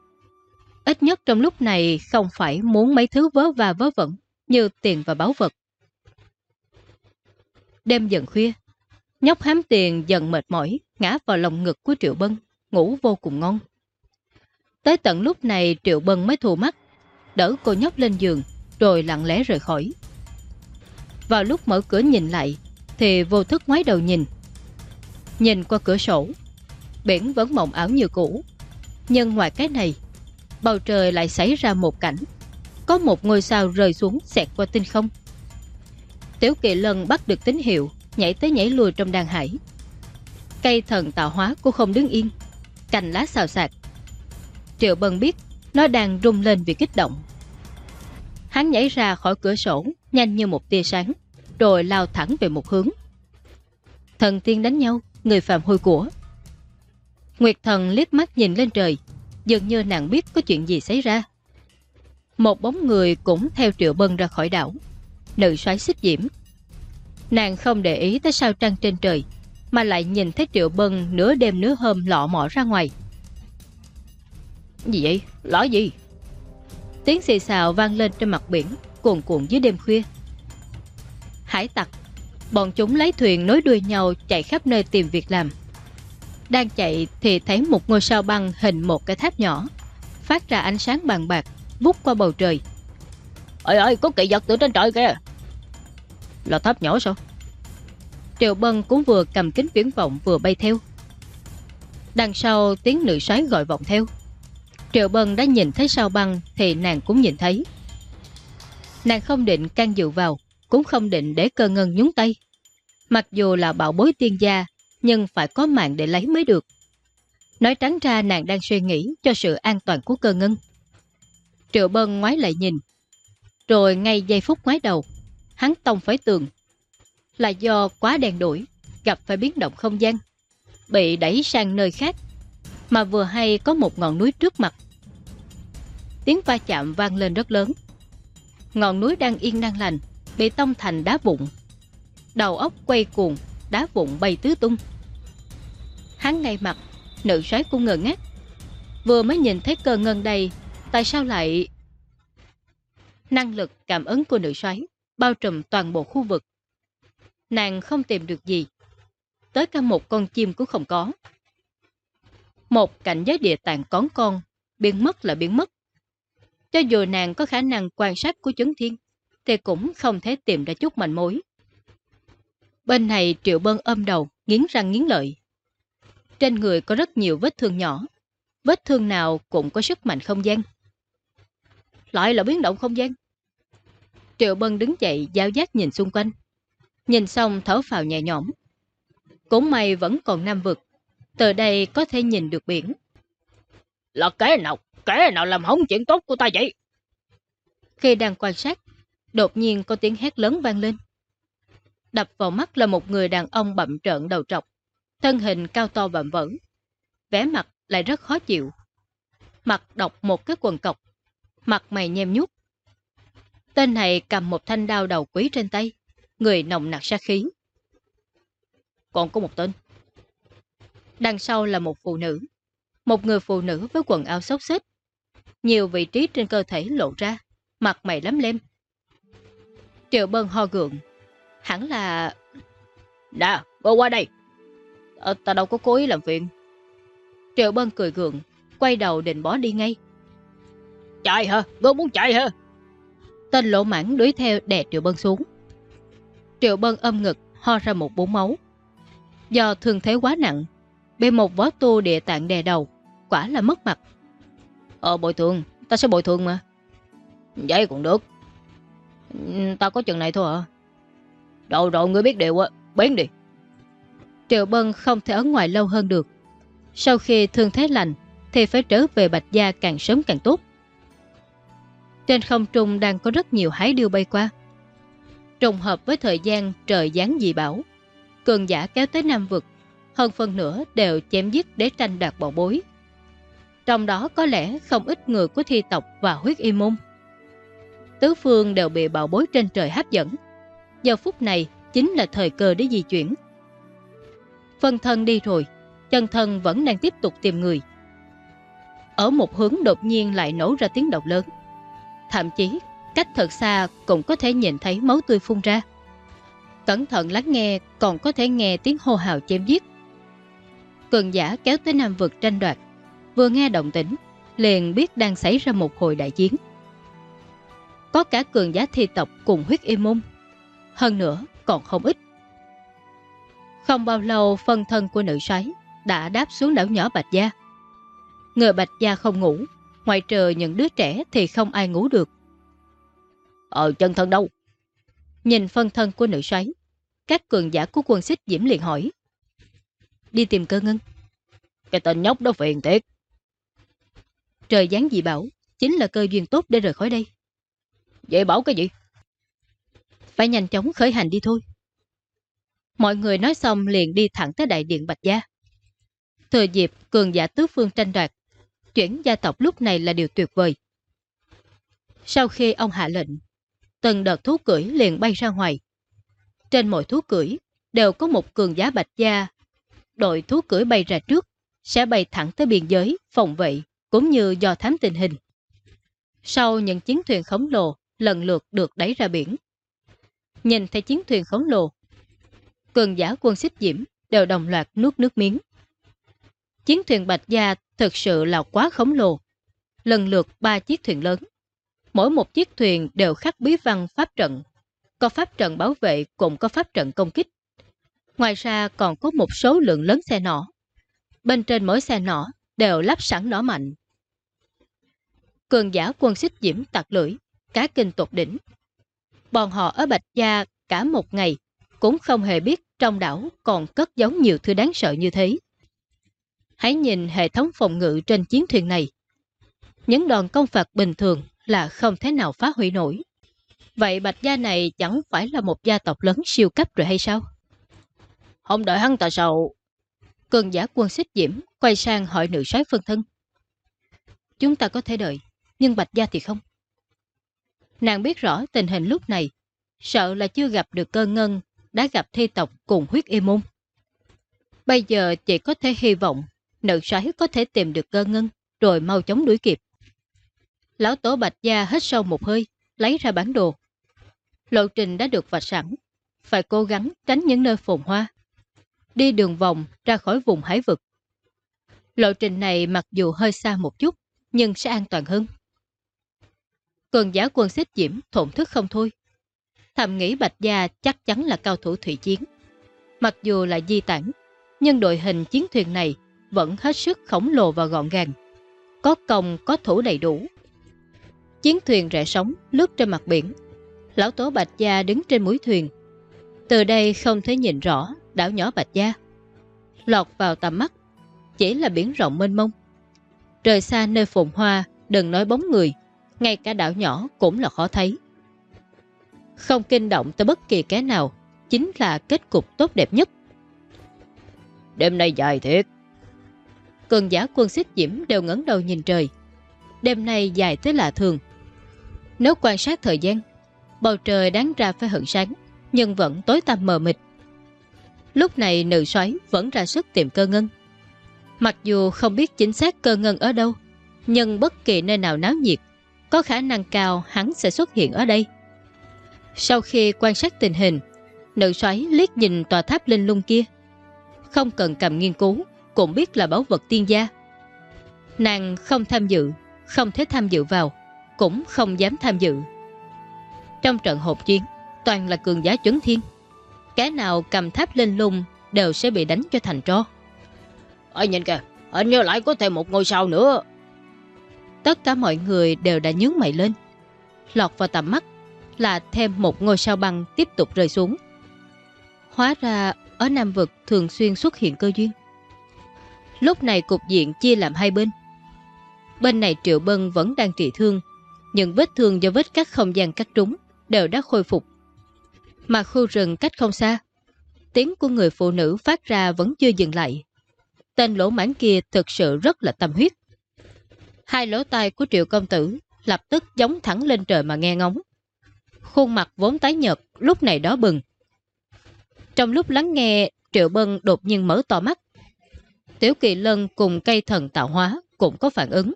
Ít nhất trong lúc này không phải muốn mấy thứ vớ và vớ vẩn như tiền và báu vật. Đêm dần khuya, nhóc hám tiền dần mệt mỏi, ngã vào lòng ngực của Triệu Bân, ngủ vô cùng ngon. Tới tận lúc này Triệu Bân mới thù mắt, đỡ cô nhóc lên giường, rồi lặng lẽ rời khỏi. Vào lúc mở cửa nhìn lại, thì vô thức ngoái đầu nhìn. Nhìn qua cửa sổ, biển vẫn mộng ảo như cũ. Nhưng ngoài cái này, bầu trời lại xảy ra một cảnh. Có một ngôi sao rơi xuống xẹt qua tinh không. Tiểu kỳ lân bắt được tín hiệu, nhảy tới nhảy lùi trong đàn hải. Cây thần tạo hóa cũng không đứng yên, cành lá xào xạc. Triệu Bân biết nó đang rung lên vì kích động. Hắn nhảy ra khỏi cửa sổ, nhanh như một tia sáng, rồi lao thẳng về một hướng. Thần tiên đánh nhau, người phạm hôi của. Nguyệt thần liếc mắt nhìn lên trời, dường như nàng biết có chuyện gì xảy ra. Một bóng người cũng theo triệu bân ra khỏi đảo. Nữ soái xích diễm. Nàng không để ý tới sao trăng trên trời, mà lại nhìn thấy triệu bân nửa đêm nửa hôm lọ mọ ra ngoài. Gì vậy? Lỏ gì? Tiếng xì xào vang lên trên mặt biển, cuồn cuộn dưới đêm khuya. Hải tặc, bọn chúng lấy thuyền nối đuôi nhau chạy khắp nơi tìm việc làm. Đang chạy thì thấy một ngôi sao băng hình một cái tháp nhỏ, phát ra ánh sáng bàn bạc, vút qua bầu trời. Ơi ơi, có kỳ vật từ trên trời kìa. Là tháp nhỏ sao? Triệu Bân cũng vừa cầm kính viễn vọng vừa bay theo. Đằng sau tiếng nữ soái gọi vọng theo. Triệu Bân đã nhìn thấy sao băng thì nàng cũng nhìn thấy. Nàng không định can dự vào, cũng không định để cơ ngân nhúng tay. Mặc dù là bảo bối tiên gia, nhưng phải có mạng để lấy mới được. Nói trắng ra nàng đang suy nghĩ cho sự an toàn của cơ ngân. Triệu Bân ngoái lại nhìn. Rồi ngay giây phút ngoái đầu, hắn tông phải tường. Là do quá đèn đuổi, gặp phải biến động không gian, bị đẩy sang nơi khác, mà vừa hay có một ngọn núi trước mặt. Tiếng va chạm vang lên rất lớn. Ngọn núi đang yên đang lành, bị tông thành đá vụn. Đầu óc quay cuồng, đá vụn bay tứ tung. Hắn ngay mặt, nữ soái cũng ngờ ngác. Vừa mới nhìn thấy cơ ngân đây, tại sao lại... Năng lực cảm ứng của nữ soái bao trùm toàn bộ khu vực. Nàng không tìm được gì. Tới cả một con chim cũng không có. Một cảnh giới địa tạng cón con, biến mất là biến mất. Cho dù nàng có khả năng quan sát của chấn thiên, thì cũng không thể tìm ra chút manh mối. Bên này Triệu Bân ôm đầu, nghiến răng nghiến lợi. Trên người có rất nhiều vết thương nhỏ, vết thương nào cũng có sức mạnh không gian. Lại là biến động không gian. Triệu Bân đứng dậy giao giác nhìn xung quanh. Nhìn xong thở phào nhẹ nhõm. Cũng may vẫn còn nam vực. Từ đây có thể nhìn được biển. Là cái nào, cái nào làm hỏng chuyện tốt của ta vậy? Khi đang quan sát, đột nhiên có tiếng hét lớn vang lên. Đập vào mắt là một người đàn ông bậm trợn đầu trọc, thân hình cao to vạm vẩn, Vẻ mặt lại rất khó chịu. Mặt đọc một cái quần cọc, mặt mày nhem nhút. Tên này cầm một thanh đao đầu quý trên tay, người nồng nặc sát khí. Còn có một tên. Đằng sau là một phụ nữ. Một người phụ nữ với quần áo xốc xếch. Nhiều vị trí trên cơ thể lộ ra, mặt mày lắm lem. Triệu Bân ho gượng. Hẳn là... Đã, cô qua đây. Ờ, ta đâu có cố ý làm phiền. Triệu Bân cười gượng, quay đầu định bỏ đi ngay. Chạy hả? Cô muốn chạy hả? Tên lỗ mãn đuổi theo đè Triệu Bân xuống. Triệu Bân âm ngực, ho ra một bún máu. Do thương thế quá nặng, bị một võ tu địa tạng đè đầu, quả là mất mặt. Ờ, bồi thường, ta sẽ bồi thường mà. Vậy cũng được. Ta có chừng này thôi à. Rồi rồi, ngươi biết điều á, biến đi. Triệu Bân không thể ở ngoài lâu hơn được. Sau khi thương thế lành, thì phải trở về Bạch Gia càng sớm càng tốt. Trên không trung đang có rất nhiều hái điêu bay qua. Trùng hợp với thời gian trời giáng dị bảo, cường giả kéo tới Nam Vực, hơn phần nữa đều chém giết để tranh đoạt bảo bối. Trong đó có lẽ không ít người của thi tộc và huyết y môn. Tứ phương đều bị bảo bối trên trời hấp dẫn. Giờ phút này chính là thời cơ để di chuyển. Phân thân đi rồi, chân thân vẫn đang tiếp tục tìm người. Ở một hướng đột nhiên lại nổ ra tiếng động lớn. Thậm chí, cách thật xa cũng có thể nhìn thấy máu tươi phun ra. Cẩn thận lắng nghe còn có thể nghe tiếng hô hào chém giết. Cường giả kéo tới Nam vực tranh đoạt. Vừa nghe động tĩnh, liền biết đang xảy ra một hồi đại chiến. Có cả cường giả thi tộc cùng huyết y môn. Hơn nữa, còn không ít. Không bao lâu phân thân của nữ sái đã đáp xuống đảo nhỏ Bạch Gia. Người Bạch Gia không ngủ, ngoại trừ những đứa trẻ thì không ai ngủ được. Ờ chân thân đâu? Nhìn phân thân của nữ sái, các cường giả của quân xích diễm liền hỏi. Đi tìm cơ ngân. Cái tên nhóc đó phiền thiệt. Trời giáng dị bảo, chính là cơ duyên tốt để rời khỏi đây. Vậy bảo cái gì? Phải nhanh chóng khởi hành đi thôi. Mọi người nói xong liền đi thẳng tới đại điện Bạch Gia. Thừa dịp cường giả tứ phương tranh đoạt, chuyển gia tộc lúc này là điều tuyệt vời. Sau khi ông hạ lệnh, từng đợt thú cưỡi liền bay ra ngoài. Trên mỗi thú cưỡi đều có một cường giá Bạch Gia. Đội thú cưỡi bay ra trước, sẽ bay thẳng tới biên giới, phòng vệ, cũng như do thám tình hình. Sau những chiến thuyền khổng lồ lần lượt được đẩy ra biển. Nhìn thấy chiến thuyền khổng lồ, cường giả quân xích diễm đều đồng loạt nuốt nước miếng. Chiến thuyền Bạch Gia thực sự là quá khổng lồ. Lần lượt ba chiếc thuyền lớn. Mỗi một chiếc thuyền đều khắc bí văn pháp trận. Có pháp trận bảo vệ cũng có pháp trận công kích. Ngoài ra còn có một số lượng lớn xe nỏ. Bên trên mỗi xe nỏ đều lắp sẵn nỏ mạnh. Cường giả quân xích diễm tạc lưỡi, cá kinh tột đỉnh. Bọn họ ở Bạch Gia cả một ngày cũng không hề biết trong đảo còn cất giấu nhiều thứ đáng sợ như thế. Hãy nhìn hệ thống phòng ngự trên chiến thuyền này. Những đòn công phạt bình thường là không thể nào phá hủy nổi. Vậy Bạch Gia này chẳng phải là một gia tộc lớn siêu cấp rồi hay sao? Không đợi hắn tại sao? Cường giả quân xích diễm quay sang hỏi nữ soái phân thân. Chúng ta có thể đợi, nhưng Bạch Gia thì không. Nàng biết rõ tình hình lúc này, sợ là chưa gặp được cơ ngân, đã gặp thi tộc cùng huyết y môn. Bây giờ chỉ có thể hy vọng nữ xoáy có thể tìm được cơ ngân, rồi mau chóng đuổi kịp. Lão tổ Bạch Gia hết sâu một hơi, lấy ra bản đồ. Lộ trình đã được vạch sẵn, phải cố gắng tránh những nơi phồn hoa. Đi đường vòng ra khỏi vùng hải vực. Lộ trình này mặc dù hơi xa một chút, nhưng sẽ an toàn hơn. Cường giả quân xích diễm thổn thức không thôi. Thầm nghĩ Bạch Gia chắc chắn là cao thủ thủy chiến. Mặc dù là di tản, nhưng đội hình chiến thuyền này vẫn hết sức khổng lồ và gọn gàng. Có công, có thủ đầy đủ. Chiến thuyền rẽ sóng lướt trên mặt biển. Lão Tố Bạch Gia đứng trên mũi thuyền. Từ đây không thể nhìn rõ đảo nhỏ Bạch Gia. Lọt vào tầm mắt, chỉ là biển rộng mênh mông. Rời xa nơi phồn hoa, đừng nói bóng người, ngay cả đảo nhỏ cũng là khó thấy. Không kinh động tới bất kỳ cái nào, chính là kết cục tốt đẹp nhất. Đêm nay dài thiệt. Cường giả quân xích diễm đều ngấn đầu nhìn trời. Đêm nay dài tới lạ thường. Nếu quan sát thời gian, bầu trời đáng ra phải hận sáng, nhưng vẫn tối tăm mờ mịt. Lúc này nữ soái vẫn ra sức tìm cơ ngân. Mặc dù không biết chính xác cơ ngân ở đâu, nhưng bất kỳ nơi nào náo nhiệt, có khả năng cao hắn sẽ xuất hiện ở đây. Sau khi quan sát tình hình, nữ soái liếc nhìn tòa tháp linh lung kia. Không cần cầm nghiên cứu, cũng biết là bảo vật tiên gia. Nàng không tham dự, không thể tham dự vào, cũng không dám tham dự. Trong trận hộp chiến, toàn là cường giá chấn thiên. Cái nào cầm tháp linh lung đều sẽ bị đánh cho thành tro. Ôi nhìn kìa, hình như lại có thêm một ngôi sao nữa. Tất cả mọi người đều đã nhướng mày lên. Lọt vào tầm mắt là thêm một ngôi sao băng tiếp tục rơi xuống. Hóa ra ở Nam Vực thường xuyên xuất hiện cơ duyên. Lúc này cục diện chia làm hai bên. Bên này Triệu Bân vẫn đang trị thương, những vết thương do vết cắt không gian cắt trúng đều đã khôi phục. Mà khu rừng cách không xa, tiếng của người phụ nữ phát ra vẫn chưa dừng lại. Tên lỗ mãn kia thực sự rất là tâm huyết. Hai lỗ tai của triệu công tử lập tức giống thẳng lên trời mà nghe ngóng. Khuôn mặt vốn tái nhợt lúc này đó bừng. Trong lúc lắng nghe, Triệu Bân đột nhiên mở to mắt. Tiểu Kỳ Lân cùng cây thần tạo hóa cũng có phản ứng.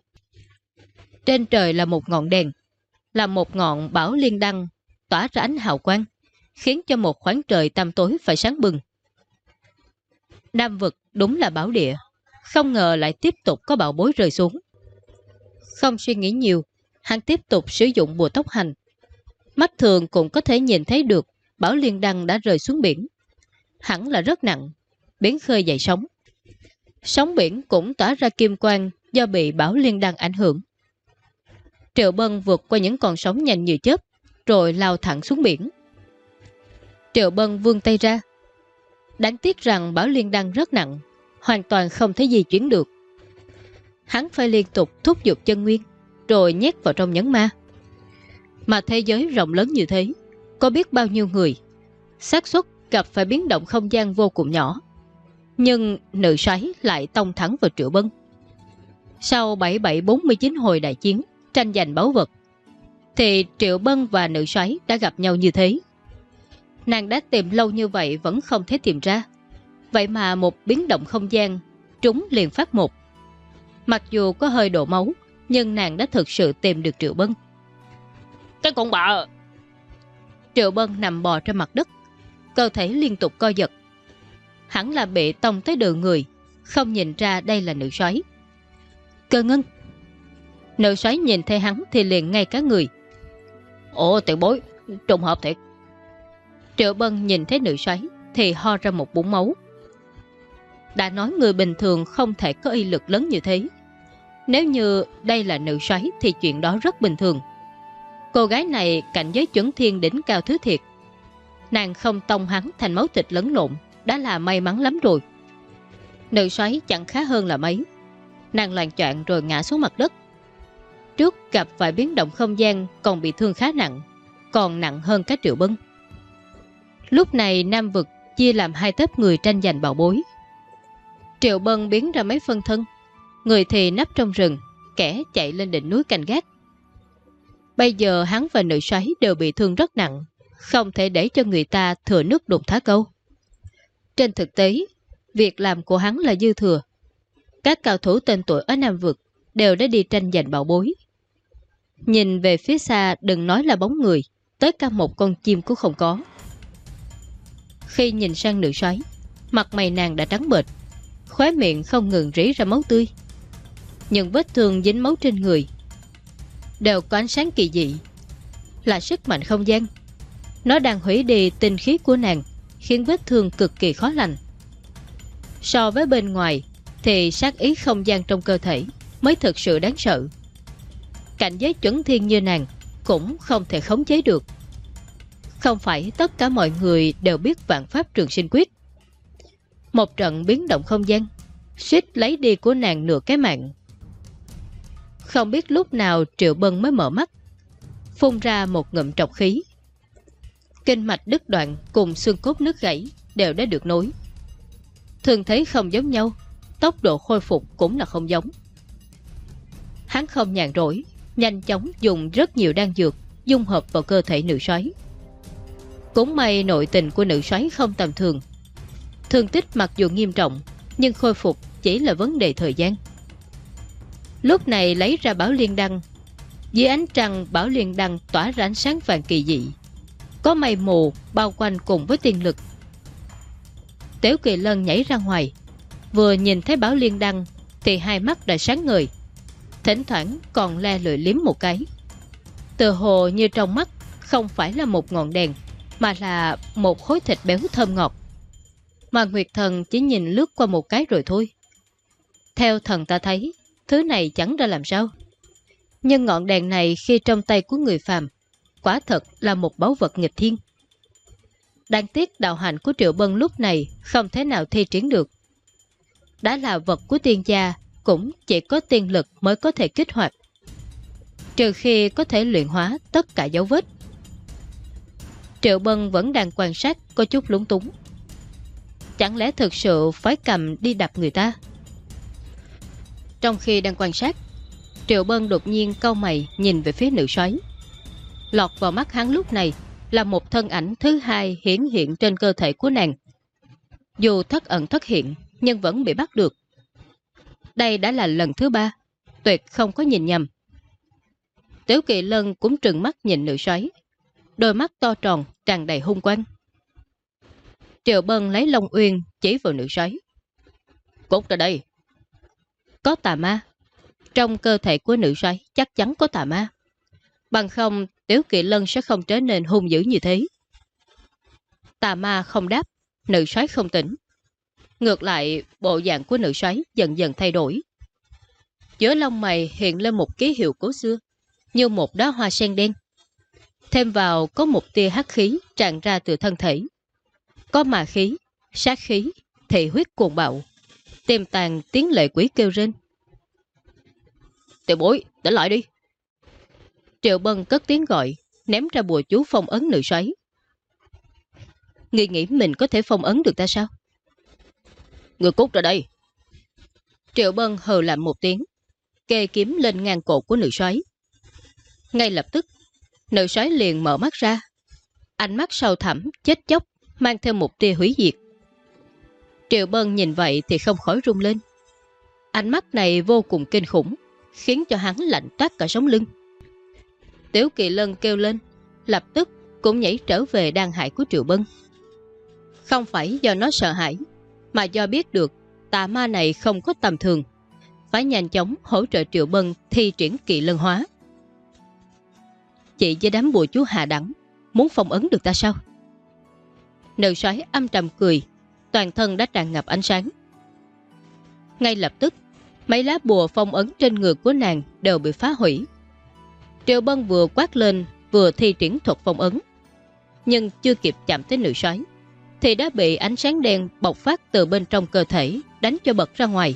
Trên trời là một ngọn đèn, là một ngọn bảo liên đăng tỏa ra ánh hào quang, khiến cho một khoảng trời tăm tối phải sáng bừng. Nam vực đúng là bảo địa, không ngờ lại tiếp tục có bão bối rơi xuống. Không suy nghĩ nhiều, hắn tiếp tục sử dụng bùa tốc hành. Mắt thường cũng có thể nhìn thấy được Bảo Liên Đăng đã rơi xuống biển. Hẳn là rất nặng, biển khơi dậy sóng. Sóng biển cũng tỏa ra kim quang do bị Bảo Liên Đăng ảnh hưởng. Triệu Bân vượt qua những con sóng nhanh như chớp, rồi lao thẳng xuống biển. Triệu Bân vươn tay ra. Đáng tiếc rằng Bảo Liên Đăng rất nặng, hoàn toàn không thể di chuyển được. Hắn phải liên tục thúc giục chân nguyên, rồi nhét vào trong nhấn ma. Mà thế giới rộng lớn như thế, có biết bao nhiêu người, xác suất gặp phải biến động không gian vô cùng nhỏ. Nhưng nữ xoáy lại tông thẳng vào triệu bân. Sau 7749 hồi đại chiến, tranh giành báu vật, thì Triệu Bân và nữ xoáy đã gặp nhau như thế. Nàng đã tìm lâu như vậy vẫn không thể tìm ra. Vậy mà một biến động không gian, trúng liền phát một. Mặc dù có hơi đổ máu, nhưng nàng đã thực sự tìm được Triệu Bân. Cái con bà! Triệu Bân nằm bò trên mặt đất, cơ thể liên tục co giật. Hẳn là bị tông tới đường người, không nhìn ra đây là nữ xoáy. Cơ ngân! Nữ xoáy nhìn thấy hắn thì liền ngay cả người. Ồ tiểu bối, trùng hợp thiệt. Triệu Bân nhìn thấy nữ xoáy thì ho ra một bụng máu. Đã nói người bình thường không thể có y lực lớn như thế. Nếu như đây là nữ xoáy thì chuyện đó rất bình thường. Cô gái này cảnh giới chuẩn thiên đỉnh cao thứ thiệt. Nàng không tông hắn thành máu thịt lẫn lộn, đã là may mắn lắm rồi. Nữ xoáy chẳng khá hơn là mấy. Nàng loạn choạng rồi ngã xuống mặt đất. Trước gặp vài biến động không gian còn bị thương khá nặng, còn nặng hơn các triệu bân. Lúc này Nam Vực chia làm hai tếp người tranh giành bảo bối. Triệu Bân biến ra mấy phân thân, người thì nấp trong rừng, kẻ chạy lên đỉnh núi canh gác. Bây giờ hắn và nữ xoáy đều bị thương rất nặng, không thể để cho người ta thừa nước đục thá câu. Trên thực tế, việc làm của hắn là dư thừa. Các cao thủ tên tuổi ở Nam Vực đều đã đi tranh giành bảo bối. Nhìn về phía xa đừng nói là bóng người, tới cả một con chim cũng không có. Khi nhìn sang nữ xoáy, mặt mày nàng đã trắng bệch, khóe miệng không ngừng rỉ ra máu tươi. Những vết thương dính máu trên người đều có ánh sáng kỳ dị, là sức mạnh không gian. Nó đang hủy đi tinh khí của nàng, khiến vết thương cực kỳ khó lành. So với bên ngoài, thì sát ý không gian trong cơ thể mới thực sự đáng sợ. Cảnh giới chuẩn thiên như nàng cũng không thể khống chế được. Không phải tất cả mọi người đều biết vạn pháp trường sinh quyết. Một trận biến động không gian, suýt lấy đi của nàng nửa cái mạng. Không biết lúc nào Triệu Bân mới mở mắt, phun ra một ngụm trọc khí. Kinh mạch đứt đoạn cùng xương cốt nước gãy đều đã được nối. Thường thấy không giống nhau, tốc độ khôi phục cũng là không giống. Hắn không nhàn rỗi, nhanh chóng dùng rất nhiều đan dược dung hợp vào cơ thể nữ xoáy. Cũng may nội tình của nữ xoáy không tầm thường. Thương tích mặc dù nghiêm trọng, nhưng khôi phục chỉ là vấn đề thời gian. Lúc này lấy ra bảo liên đăng. Dưới ánh trăng bảo liên đăng tỏa ra ánh sáng vàng kỳ dị. Có mây mù bao quanh cùng với tiên lực. Tiểu kỳ lân nhảy ra ngoài. Vừa nhìn thấy bảo liên đăng thì hai mắt đã sáng ngời. Thỉnh thoảng còn le lưỡi liếm một cái. Từ hồ như trong mắt không phải là một ngọn đèn mà là một khối thịt béo thơm ngọt. Mà Nguyệt Thần chỉ nhìn lướt qua một cái rồi thôi. Theo thần ta thấy, thứ này chẳng ra làm sao. Nhưng ngọn đèn này khi trong tay của người phàm, quả thật là một báu vật nghịch thiên. Đáng tiếc đạo hạnh của Triệu Bân lúc này không thể nào thi triển được. Đã là vật của tiên gia, cũng chỉ có tiên lực mới có thể kích hoạt. Trừ khi có thể luyện hóa tất cả dấu vết. Triệu Bân vẫn đang quan sát có chút lúng túng. Chẳng lẽ thực sự phải cầm đi đập người ta? Trong khi đang quan sát, Triệu Bân đột nhiên cau mày nhìn về phía nữ sói Lọt vào mắt hắn lúc này là một thân ảnh thứ hai hiển hiện trên cơ thể của nàng. Dù thất ẩn thất hiện, nhưng vẫn bị bắt được. Đây đã là lần thứ ba, tuyệt không có nhìn nhầm. Tiểu kỳ lân cũng trừng mắt nhìn nữ xoáy, đôi mắt to tròn, tràn đầy hung quang. Triệu Bân lấy Long Uyên chỉ vào nữ xoáy. Cút ra đây. Có tà ma. Trong cơ thể của nữ xoáy chắc chắn có tà ma. Bằng không, Tiểu Kỵ Lân sẽ không trở nên hung dữ như thế. Tà ma không đáp, nữ xoáy không tỉnh. Ngược lại, bộ dạng của nữ xoáy dần dần thay đổi. Giữa lông mày hiện lên một ký hiệu cố xưa, như một đóa hoa sen đen. Thêm vào có một tia hắc khí tràn ra từ thân thể. Có mà khí, sát khí, thị huyết cuồng bạo. Tiềm tàng tiếng lệ quý kêu rên. Tiểu bối, tỉnh lại đi. Triệu Bân cất tiếng gọi, ném ra bùa chú phong ấn nữ xoáy. Ngươi nghĩ mình có thể phong ấn được ta sao? Người cút ra đây. Triệu Bân hờ làm một tiếng, kê kiếm lên ngang cổ của nữ xoáy. Ngay lập tức, nữ xoáy liền mở mắt ra. Ánh mắt sâu thẳm, chết chóc, mang theo một tia hủy diệt. Triệu Bân nhìn vậy thì không khỏi rung lên. Ánh mắt này vô cùng kinh khủng, khiến cho hắn lạnh toát cả sống lưng. Tiểu Kỳ Lân kêu lên, lập tức cũng nhảy trở về đan hải của Triệu Bân. Không phải do nó sợ hãi, mà do biết được tà ma này không có tầm thường, phải nhanh chóng hỗ trợ Triệu Bân thi triển kỳ lân hóa. Chị với đám bùa chú Hà Đẳng muốn phong ấn được ta sao? Nữ soái âm trầm cười, toàn thân đã tràn ngập ánh sáng. Ngay lập tức, mấy lá bùa phong ấn trên người của nàng đều bị phá hủy. Triệu Bân vừa quát lên vừa thi triển thuật phong ấn. Nhưng chưa kịp chạm tới nữ sói, thì đã bị ánh sáng đen bộc phát từ bên trong cơ thể đánh cho bật ra ngoài.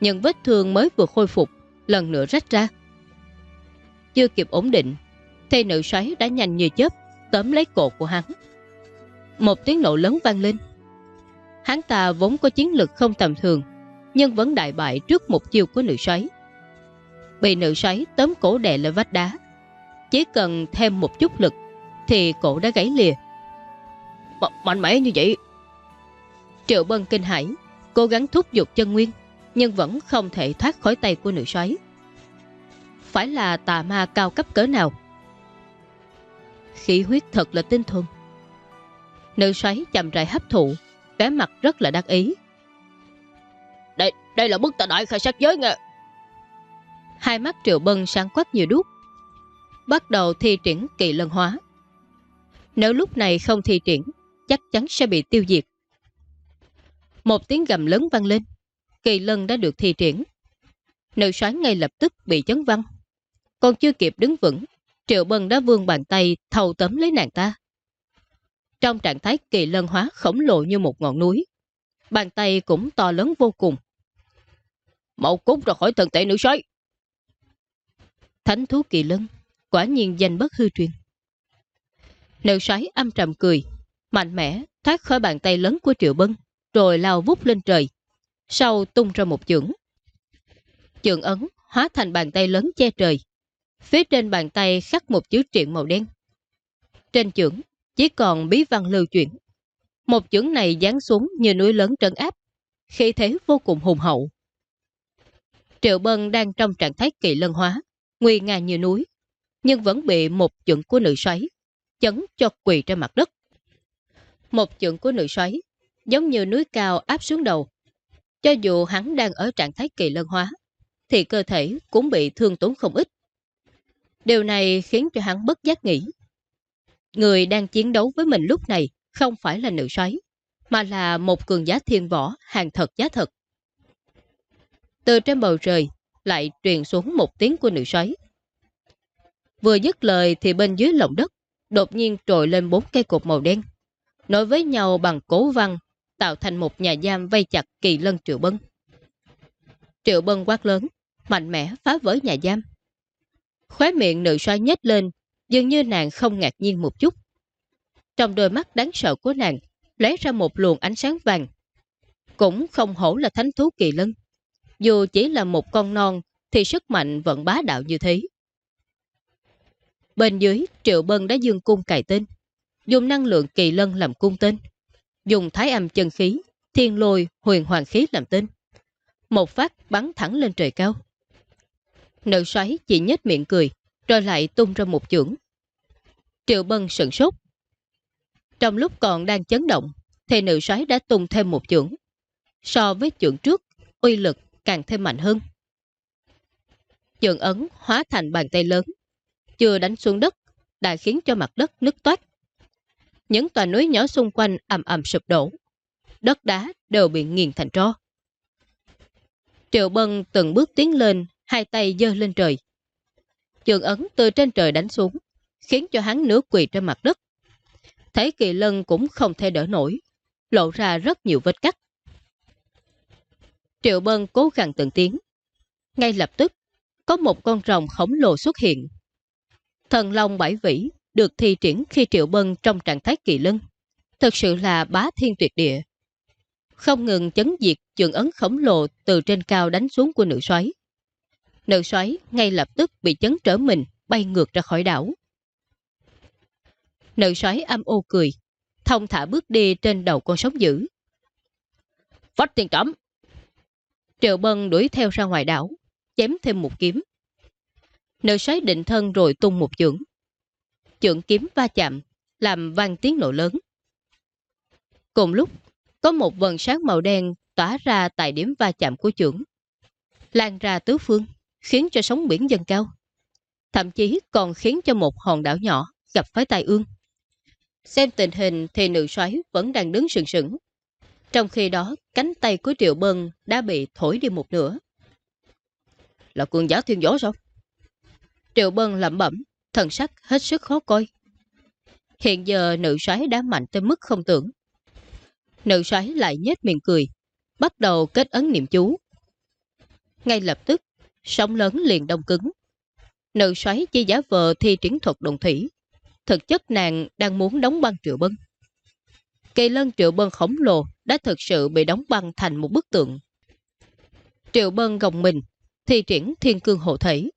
Những vết thương mới vừa khôi phục lần nữa rách ra. Chưa kịp ổn định thì nữ sói đã nhanh như chớp tóm lấy cổ của hắn. Một tiếng nổ lớn vang lên. Hắn ta vốn có chiến lực không tầm thường nhưng vẫn đại bại trước một chiêu của nữ soái bị nữ xoáy tóm cổ đè lên vách đá. Chỉ cần thêm một chút lực thì cổ đã gãy lìa. M mạnh mẽ như vậy. Triệu Bân kinh hãi, cố gắng thúc giục chân nguyên, nhưng vẫn không thể thoát khỏi tay của nữ xoáy. Phải là tà ma cao cấp cỡ nào? Khí huyết thật là tinh thuần. Nữ xoáy chậm rãi hấp thụ, vẻ mặt rất là đắc ý. Đây, đây là bức tà đại khai sát giới nghe. Hai mắt Triệu Bân sáng quắc như đúc. Bắt đầu thi triển kỳ lân hóa. Nếu lúc này không thi triển, chắc chắn sẽ bị tiêu diệt. Một tiếng gầm lớn vang lên. Kỳ lân đã được thi triển. Nữ soán ngay lập tức bị chấn văng. Còn chưa kịp đứng vững, Triệu Bân đã vươn bàn tay thầu tấm lấy nàng ta. Trong trạng thái kỳ lân hóa khổng lồ như một ngọn núi, bàn tay cũng to lớn vô cùng. Mậu cút ra khỏi thần tệ nữ sói. Thánh thú kỳ lân, quả nhiên danh bất hư truyền. Nữ sói âm trầm cười, mạnh mẽ thoát khỏi bàn tay lớn của Triệu Bân, rồi lao vút lên trời, sau tung ra một chưởng. Chưởng ấn hóa thành bàn tay lớn che trời. Phía trên bàn tay khắc một chữ truyện màu đen. Trên chưởng chỉ còn bí văn lưu chuyển. Một chưởng này dán xuống như núi lớn trấn áp, khi thế vô cùng hùng hậu. Triệu Bân đang trong trạng thái kỳ lân hóa, nguy nga như núi, nhưng vẫn bị một chưởng của nữ xoáy, chấn cho quỳ trên mặt đất. Một chưởng của nữ xoáy, giống như núi cao áp xuống đầu. Cho dù hắn đang ở trạng thái kỳ lân hóa, thì cơ thể cũng bị thương tốn không ít. Điều này khiến cho hắn bất giác nghĩ. Người đang chiến đấu với mình lúc này không phải là nữ xoáy, mà là một cường giá thiên võ hàng thật giá thật. Từ trên bầu trời, lại truyền xuống một tiếng của nữ xoáy. Vừa dứt lời thì bên dưới lòng đất đột nhiên trồi lên bốn cây cột màu đen, nối với nhau bằng cố văn, tạo thành một nhà giam vây chặt kỳ lân Triệu Bân. Triệu Bân quát lớn, mạnh mẽ phá vỡ nhà giam. Khóe miệng nữ xoay nhếch lên, dường như nàng không ngạc nhiên một chút. Trong đôi mắt đáng sợ của nàng, lấy ra một luồng ánh sáng vàng. Cũng không hổ là thánh thú kỳ lân. Dù chỉ là một con non, thì sức mạnh vẫn bá đạo như thế. Bên dưới, Triệu Bân đã dương cung cài tên, dùng năng lượng kỳ lân làm cung tên, dùng thái âm chân khí, thiên lôi, huyền hoàng khí làm tên. Một phát bắn thẳng lên trời cao. Nữ xoáy chỉ nhếch miệng cười, rồi lại tung ra một chưởng. Triệu Bân sửng sốt. Trong lúc còn đang chấn động, thì nữ soái đã tung thêm một chưởng. So với chưởng trước, uy lực càng thêm mạnh hơn. Chưởng ấn hóa thành bàn tay lớn, chưa đánh xuống đất, đã khiến cho mặt đất nứt toát. Những tòa núi nhỏ xung quanh ầm ầm sụp đổ, đất đá đều bị nghiền thành tro. Triệu Bân từng bước tiến lên, hai tay giơ lên trời. Trường ấn từ trên trời đánh xuống, khiến cho hắn nửa quỳ trên mặt đất. Thấy kỳ lân cũng không thể đỡ nổi, lộ ra rất nhiều vết cắt. Triệu Bân cố gắng từng tiếng. Ngay lập tức, có một con rồng khổng lồ xuất hiện. Thần Long Bảy Vĩ được thi triển khi Triệu Bân trong trạng thái kỳ lân. Thật sự là bá thiên tuyệt địa. Không ngừng chấn diệt trường ấn khổng lồ từ trên cao đánh xuống của nữ xoáy. Nữ xoáy ngay lập tức bị chấn trở mình bay ngược ra khỏi đảo. Nữ xoáy âm ô cười, thông thả bước đi trên đầu con sóng dữ. Vách tiền trẩm! Triệu Bân đuổi theo ra ngoài đảo, chém thêm một kiếm. Nữ xoáy định thân rồi tung một chưởng. Chưởng kiếm va chạm, làm vang tiếng nổ lớn. Cùng lúc, có một vần sáng màu đen tỏa ra tại điểm va chạm của chưởng. Lan ra tứ phương, khiến cho sóng biển dâng cao. Thậm chí còn khiến cho một hòn đảo nhỏ gặp phải tai ương. Xem tình hình thì nữ soái vẫn đang đứng sừng sững. Trong khi đó, cánh tay của Triệu Bân đã bị thổi đi một nửa. Là cường giả thiên gió sao? Triệu Bân lẩm bẩm, thần sắc hết sức khó coi. Hiện giờ nữ soái đã mạnh tới mức không tưởng. Nữ soái lại nhếch miệng cười, bắt đầu kết ấn niệm chú. Ngay lập tức, sóng lớn liền đông cứng. Nữ xoáy chi giả vờ thi triển thuật đồng thủy. Thực chất nàng đang muốn đóng băng triệu bân. Kỳ lân triệu bân khổng lồ đã thực sự bị đóng băng thành một bức tượng. Triệu bân gồng mình, thi triển thiên cương hộ thể.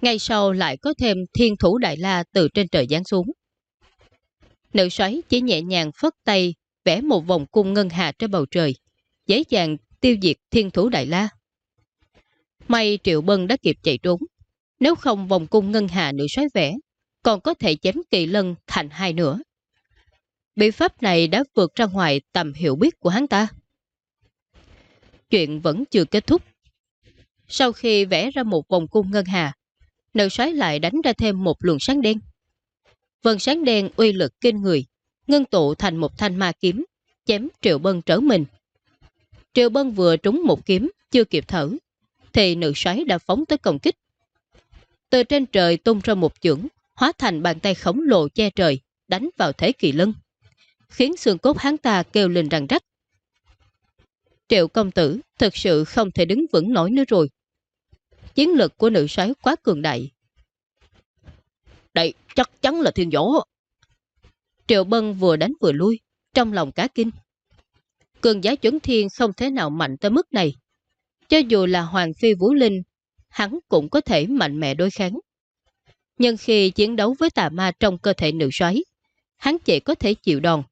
Ngay sau lại có thêm thiên thủ đại la từ trên trời giáng xuống. Nữ xoáy chỉ nhẹ nhàng phất tay vẽ một vòng cung ngân hà trên bầu trời, dễ dàng tiêu diệt thiên thủ đại la. May Triệu Bân đã kịp chạy trốn. Nếu không vòng cung ngân hà nữ xoáy vẽ, còn có thể chém kỳ lân thành hai nữa. Bị pháp này đã vượt ra ngoài tầm hiểu biết của hắn ta. Chuyện vẫn chưa kết thúc. Sau khi vẽ ra một vòng cung ngân hà, nữ xoáy lại đánh ra thêm một luồng sáng đen. Vần sáng đen uy lực kinh người, ngưng tụ thành một thanh ma kiếm, chém Triệu Bân trở mình. Triệu Bân vừa trúng một kiếm, chưa kịp thở, thì nữ xoáy đã phóng tới công kích. Từ trên trời tung ra một chưởng, hóa thành bàn tay khổng lồ che trời, đánh vào thế kỳ lân, khiến xương cốt hắn ta kêu lên răng rắc. Triệu công tử thực sự không thể đứng vững nổi nữa rồi. Chiến lực của nữ soái quá cường đại. Đây chắc chắn là thiên gió. Triệu Bân vừa đánh vừa lui, trong lòng cá kinh. Cường giá chuẩn thiên không thể nào mạnh tới mức này. Cho dù là Hoàng Phi Vũ Linh, hắn cũng có thể mạnh mẽ đối kháng. Nhưng khi chiến đấu với tà ma trong cơ thể nữ xoáy, hắn chỉ có thể chịu đòn.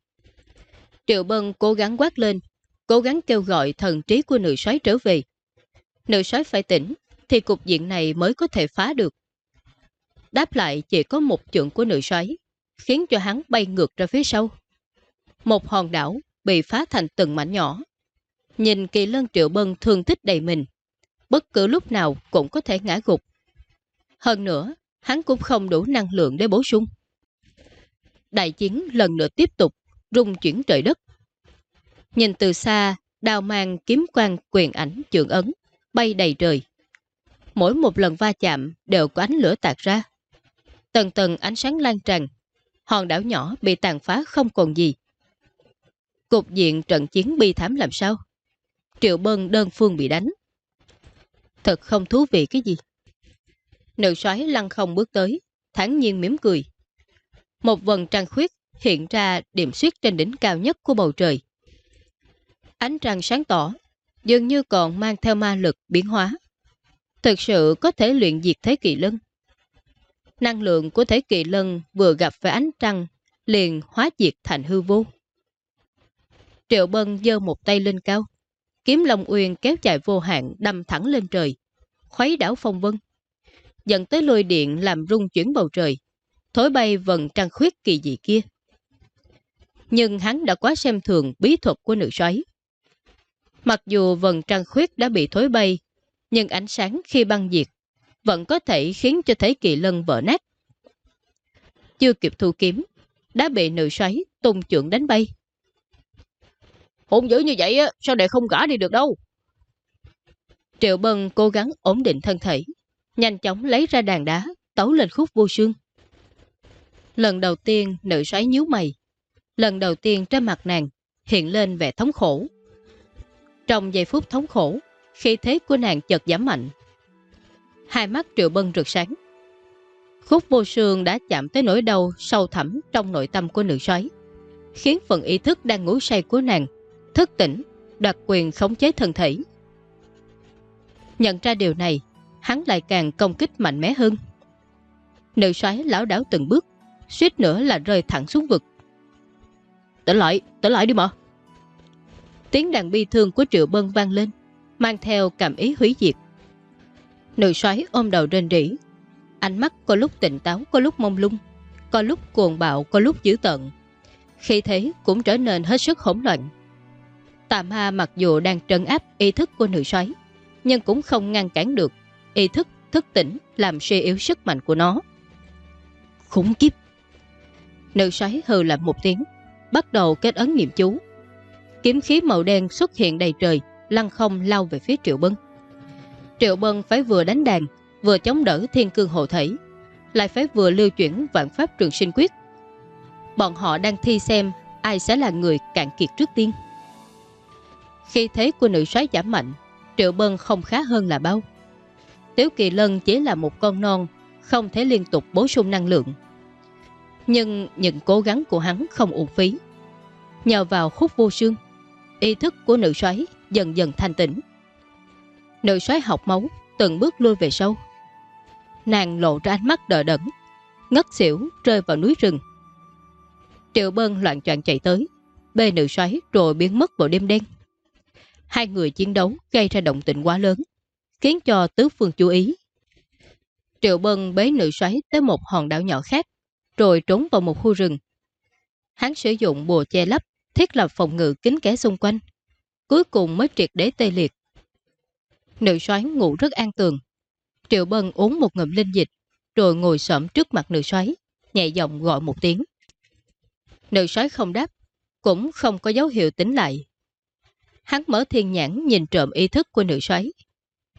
Triệu Bân cố gắng quát lên, cố gắng kêu gọi thần trí của nữ xoáy trở về. Nữ xoáy phải tỉnh, thì cục diện này mới có thể phá được. Đáp lại chỉ có một chuyện của nữ xoáy, khiến cho hắn bay ngược ra phía sau. Một hòn đảo bị phá thành từng mảnh nhỏ. Nhìn kỳ lân triệu bân thương tích đầy mình, bất cứ lúc nào cũng có thể ngã gục. Hơn nữa, hắn cũng không đủ năng lượng để bổ sung. Đại chiến lần nữa tiếp tục, rung chuyển trời đất. Nhìn từ xa, đào mang kiếm quang quyền ảnh trường ấn, bay đầy trời. Mỗi một lần va chạm đều có ánh lửa tạc ra. Tầng tầng ánh sáng lan tràn, hòn đảo nhỏ bị tàn phá không còn gì. Cục diện trận chiến bi thảm làm sao? Triệu Bân đơn phương bị đánh. Thật không thú vị cái gì. Nữ soái lăn không bước tới, thẳng nhiên mỉm cười. Một vần trăng khuyết hiện ra điểm suyết trên đỉnh cao nhất của bầu trời. Ánh trăng sáng tỏ, dường như còn mang theo ma lực biến hóa. thực sự có thể luyện diệt Thế Kỳ Lân. Năng lượng của Thế Kỳ Lân vừa gặp phải ánh trăng, liền hóa diệt thành hư vô. Triệu Bân dơ một tay lên cao, kiếm Long Uyên kéo dài vô hạn đâm thẳng lên trời, khuấy đảo phong vân, dẫn tới lôi điện làm rung chuyển bầu trời, thổi bay vần trăng khuyết kỳ dị kia. Nhưng hắn đã quá xem thường bí thuật của nữ xoáy. Mặc dù vần trăng khuyết đã bị thối bay, nhưng ánh sáng khi băng diệt vẫn có thể khiến cho thấy kỳ lân vỡ nát. Chưa kịp thu kiếm, đã bị nữ xoáy tung trưởng đánh bay. Hôn dữ như vậy á, sao đệ không gã đi được đâu? Triệu Bân cố gắng ổn định thân thể, nhanh chóng lấy ra đàn đá, tấu lên khúc vô sương. Lần đầu tiên nữ xoáy nhíu mày, lần đầu tiên trên mặt nàng hiện lên vẻ thống khổ. Trong giây phút thống khổ, khi thế của nàng chợt giảm mạnh. Hai mắt Triệu Bân rực sáng. Khúc vô sương đã chạm tới nỗi đau sâu thẳm trong nội tâm của nữ xoáy, khiến phần ý thức đang ngủ say của nàng thức tỉnh, đoạt quyền khống chế thân thể. Nhận ra điều này, hắn lại càng công kích mạnh mẽ hơn. Nữ xoáy lão đảo từng bước, suýt nữa là rơi thẳng xuống vực. Tỉnh lại, tỉnh lại đi mà. Tiếng đàn bi thương của Triệu Bân vang lên, mang theo cảm ý hủy diệt. Nữ xoáy ôm đầu rên rỉ, ánh mắt có lúc tỉnh táo, có lúc mông lung, có lúc cuồng bạo, có lúc dữ tận. Khi thế cũng trở nên hết sức hỗn loạn. Tạm ma mặc dù đang trấn áp ý thức của nữ xoáy, nhưng cũng không ngăn cản được ý thức thức tỉnh làm suy yếu sức mạnh của nó. Khủng kiếp! Nữ xoáy hừ lạnh một tiếng, bắt đầu kết ấn niệm chú. Kiếm khí màu đen xuất hiện đầy trời, lăng không lao về phía Triệu Bân. Triệu Bân phải vừa đánh đàn, vừa chống đỡ thiên cương hộ thể, lại phải vừa lưu chuyển vạn pháp trường sinh quyết. Bọn họ đang thi xem ai sẽ là người cạn kiệt trước tiên. Khi thế của nữ soái giảm mạnh, Triệu Bân không khá hơn là bao. Tiếu Kỳ Lân chỉ là một con non, không thể liên tục bổ sung năng lượng. Nhưng những cố gắng của hắn không uổng phí. Nhờ vào khúc vô sương, ý thức của nữ soái dần dần thanh tĩnh. Nữ soái học máu, từng bước lui về sâu. Nàng lộ ra ánh mắt đờ đẫn, ngất xỉu rơi vào núi rừng. Triệu Bân loạn choạng chạy tới, bê nữ xoáy rồi biến mất vào đêm đen. Hai người chiến đấu gây ra động tĩnh quá lớn, khiến cho tứ phương chú ý. Triệu Bân bế nữ xoáy tới một hòn đảo nhỏ khác, rồi trốn vào một khu rừng. Hắn sử dụng bùa che lấp, thiết lập phòng ngự kín kẽ xung quanh, cuối cùng mới triệt để tê liệt. Nữ xoáy ngủ rất an tường. Triệu Bân uống một ngụm linh dịch, rồi ngồi sợm trước mặt nữ xoáy, nhẹ giọng gọi một tiếng. Nữ xoáy không đáp, cũng không có dấu hiệu tính lại. Hắn mở thiên nhãn nhìn trộm ý thức của nữ xoáy.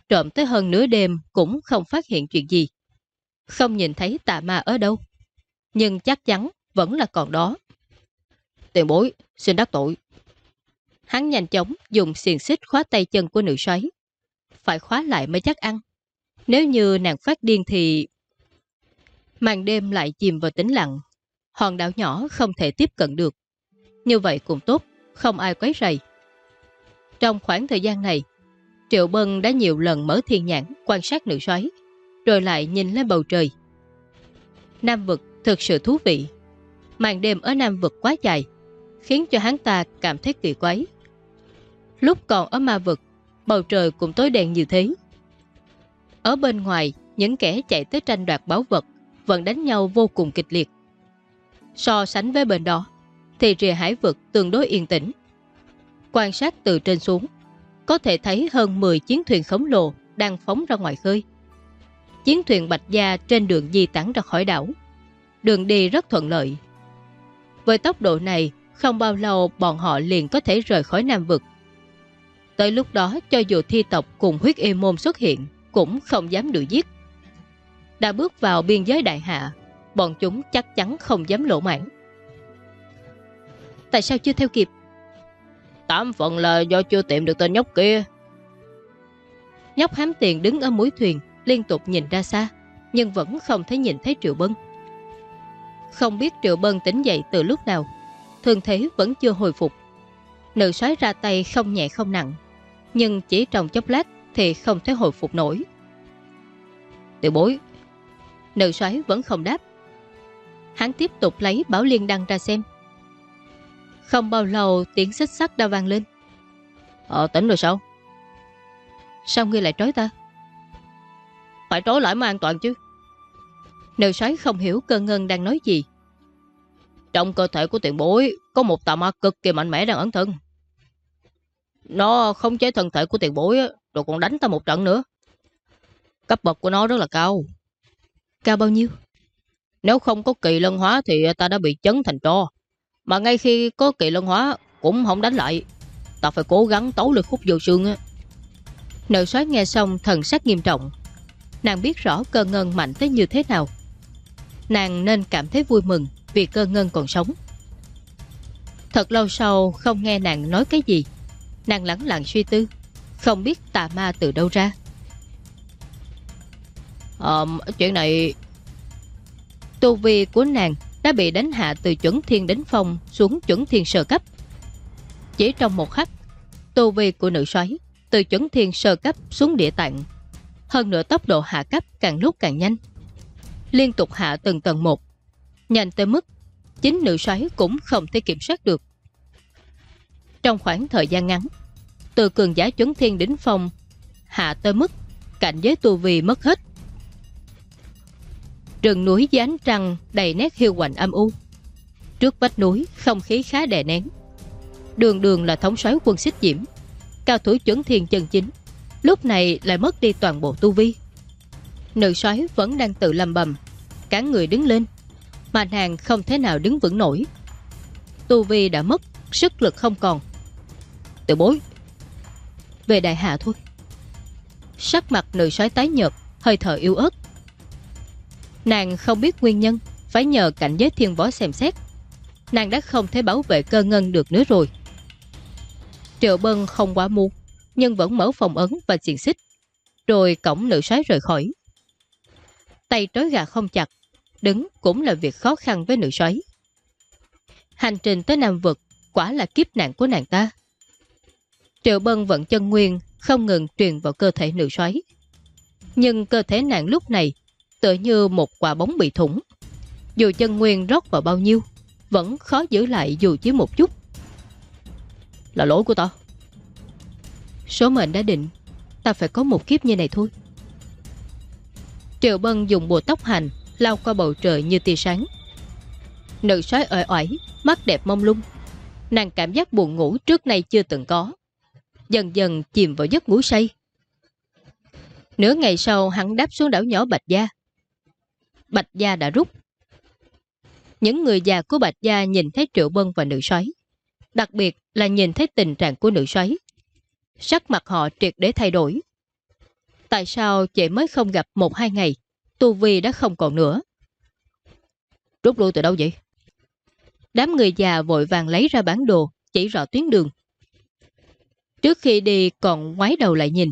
Trộm tới hơn nửa đêm cũng không phát hiện chuyện gì. Không nhìn thấy tà ma ở đâu. Nhưng chắc chắn vẫn là còn đó. Tiền bối, xin đắc tội. Hắn nhanh chóng dùng xiềng xích khóa tay chân của nữ xoáy. Phải khóa lại mới chắc ăn. Nếu như nàng phát điên thì... Màn đêm lại chìm vào tĩnh lặng. Hòn đảo nhỏ không thể tiếp cận được. Như vậy cũng tốt, không ai quấy rầy. Trong khoảng thời gian này, Triệu Bân đã nhiều lần mở thiên nhãn quan sát nữ xoáy, rồi lại nhìn lên bầu trời. Nam vực thực sự thú vị. Màn đêm ở Nam vực quá dài, khiến cho hắn ta cảm thấy kỳ quái. Lúc còn ở ma vực, bầu trời cũng tối đen như thế. Ở bên ngoài, những kẻ chạy tới tranh đoạt báo vật vẫn đánh nhau vô cùng kịch liệt. So sánh với bên đó, thì rìa hải vực tương đối yên tĩnh. Quan sát từ trên xuống, có thể thấy hơn 10 chiến thuyền khổng lồ đang phóng ra ngoài khơi. Chiến thuyền Bạch Gia trên đường di tản ra khỏi đảo. Đường đi rất thuận lợi. Với tốc độ này, không bao lâu bọn họ liền có thể rời khỏi Nam Vực. Tới lúc đó, cho dù thi tộc cùng huyết y môn xuất hiện, cũng không dám đuổi giết. Đã bước vào biên giới đại hạ, bọn chúng chắc chắn không dám lộ mãn. Tại sao chưa theo kịp? Tám phần là do chưa tìm được tên nhóc kia. Nhóc hám tiền đứng ở mũi thuyền, liên tục nhìn ra xa, nhưng vẫn không thấy nhìn thấy Triệu Bân. Không biết Triệu Bân tỉnh dậy từ lúc nào, thương thế vẫn chưa hồi phục. Nữ soái ra tay không nhẹ không nặng, nhưng chỉ trong chốc lát thì không thể hồi phục nổi. Tiểu bối Nữ soái vẫn không đáp Hắn tiếp tục lấy bảo liên đăng ra xem không bao lâu tiếng xích sắt đã vang lên. Ờ tỉnh rồi sao? Sao ngươi lại trói ta? Phải trói lại mới an toàn chứ. Nữ soái không hiểu cơ ngân đang nói gì. Trong cơ thể của tiền bối Có một tà ma cực kỳ mạnh mẽ đang ẩn thân. Nó không chế thân thể của tiền bối Rồi còn đánh ta một trận nữa. Cấp bậc của nó rất là cao. Cao bao nhiêu? Nếu không có kỳ lân hóa Thì ta đã bị chấn thành tro mà ngay khi có kỳ lân hóa Cũng không đánh lại. Ta phải cố gắng tấu lực khúc vô xương á. Nữ soái nghe xong thần sắc nghiêm trọng. Nàng biết rõ cơ ngân mạnh tới như thế nào. Nàng nên cảm thấy vui mừng Vì cơ ngân còn sống. Thật lâu sau không nghe nàng nói cái gì. Nàng lắng lặng suy tư. Không biết tà ma từ đâu ra. Ờ, Chuyện này Tu vi của nàng đã bị đánh hạ từ chuẩn thiên đến phong xuống chuẩn thiên sơ cấp. Chỉ trong một khắc, tu vi của nữ xoáy từ chuẩn thiên sơ cấp xuống địa tạng. Hơn nữa tốc độ hạ cấp càng lúc càng nhanh. Liên tục hạ từng tầng một. Nhanh tới mức chính nữ xoáy cũng không thể kiểm soát được. Trong khoảng thời gian ngắn, từ cường giá chuẩn thiên đến phong hạ tới mức cảnh giới tu vi mất hết. Rừng núi dưới ánh trăng đầy nét hiu quạnh âm u. Trước vách núi, không khí khá đè nén. Đường đường là thống soái quân xích diễm. Cao thủ chuẩn thiên chân chính. Lúc này lại mất đi toàn bộ tu vi. Nữ soái vẫn đang tự làm bầm. Cả người đứng lên. Mà nàng không thể nào đứng vững nổi. Tu vi đã mất, sức lực không còn. Tự bối. Về đại hạ thôi. Sắc mặt nữ soái tái nhợt, hơi thở yếu ớt. Nàng không biết nguyên nhân, Phải nhờ cảnh giới thiên võ xem xét. Nàng đã không thể bảo vệ cơ ngân được nữa rồi. Triệu Bân không quá muộn Nhưng vẫn mở phòng ấn và xiềng xích. Rồi cổng nữ soái rời khỏi. Tay trói gà không chặt, Đứng cũng là việc khó khăn với nữ soái Hành trình tới Nam Vực Quả là kiếp nạn của nàng ta. Triệu Bân vận chân nguyên, Không ngừng truyền vào cơ thể nữ soái Nhưng cơ thể nàng lúc này tựa như một quả bóng bị thủng. Dù chân nguyên rót vào bao nhiêu, vẫn khó giữ lại dù chỉ một chút. Là lỗi của ta. Số mệnh đã định, ta phải có một kiếp như này thôi. Triệu Bân dùng bùa tóc hành, lao qua bầu trời như tia sáng. Nữ soái ỏi ỏi, mắt đẹp mông lung. Nàng cảm giác buồn ngủ trước nay chưa từng có. Dần dần chìm vào giấc ngủ say. Nửa ngày sau hắn đáp xuống đảo nhỏ Bạch Gia. Bạch Gia đã rút. Những người già của Bạch Gia nhìn thấy Triệu Bân và nữ sói, Đặc biệt là nhìn thấy tình trạng của nữ sói, Sắc mặt họ triệt để thay đổi. Tại sao chị mới không gặp một hai ngày, tu vi đã không còn nữa? Rút lui từ đâu vậy? Đám người già vội vàng lấy ra bản đồ, chỉ rõ tuyến đường. Trước khi đi còn ngoái đầu lại nhìn.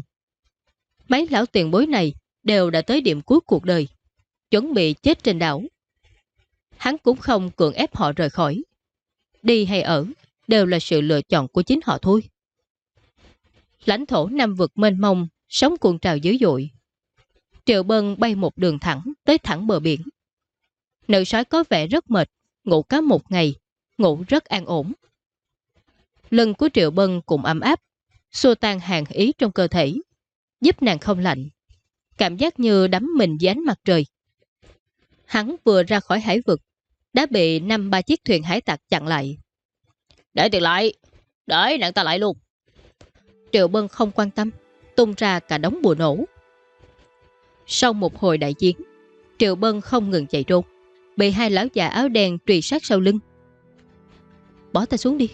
Mấy lão tiền bối này đều đã tới điểm cuối cuộc đời chuẩn bị chết trên đảo. Hắn cũng không cưỡng ép họ rời khỏi. Đi hay ở đều là sự lựa chọn của chính họ thôi. Lãnh thổ Nam vực mênh mông, sóng cuộn trào dữ dội. Triệu Bân bay một đường thẳng tới thẳng bờ biển. Nữ sói có vẻ rất mệt, ngủ cá một ngày, ngủ rất an ổn. Lưng của Triệu Bân cũng ấm áp, xua tan hàng ý trong cơ thể, giúp nàng không lạnh. Cảm giác như đắm mình dưới ánh mặt trời hắn vừa ra khỏi hải vực, đã bị năm ba chiếc thuyền hải tặc chặn lại. Để tiền lại, để nàng ta lại luôn. Triệu Bân không quan tâm, tung ra cả đống bùa nổ. Sau một hồi đại chiến, Triệu Bân không ngừng chạy trốn, bị hai lão già áo đen truy sát sau lưng. Bỏ ta xuống đi.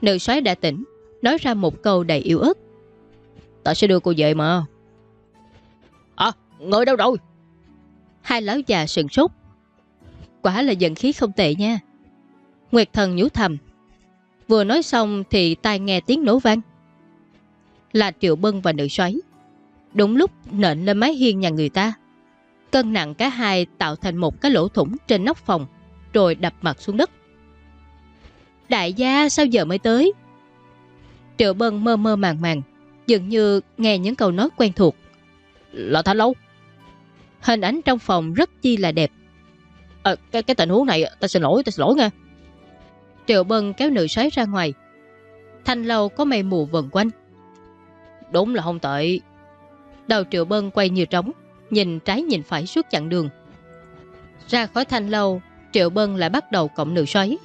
Nữ soái đã tỉnh, nói ra một câu đầy yêu ớt. Ta sẽ đưa cô về mà. À, người đâu rồi? Hai lão già sừng sốt. Quả là giận khí không tệ nha. Nguyệt thần nhủ thầm. Vừa nói xong thì tai nghe tiếng nổ vang. Là Triệu Bân và nữ xoáy Đúng lúc nện lên mái hiên nhà người ta, Cân nặng cả hai tạo thành một cái lỗ thủng trên nóc phòng, Rồi đập mặt xuống đất. Đại gia, sao giờ mới tới? Triệu Bân mơ mơ màng màng, Dường như nghe những câu nói quen thuộc. Là Thả Lâu Hình ảnh trong phòng rất chi là đẹp. À, cái, cái tình huống này ta xin lỗi, ta xin lỗi nha. Triệu Bân kéo nữ xoáy ra ngoài. Thanh lâu có mây mù vần quanh. Đúng là không tệ. Đầu Triệu Bân quay như trống, nhìn trái nhìn phải suốt chặng đường. Ra khỏi thanh lâu, Triệu Bân lại bắt đầu cộng nữ xoáy.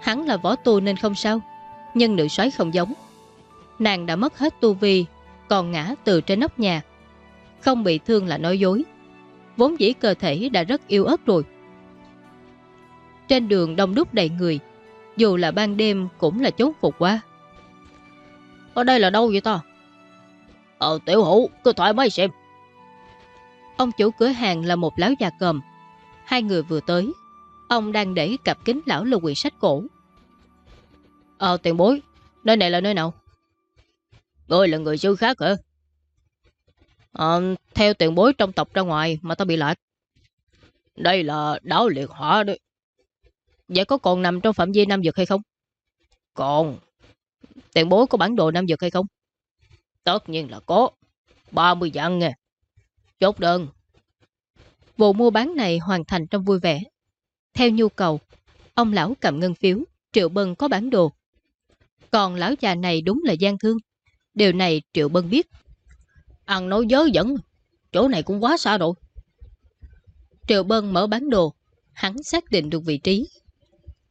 Hắn là võ tu nên không sao, nhưng nữ xoáy không giống. Nàng đã mất hết tu vi, còn ngã từ trên nóc nhà. Không bị thương là nói dối. Vốn dĩ cơ thể đã rất yêu ớt rồi. Trên đường đông đúc đầy người, dù là ban đêm cũng là chốn phục qua. Ở đây là đâu vậy ta? Ờ tiểu hữu, cứ thoải mái xem. Ông chủ cửa hàng là một lão già cầm. Hai người vừa tới, ông đang để cặp kính lão lô quyển sách cổ. Ờ tiền bối, nơi này là nơi nào? Ngươi là người xứ khác hả? À, theo tiền bối trong tộc ra ngoài mà ta bị lạc. Đây là đảo liệt hỏa đấy. Vậy có còn nằm trong phạm vi Nam Dược hay không? Còn. Tiền bối có bản đồ Nam Dược hay không? Tất nhiên là có. 30 vạn nghe. Chốt đơn. Vụ mua bán này hoàn thành trong vui vẻ. Theo nhu cầu, ông lão cầm ngân phiếu, Triệu Bân có bản đồ. Còn lão già này đúng là gian thương. Điều này Triệu Bân biết. Ăn nói dớ dẫn, chỗ này cũng quá xa rồi. Triệu Bân mở bản đồ, hắn xác định được vị trí.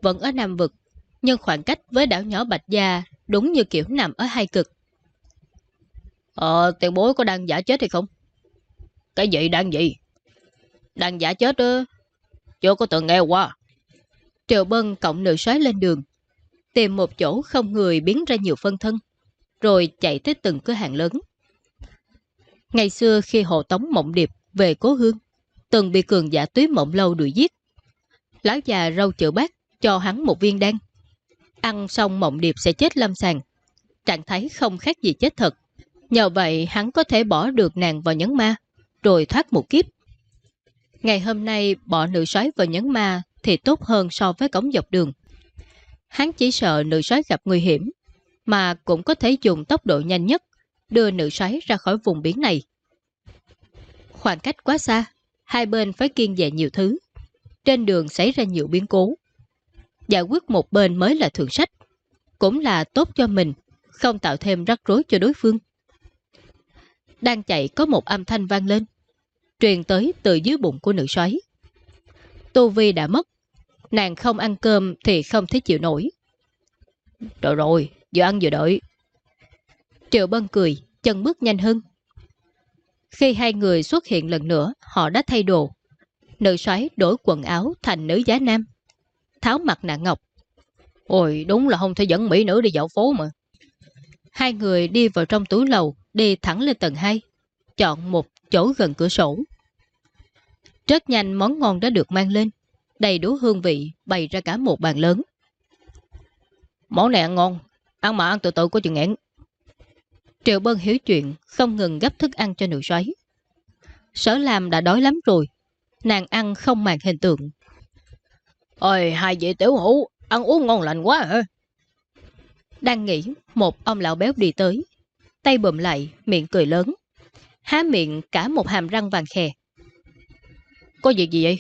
Vẫn ở Nam Vực, nhưng khoảng cách với đảo nhỏ Bạch Gia đúng như kiểu nằm ở hai cực. Ờ, tiền bối có đang giả chết hay không? Cái gì đang gì? Đang giả chết ư? Chưa có từng nghe qua. Triệu Bân cộng nữ xoáy lên đường, tìm một chỗ không người biến ra nhiều phân thân, rồi chạy tới từng cửa hàng lớn. Ngày xưa khi hộ tống mộng điệp về cố hương, từng bị cường giả túy mộng lâu đuổi giết. Lão già râu chữa bát cho hắn một viên đan. Ăn xong mộng điệp sẽ chết lâm sàng. Trạng thái không khác gì chết thật. Nhờ vậy hắn có thể bỏ được nàng vào nhấn ma, rồi thoát một kiếp. Ngày hôm nay bỏ nữ sói vào nhấn ma thì tốt hơn so với cống dọc đường. Hắn chỉ sợ nữ sói gặp nguy hiểm, mà cũng có thể dùng tốc độ nhanh nhất đưa nữ xoáy ra khỏi vùng biển này. Khoảng cách quá xa, hai bên phải kiên dè nhiều thứ. Trên đường xảy ra nhiều biến cố. Giải quyết một bên mới là thượng sách, cũng là tốt cho mình, không tạo thêm rắc rối cho đối phương. Đang chạy có một âm thanh vang lên, truyền tới từ dưới bụng của nữ xoáy. Tu Vi đã mất, nàng không ăn cơm thì không thể chịu nổi. Rồi rồi, vừa ăn vừa đợi. Triệu Bân cười, chân bước nhanh hơn. Khi hai người xuất hiện lần nữa, họ đã thay đồ. Nữ xoáy đổi quần áo thành nữ giá nam. Tháo mặt nạ ngọc. Ôi, đúng là không thể dẫn mỹ nữ đi dạo phố mà. Hai người đi vào trong túi lầu, đi thẳng lên tầng 2. Chọn một chỗ gần cửa sổ. Rất nhanh món ngon đã được mang lên. Đầy đủ hương vị, bày ra cả một bàn lớn. Món này ăn ngon, ăn mà ăn tự tự có chừng nghẹn. Triệu Bân hiểu chuyện, không ngừng gấp thức ăn cho nữ xoáy. Sở làm đã đói lắm rồi, nàng ăn không màng hình tượng. Ôi, hai vị tiểu hữu, ăn uống ngon lành quá hả? Đang nghĩ, một ông lão béo đi tới. Tay bụm lại, miệng cười lớn. Há miệng cả một hàm răng vàng khè. Có việc gì vậy?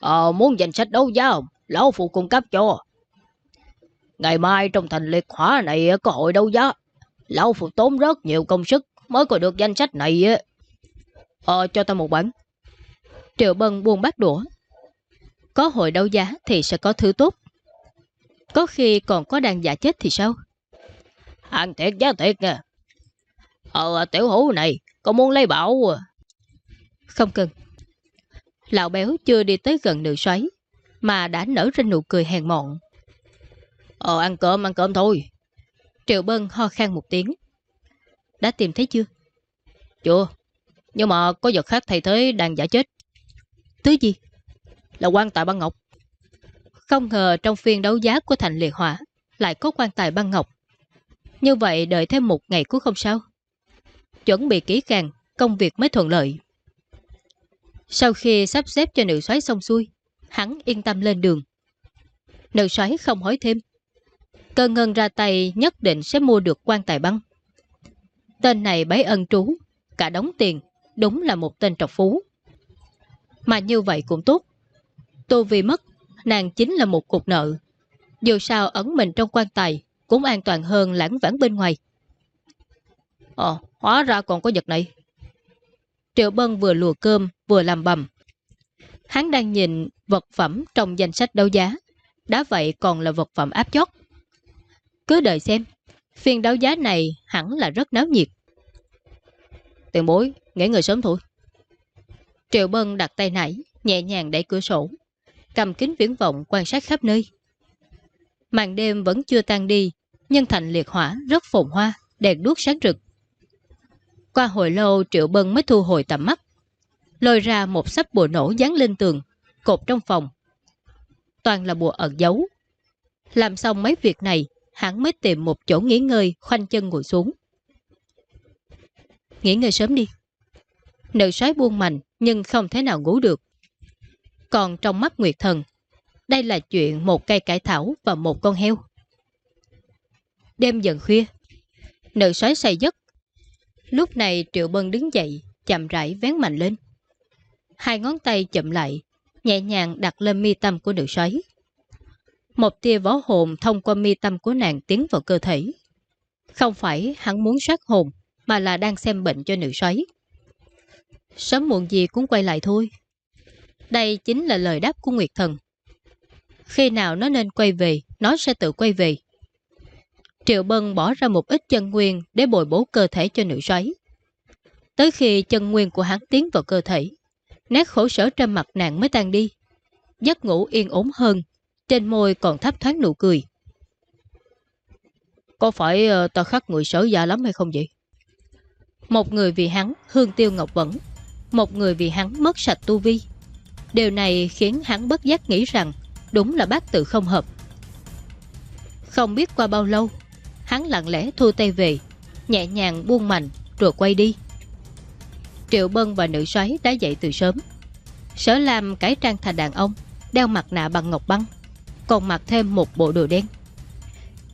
Ờ, muốn danh sách đấu giá không? Lão phụ cung cấp cho. Ngày mai trong thành liệt hỏa này có hội đấu giá. Lão phụ tốn rất nhiều công sức mới có được danh sách này. Ờ, cho ta một bản. Triệu Bân buông bát đũa. Có hội đấu giá thì sẽ có thứ tốt. Có khi còn có đàn giả chết thì sao? Hàng thiệt giá thiệt nha. Ờ, tiểu hữu này, có muốn lấy bảo? À. Không cần. Lão béo chưa đi tới gần nữ xoáy, mà đã nở ra nụ cười hèn mọn. Ờ, ăn cơm, ăn cơm thôi. Triệu Bân ho khan một tiếng. Đã tìm thấy chưa? Chưa. Nhưng mà có vật khác thay thế đang giả chết. Thứ gì? Là quan tài băng ngọc. Không ngờ trong phiên đấu giá của thành liệt hỏa lại có quan tài băng ngọc. Như vậy đợi thêm một ngày cũng không sao. Chuẩn bị kỹ càng, công việc mới thuận lợi. Sau khi sắp xếp cho nữ xoáy xong xuôi, hắn yên tâm lên đường. Nữ xoáy không hỏi thêm. Cơ ngân ra tay nhất định sẽ mua được quan tài băng. Tên này bấy ân trú, cả đóng tiền đúng là một tên trọc phú. Mà như vậy cũng tốt. Tô vì mất, nàng chính là một cục nợ. Dù sao ẩn mình trong quan tài cũng an toàn hơn lãng vãng bên ngoài. Ờ, hóa ra còn có vật này. Triệu Bân vừa lùa cơm vừa làm bầm. Hắn đang nhìn vật phẩm trong danh sách đấu giá. Đã vậy còn là vật phẩm áp chót. Cứ đợi xem, phiên đấu giá này hẳn là rất náo nhiệt. Tiền bối, nghỉ người sớm thôi. Triệu Bân đặt tay nảy nhẹ nhàng đẩy cửa sổ, cầm kính viễn vọng quan sát khắp nơi. Màn đêm vẫn chưa tan đi, nhưng thành liệt hỏa rất phồn hoa, đèn đuốc sáng rực. Qua hồi lâu Triệu Bân mới thu hồi tầm mắt, lôi ra một sắp bùa nổ dán lên tường, cột trong phòng. Toàn là bùa ẩn giấu. Làm xong mấy việc này, hắn mới tìm một chỗ nghỉ ngơi, khoanh chân ngồi xuống. Nghỉ ngơi sớm đi. Nữ sói buông mạnh nhưng không thể nào ngủ được. Còn trong mắt Nguyệt Thần, đây là chuyện một cây cải thảo và một con heo. Đêm dần khuya, nữ sói say giấc. Lúc này Triệu Bân đứng dậy, chậm rãi vén mạnh lên. Hai ngón tay chậm lại, nhẹ nhàng đặt lên mi tâm của nữ sói. Một tia võ hồn thông qua mi tâm của nàng tiến vào cơ thể. Không phải hắn muốn sát hồn, mà là đang xem bệnh cho nữ sói. Sớm muộn gì cũng quay lại thôi. Đây chính là lời đáp của Nguyệt Thần. Khi nào nó nên quay về, nó sẽ tự quay về. Triệu Bân bỏ ra một ít chân nguyên để bồi bổ cơ thể cho nữ sói. Tới khi chân nguyên của hắn tiến vào cơ thể, nét khổ sở trên mặt nàng mới tan đi. Giấc ngủ yên ổn hơn, trên môi còn thấp thoáng nụ cười. Có phải ờ, ta khắc người sở già lắm hay không vậy? Một người vì hắn hương tiêu ngọc vẫn, một người vì hắn mất sạch tu vi. Điều này khiến hắn bất giác nghĩ rằng đúng là bác tự không hợp. Không biết qua bao lâu, hắn lặng lẽ thu tay về, nhẹ nhàng buông mạnh rồi quay đi. Triệu Bân và nữ soái đã dậy từ sớm. Sở Lam cải trang thành đàn ông, đeo mặt nạ bằng ngọc băng, còn mặc thêm một bộ đồ đen.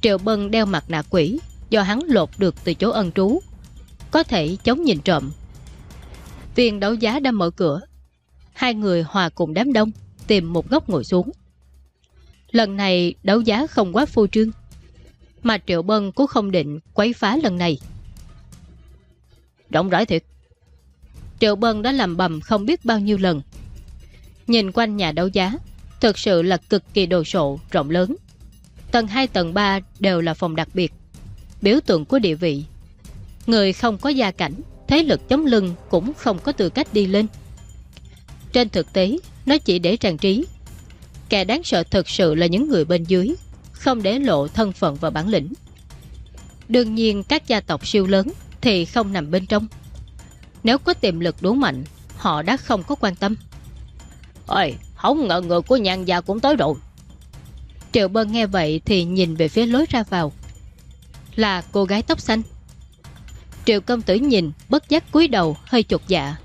Triệu Bân đeo mặt nạ quỷ do hắn lột được từ chỗ ân trú, có thể chống nhìn trộm. Viên đấu giá đã mở cửa, hai người hòa cùng đám đông tìm một góc ngồi xuống. Lần này đấu giá không quá phô trương, mà Triệu Bân cũng không định quấy phá lần này. Rộng rãi thiệt. Triệu Bân đã làm bầm không biết bao nhiêu lần. Nhìn quanh nhà đấu giá, thực sự là cực kỳ đồ sộ, rộng lớn. Tầng 2 tầng 3 đều là phòng đặc biệt, biểu tượng của địa vị. Người không có gia cảnh, thế lực chống lưng cũng không có tư cách đi lên. Trên thực tế, nó chỉ để trang trí. Kẻ đáng sợ thực sự là những người bên dưới, không để lộ thân phận và bản lĩnh. Đương nhiên các gia tộc siêu lớn thì không nằm bên trong. Nếu có tiềm lực đủ mạnh, họ đã không có quan tâm. Ôi, không ngờ người của nhàn già cũng tới rồi. Triệu Bân nghe vậy thì nhìn về phía lối ra vào. Là cô gái tóc xanh. Triệu công tử nhìn, bất giác cúi đầu, hơi chột dạ.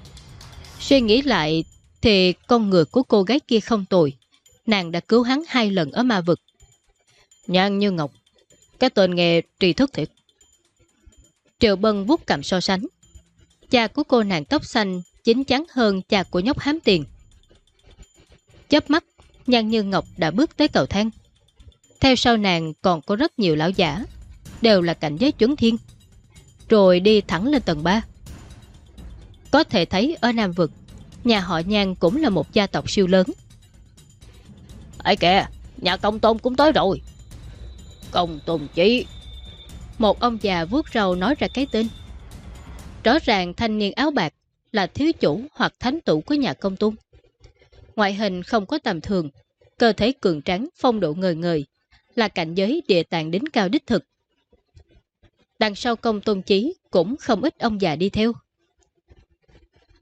Suy nghĩ lại thì con người của cô gái kia không tồi. Nàng đã cứu hắn hai lần ở ma vực. Nhan như ngọc, cái tên nghe tri thức thiệt. Triệu Bân vuốt cầm so sánh. Cha của cô nàng tóc xanh chính chắn hơn cha của nhóc hám tiền. Chớp mắt, Nhan Như Ngọc đã bước tới cầu thang. Theo sau nàng còn có rất nhiều lão giả, đều là cảnh giới chuẩn thiên. Rồi đi thẳng lên tầng 3. Có thể thấy ở Nam Vực, nhà họ Nhan cũng là một gia tộc siêu lớn. Ấy kìa, nhà công tôn cũng tới rồi. Công tôn chí. Một ông già vuốt râu nói ra cái tên. Rõ ràng thanh niên áo bạc là thiếu chủ hoặc thánh tủ của nhà công tôn. Ngoại hình không có tầm thường, cơ thể cường trắng, phong độ ngời ngời, là cảnh giới địa tạng đính cao đích thực. Đằng sau công tôn chí cũng không ít ông già đi theo.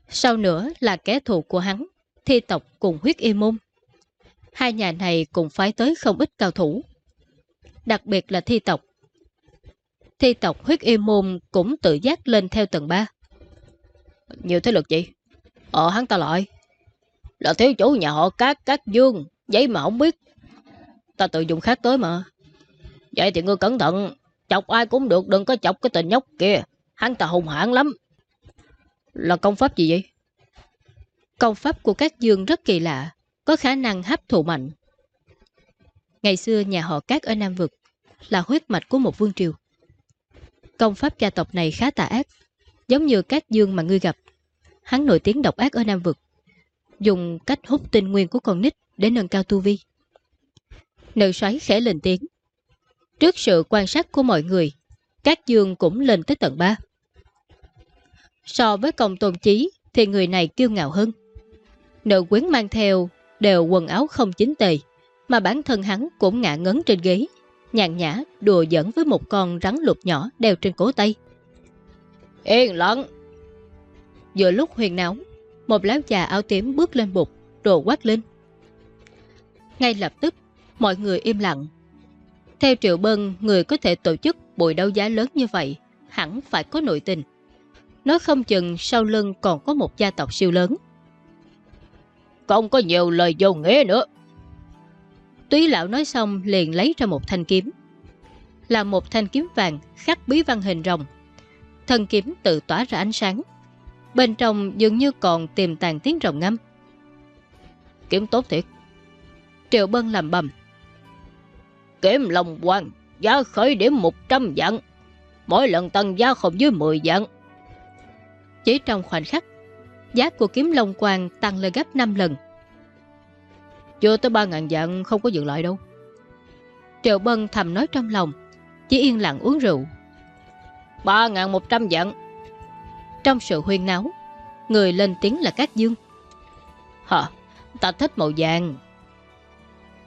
Sau nữa là kẻ thù của hắn, thi tộc cùng huyết y môn. Hai nhà này cũng phái tới không ít cao thủ. Đặc biệt là thi tộc. Thi tộc huyết y môn cũng tự giác lên theo tầng 3. Nhiều thế lực vậy, Ờ hắn ta lại. Là thiếu chủ nhà họ Cát Cát Dương, giấy mà không biết. Ta tự dùng khác tới mà. Vậy thì ngươi cẩn thận, chọc ai cũng được, đừng có chọc cái tình nhóc kia. Hắn ta hùng hãn lắm. Là công pháp gì vậy? Công pháp của các dương rất kỳ lạ, có khả năng hấp thụ mạnh. Ngày xưa nhà họ Cát ở Nam Vực là huyết mạch của một vương triều. Công pháp gia tộc này khá tà ác, giống như các dương mà ngươi gặp. Hắn nổi tiếng độc ác ở Nam Vực, dùng cách hút tinh nguyên của con nít để nâng cao tu vi. Nữ xoáy khẽ lên tiếng. Trước sự quan sát của mọi người, các dương cũng lên tới tầng 3. So với công tôn chí thì người này kiêu ngạo hơn. Nữ quyến mang theo đều quần áo không chính tề, mà bản thân hắn cũng ngạ ngấn trên ghế, nhàn nhã đùa dẫn với một con rắn lục nhỏ đeo trên cổ tay. Yên lặng! Giữa lúc huyền náo, một lão già áo tím bước lên bục, đồ quát lên. Ngay lập tức, mọi người im lặng. Theo Triệu Bân, người có thể tổ chức buổi đấu giá lớn như vậy, hẳn phải có nội tình. Nói không chừng sau lưng còn có một gia tộc siêu lớn. Không có nhiều lời vô nghĩa nữa. Túy lão nói xong liền lấy ra một thanh kiếm. Là một thanh kiếm vàng khắc bí văn hình rồng. Thân kiếm tự tỏa ra ánh sáng. Bên trong dường như còn tiềm tàn tiếng rồng ngâm. Kiếm tốt thiệt. Triệu Bân làm bầm. Kiếm lòng hoàng, giá khởi điểm 100 vạn. Mỗi lần tăng giá không dưới 10 vạn. Chỉ trong khoảnh khắc, giá của kiếm Long Quang tăng lên gấp 5 lần. Chưa tới 3.000 vạn không có dừng lại đâu. Triệu Bân thầm nói trong lòng, chỉ yên lặng uống rượu. 3.100 vạn. Trong sự huyên náo, người lên tiếng là Cát Dương. Hả, ta thích màu vàng.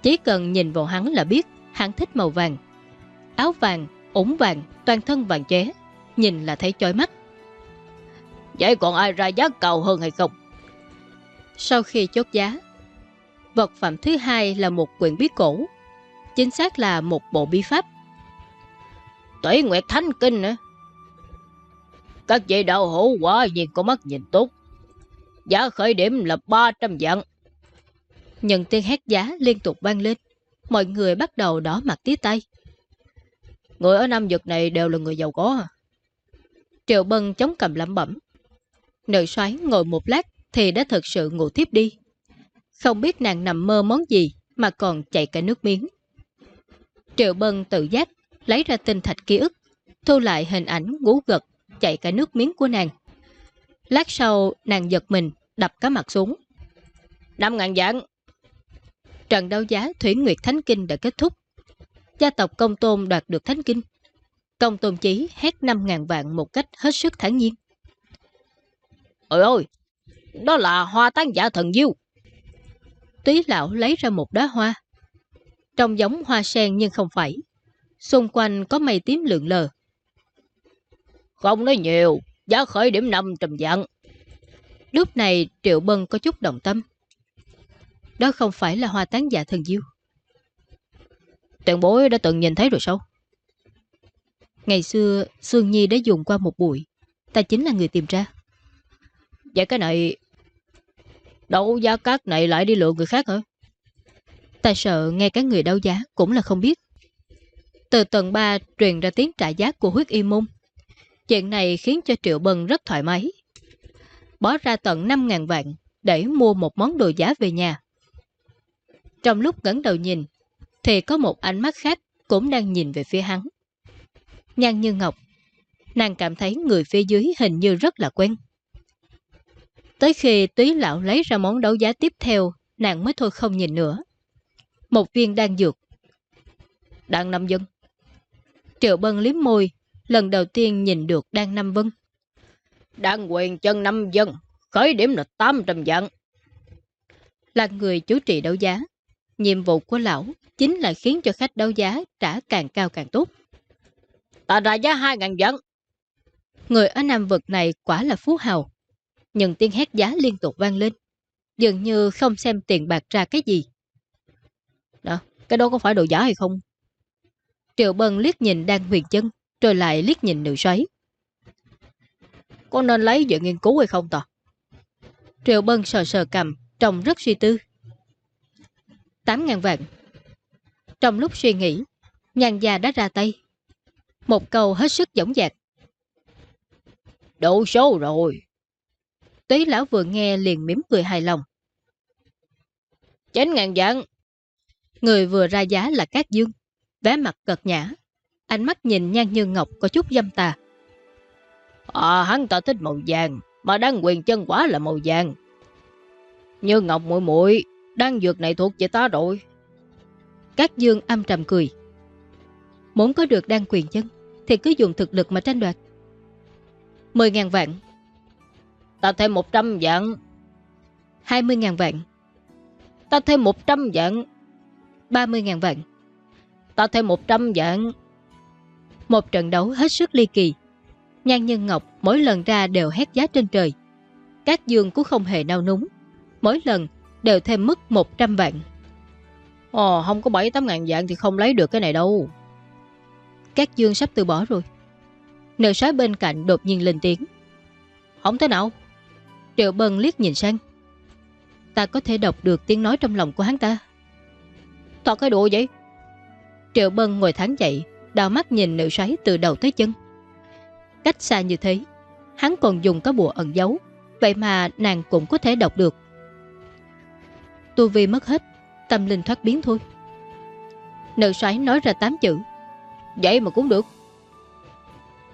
Chỉ cần nhìn vào hắn là biết hắn thích màu vàng. Áo vàng, ủng vàng, toàn thân vàng ché, nhìn là thấy chói mắt. Vậy còn ai ra giá cao hơn hay không? Sau khi chốt giá, vật phẩm thứ hai là một quyển bí cổ. Chính xác là một bộ bí pháp. Tuệ Nguyệt Thánh Kinh nữa. Các vị đạo hữu quả nhiên có mắt nhìn tốt. Giá khởi điểm là 300 vạn. Nhận tiếng hét giá liên tục vang lên. Mọi người bắt đầu đỏ mặt tía tay. Người ở Nam Dực này đều là người giàu có à? Triệu Bân chống cầm lẩm bẩm. Nữ soái ngồi một lát thì đã thực sự ngủ tiếp đi. Không biết nàng nằm mơ món gì mà còn chạy cả nước miếng. Triệu Bân tự giác lấy ra tinh thạch ký ức, thu lại hình ảnh ngủ gật chạy cả nước miếng của nàng. Lát sau nàng giật mình, đập cá mặt xuống. 5 ngàn vạn. Trận đấu giá Thủy Nguyệt Thánh Kinh đã kết thúc. Gia tộc Công Tôn đoạt được Thánh Kinh. Công Tôn Chí hét 5 ngàn vạn một cách hết sức thản nhiên. Ôi ôi, đó là hoa tán giả thần diêu. Túy lão lấy ra một đá hoa. Trông giống hoa sen nhưng không phải. Xung quanh có mây tím lượn lờ. Không nói nhiều, giá khởi điểm 500 vạn. Lúc này Triệu Bân có chút động tâm. Đó không phải là hoa tán giả thần diêu. Tiền bối đã từng nhìn thấy rồi sao? Ngày xưa, Sương Nhi đã dùng qua một buổi. Ta chính là người tìm ra. Vậy cái này... Đấu giá cát này lại đi lựa người khác hả? Ta sợ nghe các người đấu giá cũng là không biết. Từ tầng 3 truyền ra tiếng trả giá của huyết y môn. Chuyện này khiến cho Triệu Bân rất thoải mái. Bỏ ra tận 5.000 vạn để mua một món đồ giá về nhà. Trong lúc ngấn đầu nhìn, thì có một ánh mắt khác cũng đang nhìn về phía hắn. Nhan như ngọc, nàng cảm thấy người phía dưới hình như rất là quen. Tới khi túy lão lấy ra món đấu giá tiếp theo, nàng mới thôi không nhìn nữa. Một viên đan dược. Đan nằm dân. Triệu Bân liếm môi, lần đầu tiên nhìn được đan năm vân. Đan quyền chân năm dân, khởi điểm là 800 vạn. Là người chủ trì đấu giá. Nhiệm vụ của lão chính là khiến cho khách đấu giá trả càng cao càng tốt. Ta ra giá 2.000 vạn. Người ở Nam Vực này quả là phú hào. Nhưng tiếng hét giá liên tục vang lên. Dường như không xem tiền bạc ra cái gì. Đó, cái đó có phải đồ giả hay không? Triệu Bân liếc nhìn đang huyền chân, rồi lại liếc nhìn nữ xoáy. Có nên lấy dự nghiên cứu hay không ta? Triệu Bân sờ sờ cầm, trông rất suy tư. 8.000 vạn. Trong lúc suy nghĩ, nhàn già đã ra tay. Một câu hết sức giống dạc. Đủ số rồi. Túy lão vừa nghe liền mỉm cười hài lòng. Chín ngàn vạn, Người vừa ra giá là Cát Dương, vé mặt cật nhã. Ánh mắt nhìn nhan như ngọc có chút dâm tà. À, hắn ta thích màu vàng, mà đang quyền chân quả là màu vàng. Như ngọc muội muội đang dược này thuộc về ta rồi. Cát Dương âm trầm cười. Muốn có được đan quyền chân, thì cứ dùng thực lực mà tranh đoạt. 10.000 vạn. Ta thêm 100 vạn. 20.000 vạn. Ta thêm 100 vạn. 30.000 vạn. Ta thêm 100 vạn. Một trận đấu hết sức ly kỳ. Nhan Nhân Ngọc mỗi lần ra đều hét giá trên trời. Các dương cũng không hề nao núng. Mỗi lần đều thêm mức 100 vạn. Ồ, không có 7-8 ngàn vạn thì không lấy được cái này đâu. Các dương sắp từ bỏ rồi. Nợ sói bên cạnh đột nhiên lên tiếng. Không thế nào. Triệu Bân liếc nhìn sang. Ta có thể đọc được tiếng nói trong lòng của hắn ta. Thật cái đùa vậy? Triệu Bân ngồi thắng dậy, đào mắt nhìn nữ xoáy từ đầu tới chân. Cách xa như thế, hắn còn dùng có bùa ẩn giấu, vậy mà nàng cũng có thể đọc được. Tu vi mất hết, tâm linh thoát biến thôi. Nữ xoáy nói ra tám chữ. Vậy mà cũng được.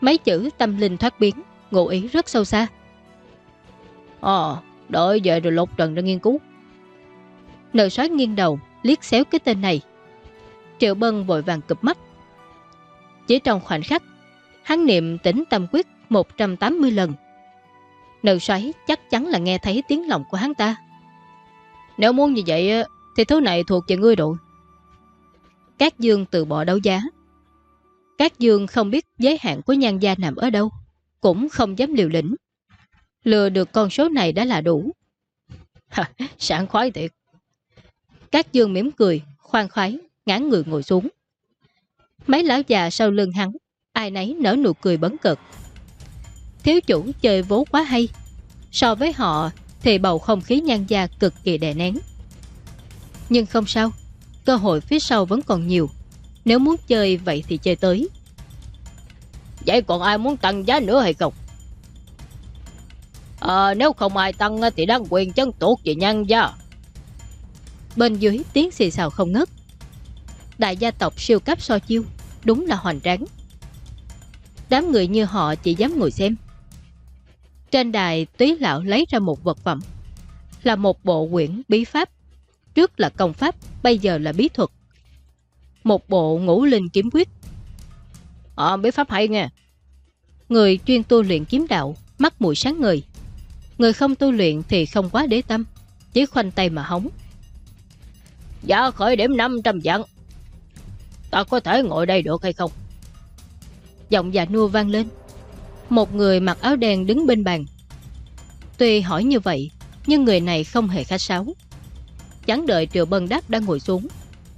Mấy chữ tâm linh thoát biến, ngụ ý rất sâu xa. Ờ, đợi về rồi lột trần ra nghiên cứu. Nữ xoáy nghiêng đầu, liếc xéo cái tên này. Triệu Bân vội vàng cụp mắt. Chỉ trong khoảnh khắc, hắn niệm tỉnh tâm quyết 180 lần. Nữ xoáy chắc chắn là nghe thấy tiếng lòng của hắn ta. Nếu muốn như vậy thì thứ này thuộc về ngươi rồi. Các dương từ bỏ đấu giá. Các dương không biết giới hạn của nhan gia nằm ở đâu, cũng không dám liều lĩnh. Lừa được con số này đã là đủ. Ha, sảng khoái thiệt. Các dương mỉm cười, khoan khoái, ngán người ngồi xuống. Mấy lão già sau lưng hắn, ai nấy nở nụ cười bấn cực. Thiếu chủ chơi vố quá hay. So với họ thì bầu không khí nhan gia cực kỳ đè nén. Nhưng không sao, cơ hội phía sau vẫn còn nhiều. Nếu muốn chơi vậy thì chơi tới. Vậy còn ai muốn tăng giá nữa hay không? Ờ, nếu không ai tăng thì đang quyền chân tuột về nhan gia. Bên dưới tiếng xì xào không ngớt. Đại gia tộc siêu cấp so chiêu, đúng là hoành tráng. Đám người như họ chỉ dám ngồi xem. Trên đài túy lão lấy ra một vật phẩm. Là một bộ quyển bí pháp. Trước là công pháp, bây giờ là bí thuật. Một bộ ngũ linh kiếm quyết. Ờ, bí pháp hay nghe. Người chuyên tu luyện kiếm đạo, mắt mũi sáng ngời. Người không tu luyện thì không quá đế tâm, chỉ khoanh tay mà hóng. Giá khởi điểm 500 vạn. Ta có thể ngồi đây được hay không? Giọng già nua vang lên. Một người mặc áo đen đứng bên bàn. Tuy hỏi như vậy, nhưng người này không hề khách sáo. Chẳng đợi Triệu Bân Đắc đang ngồi xuống,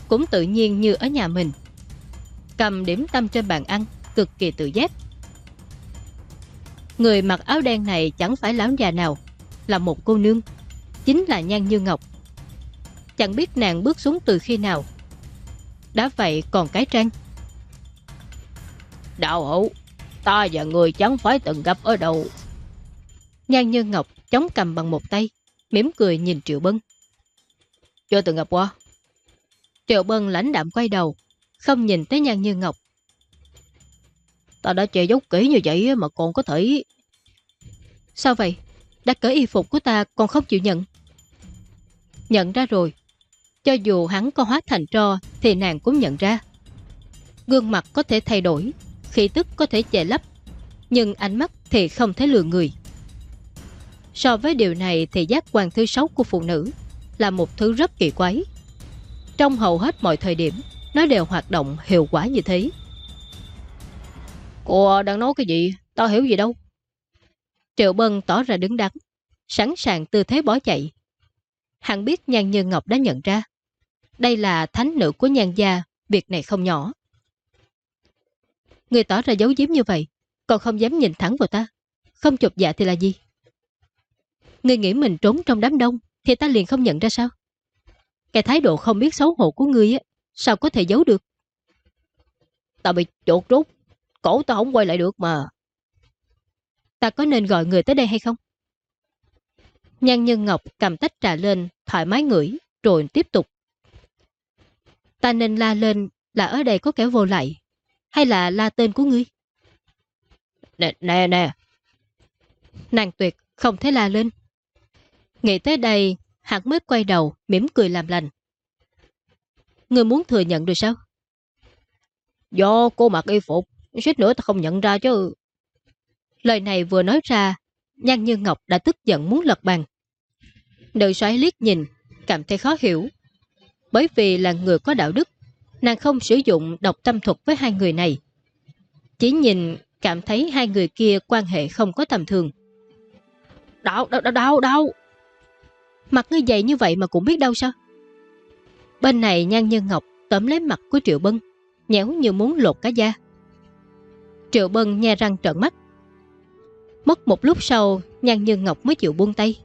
cũng tự nhiên như ở nhà mình. Cầm điểm tâm trên bàn ăn, cực kỳ tự giác. Người mặc áo đen này chẳng phải lão già nào, là một cô nương, chính là Nhan Như Ngọc. Chẳng biết nàng bước xuống từ khi nào. Đã vậy còn cái trang. Đạo hữu, ta và người chẳng phải từng gặp ở đâu. Nhan Như Ngọc chống cầm bằng một tay, mỉm cười nhìn Triệu Bân. Chưa từng gặp qua. Triệu Bân lãnh đạm quay đầu, không nhìn tới Nhan Như Ngọc. Ta đã che giấu kỹ như vậy mà còn có thể... Sao vậy? Đã cởi y phục của ta còn không chịu nhận. Nhận ra rồi. Cho dù hắn có hóa thành tro thì nàng cũng nhận ra. Gương mặt có thể thay đổi, khí tức có thể che lấp, nhưng ánh mắt thì không thể lừa người. So với điều này thì giác quan thứ sáu của phụ nữ là một thứ rất kỳ quái. Trong hầu hết mọi thời điểm, nó đều hoạt động hiệu quả như thế. Cô đang nói cái gì? Tao hiểu gì đâu. Triệu Bân tỏ ra đứng đắn, sẵn sàng tư thế bỏ chạy. Hắn biết Nhan Như Ngọc đã nhận ra. Đây là thánh nữ của nhan gia, việc này không nhỏ. Người tỏ ra giấu giếm như vậy, còn không dám nhìn thẳng vào ta. Không chụp dạ thì là gì? Người nghĩ mình trốn trong đám đông, thì ta liền không nhận ra sao? Cái thái độ không biết xấu hổ của ngươi á, sao có thể giấu được? Ta bị chột rút, cổ ta không quay lại được mà. Ta có nên gọi người tới đây hay không? Nhan Nhân Ngọc cầm tách trà lên, thoải mái ngửi, rồi tiếp tục. Ta nên la lên là ở đây có kẻ vô lại, hay là la tên của ngươi? Nè, nè, nè. Nàng tuyệt không thể la lên. Nghĩ tới đây, hắn mới quay đầu, mỉm cười làm lành. Ngươi muốn thừa nhận được sao? Do cô mặc y phục, suýt nữa ta không nhận ra chứ. Lời này vừa nói ra, Nhan Như Ngọc đã tức giận muốn lật bàn. Nữ soái liếc nhìn, cảm thấy khó hiểu. Bởi vì là người có đạo đức, nàng không sử dụng độc tâm thuật với hai người này. Chỉ nhìn, cảm thấy hai người kia quan hệ không có tầm thường. Đau, đau, đau, đau, đau. Mặt ngươi dày như vậy mà cũng biết đau sao? Bên này Nhan Nhân Ngọc tóm lấy mặt của Triệu Bân, nhéo như muốn lột cá da. Triệu Bân nghe răng trợn mắt. Mất một lúc sau, Nhan Nhân Ngọc mới chịu buông tay.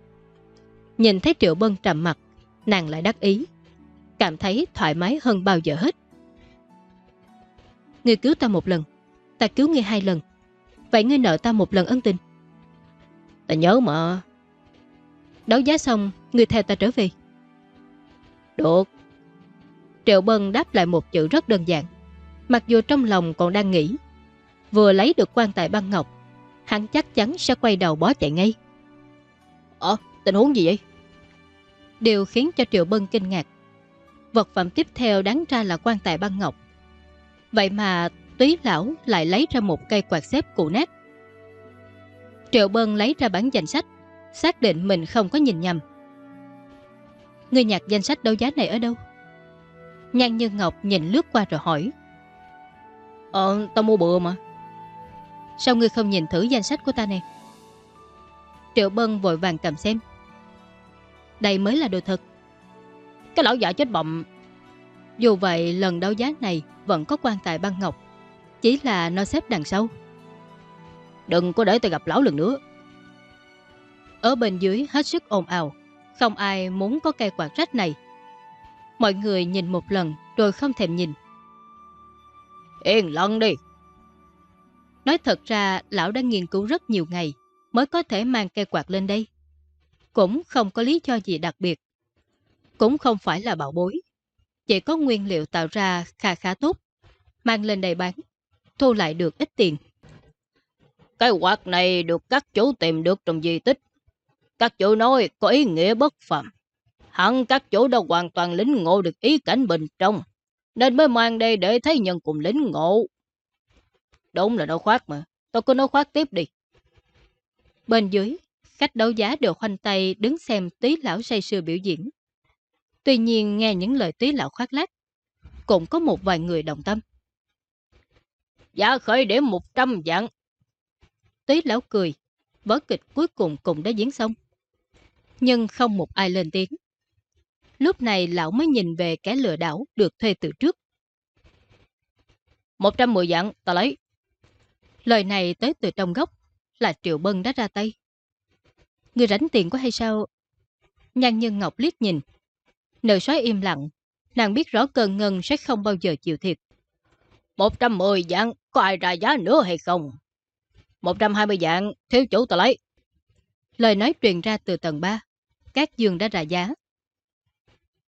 Nhìn thấy Triệu Bân trầm mặt, nàng lại đắc ý. Cảm thấy thoải mái hơn bao giờ hết. Ngươi cứu ta một lần, ta cứu ngươi hai lần. Vậy ngươi nợ ta một lần ân tình. Ta nhớ mà. Đấu giá xong, ngươi theo ta trở về. Được. Triệu Bân đáp lại một chữ rất đơn giản. Mặc dù trong lòng còn đang nghĩ, vừa lấy được quan tài băng ngọc, hắn chắc chắn sẽ quay đầu bó chạy ngay. Ờ, tình huống gì vậy? Điều khiến cho Triệu Bân kinh ngạc. Vật phẩm tiếp theo đáng ra là quan tài băng ngọc. Vậy mà túy lão lại lấy ra một cây quạt xếp cũ nát. Triệu Bân lấy ra bản danh sách, xác định mình không có nhìn nhầm. Người nhặt danh sách đấu giá này ở đâu? Nhan Như Ngọc nhìn lướt qua rồi hỏi. Ờ, tao mua bữa mà. Sao ngươi không nhìn thử danh sách của ta nè? Triệu Bân vội vàng cầm xem. Đây mới là đồ thật. Cái lão già chết bậm Dù vậy, lần đấu giá này vẫn có quan tài băng ngọc. Chỉ là nó xếp đằng sau. Đừng có để tôi gặp lão lần nữa. Ở bên dưới hết sức ồn ào. Không ai muốn có cây quạt rách này. Mọi người nhìn một lần rồi không thèm nhìn. Yên lặng đi. Nói thật ra lão đã nghiên cứu rất nhiều ngày mới có thể mang cây quạt lên đây. Cũng không có lý do gì đặc biệt. Cũng không phải là bảo bối. Chỉ có nguyên liệu tạo ra khá khá tốt. Mang lên đây bán. Thu lại được ít tiền. Cái quạt này được các chủ tìm được trong di tích. Các chủ nói có ý nghĩa bất phạm. Hẳn các chủ đã hoàn toàn lính ngộ được ý cảnh bên trong. Nên mới mang đây để thấy nhân cùng lính ngộ. Đúng là nó khoát mà. Tôi cứ nói khoát tiếp đi. Bên dưới, khách đấu giá đều khoanh tay đứng xem tí lão say sưa biểu diễn. Tuy nhiên nghe những lời tí lão khoát lác, cũng có một vài người đồng tâm. Giá khởi điểm 100 vạn. Tí lão cười, vở kịch cuối cùng cũng đã diễn xong. Nhưng không một ai lên tiếng. Lúc này lão mới nhìn về kẻ lừa đảo được thuê từ trước. 110 vạn, ta lấy. Lời này tới từ trong góc, là Triệu Bân đã ra tay. Người rảnh tiền có hay sao? Nhan Nhân Ngọc liếc nhìn. Nợ soái im lặng, nàng biết rõ cơn ngân sẽ không bao giờ chịu thiệt. 110 vạn, có ai ra giá nữa hay không? 120 vạn, thiếu chủ ta lấy. Lời nói truyền ra từ tầng 3. Các dương đã ra giá.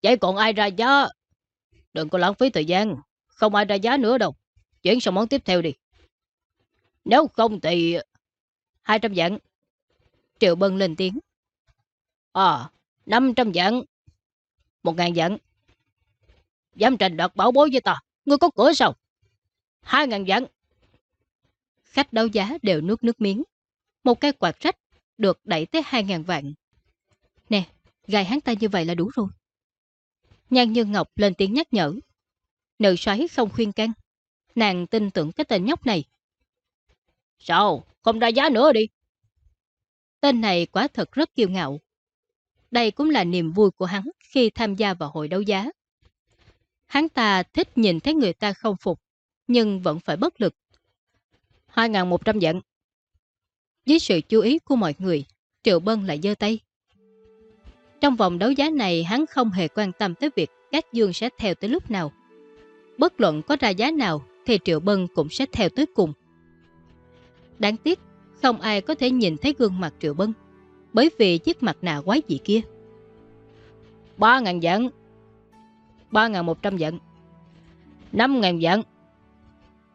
Vậy còn ai ra giá? Đừng có lãng phí thời gian. Không ai ra giá nữa đâu. Chuyển sang món tiếp theo đi. Nếu không thì... 200 vạn. Triệu Bân lên tiếng. À, 500 vạn. 1.000 vạn. Dám trình đoạt bảo bối với ta. Ngươi có cửa sao? 2.000 vạn. Khách đấu giá đều nuốt nước miếng. Một cái quạt rách được đẩy tới hai ngàn vạn. Nè, gài hắn ta như vậy là đủ rồi. Nhan Như Ngọc lên tiếng nhắc nhở. Nữ soái không khuyên can. Nàng tin tưởng cái tên nhóc này. Sao? Không ra giá nữa đi. Tên này quá thật rất kiêu ngạo. Đây cũng là niềm vui của hắn khi tham gia vào hội đấu giá. Hắn ta thích nhìn thấy người ta không phục, nhưng vẫn phải bất lực. 2.100 dẫn. Với sự chú ý của mọi người, Triệu Bân lại giơ tay. Trong vòng đấu giá này hắn không hề quan tâm tới việc các dương sẽ theo tới lúc nào. Bất luận có ra giá nào thì Triệu Bân cũng sẽ theo tới cùng. Đáng tiếc, không ai có thể nhìn thấy gương mặt Triệu Bân bởi vì chiếc mặt nạ quái dị kia. Ba ngàn vạn. Ba ngàn một trăm vạn. Năm ngàn vạn.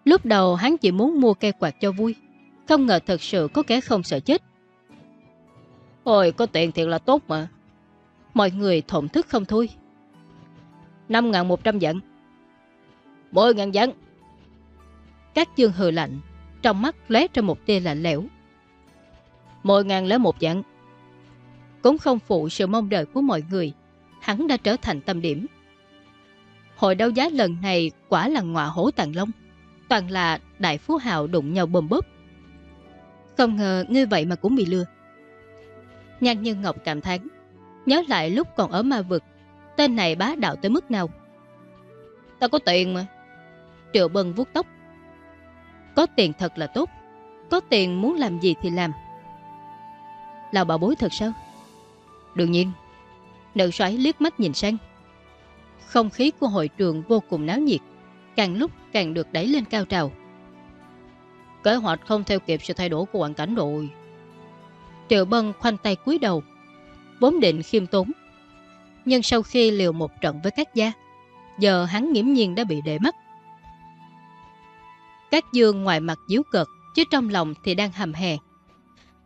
Lúc đầu hắn chỉ muốn mua cây quạt cho vui. Không ngờ thật sự có kẻ không sợ chết. Ôi, có tiền thiệt là tốt mà. Mọi người thổn thức không thôi. Năm ngàn một trăm vạn. Mười ngàn vạn. Các dương hừ lạnh, trong mắt lóe ra một tia lạnh lẽo. Mười ngàn lấy một vạn. Cũng không phụ sự mong đợi của mọi người, hắn đã trở thành tâm điểm. Hội đấu giá lần này quả là ngọa hổ tàn long, toàn là đại phú hào đụng nhau bầm bóp. Không ngờ như vậy mà cũng bị lừa. Nhan Nhân Ngọc cảm thán, nhớ lại lúc còn ở ma vực, tên này bá đạo tới mức nào. Ta có tiền mà. Triệu Bân vuốt tóc. Có tiền thật là tốt, có tiền muốn làm gì thì làm. Là bảo bối thật sao? Đương nhiên. Nữ xoáy liếc mắt nhìn sang. Không khí của hội trường vô cùng náo nhiệt, càng lúc càng được đẩy lên cao trào. Kế hoạch không theo kịp sự thay đổi của hoàn cảnh rồi. Triệu Bân khoanh tay cúi đầu, vốn định khiêm tốn. Nhưng sau khi liều một trận với các gia, giờ hắn nghiễm nhiên đã bị để mắt. Các dương ngoài mặt díu cợt, chứ trong lòng thì đang hầm hè.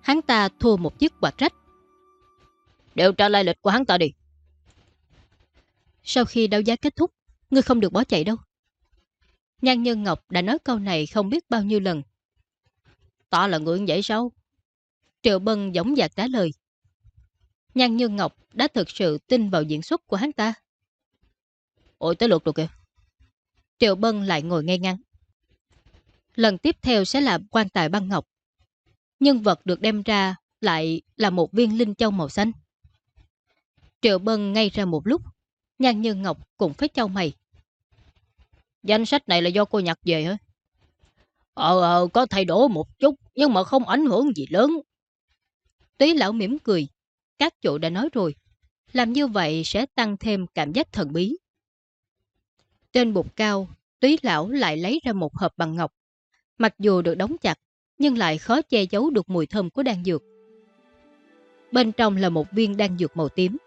Hắn ta thua một chiếc quạt rách. Điều tra lai lịch của hắn ta đi. Sau khi đấu giá kết thúc, ngươi không được bỏ chạy đâu. Nhan Nhân Ngọc đã nói câu này không biết bao nhiêu lần. Ta là người vậy sao? Triệu Bân giống dạc trả lời. Nhan Nhân Ngọc đã thực sự tin vào diễn xuất của hắn ta. Ôi tới lượt rồi kìa. Triệu Bân lại ngồi ngay ngắn. Lần tiếp theo sẽ là quan tài băng ngọc. Nhân vật được đem ra lại là một viên linh châu màu xanh. Triệu Bân ngay ra một lúc, Nhan như Ngọc cũng phải trao mày. Danh sách này là do cô nhặt về hả? Ờ, ờ, có thay đổi một chút, nhưng mà không ảnh hưởng gì lớn. Tí lão mỉm cười. Các chủ đã nói rồi, làm như vậy sẽ tăng thêm cảm giác thần bí. Trên bục cao, túy lão lại lấy ra một hộp bằng ngọc. Mặc dù được đóng chặt, nhưng lại khó che giấu được mùi thơm của đan dược. Bên trong là một viên đan dược màu tím.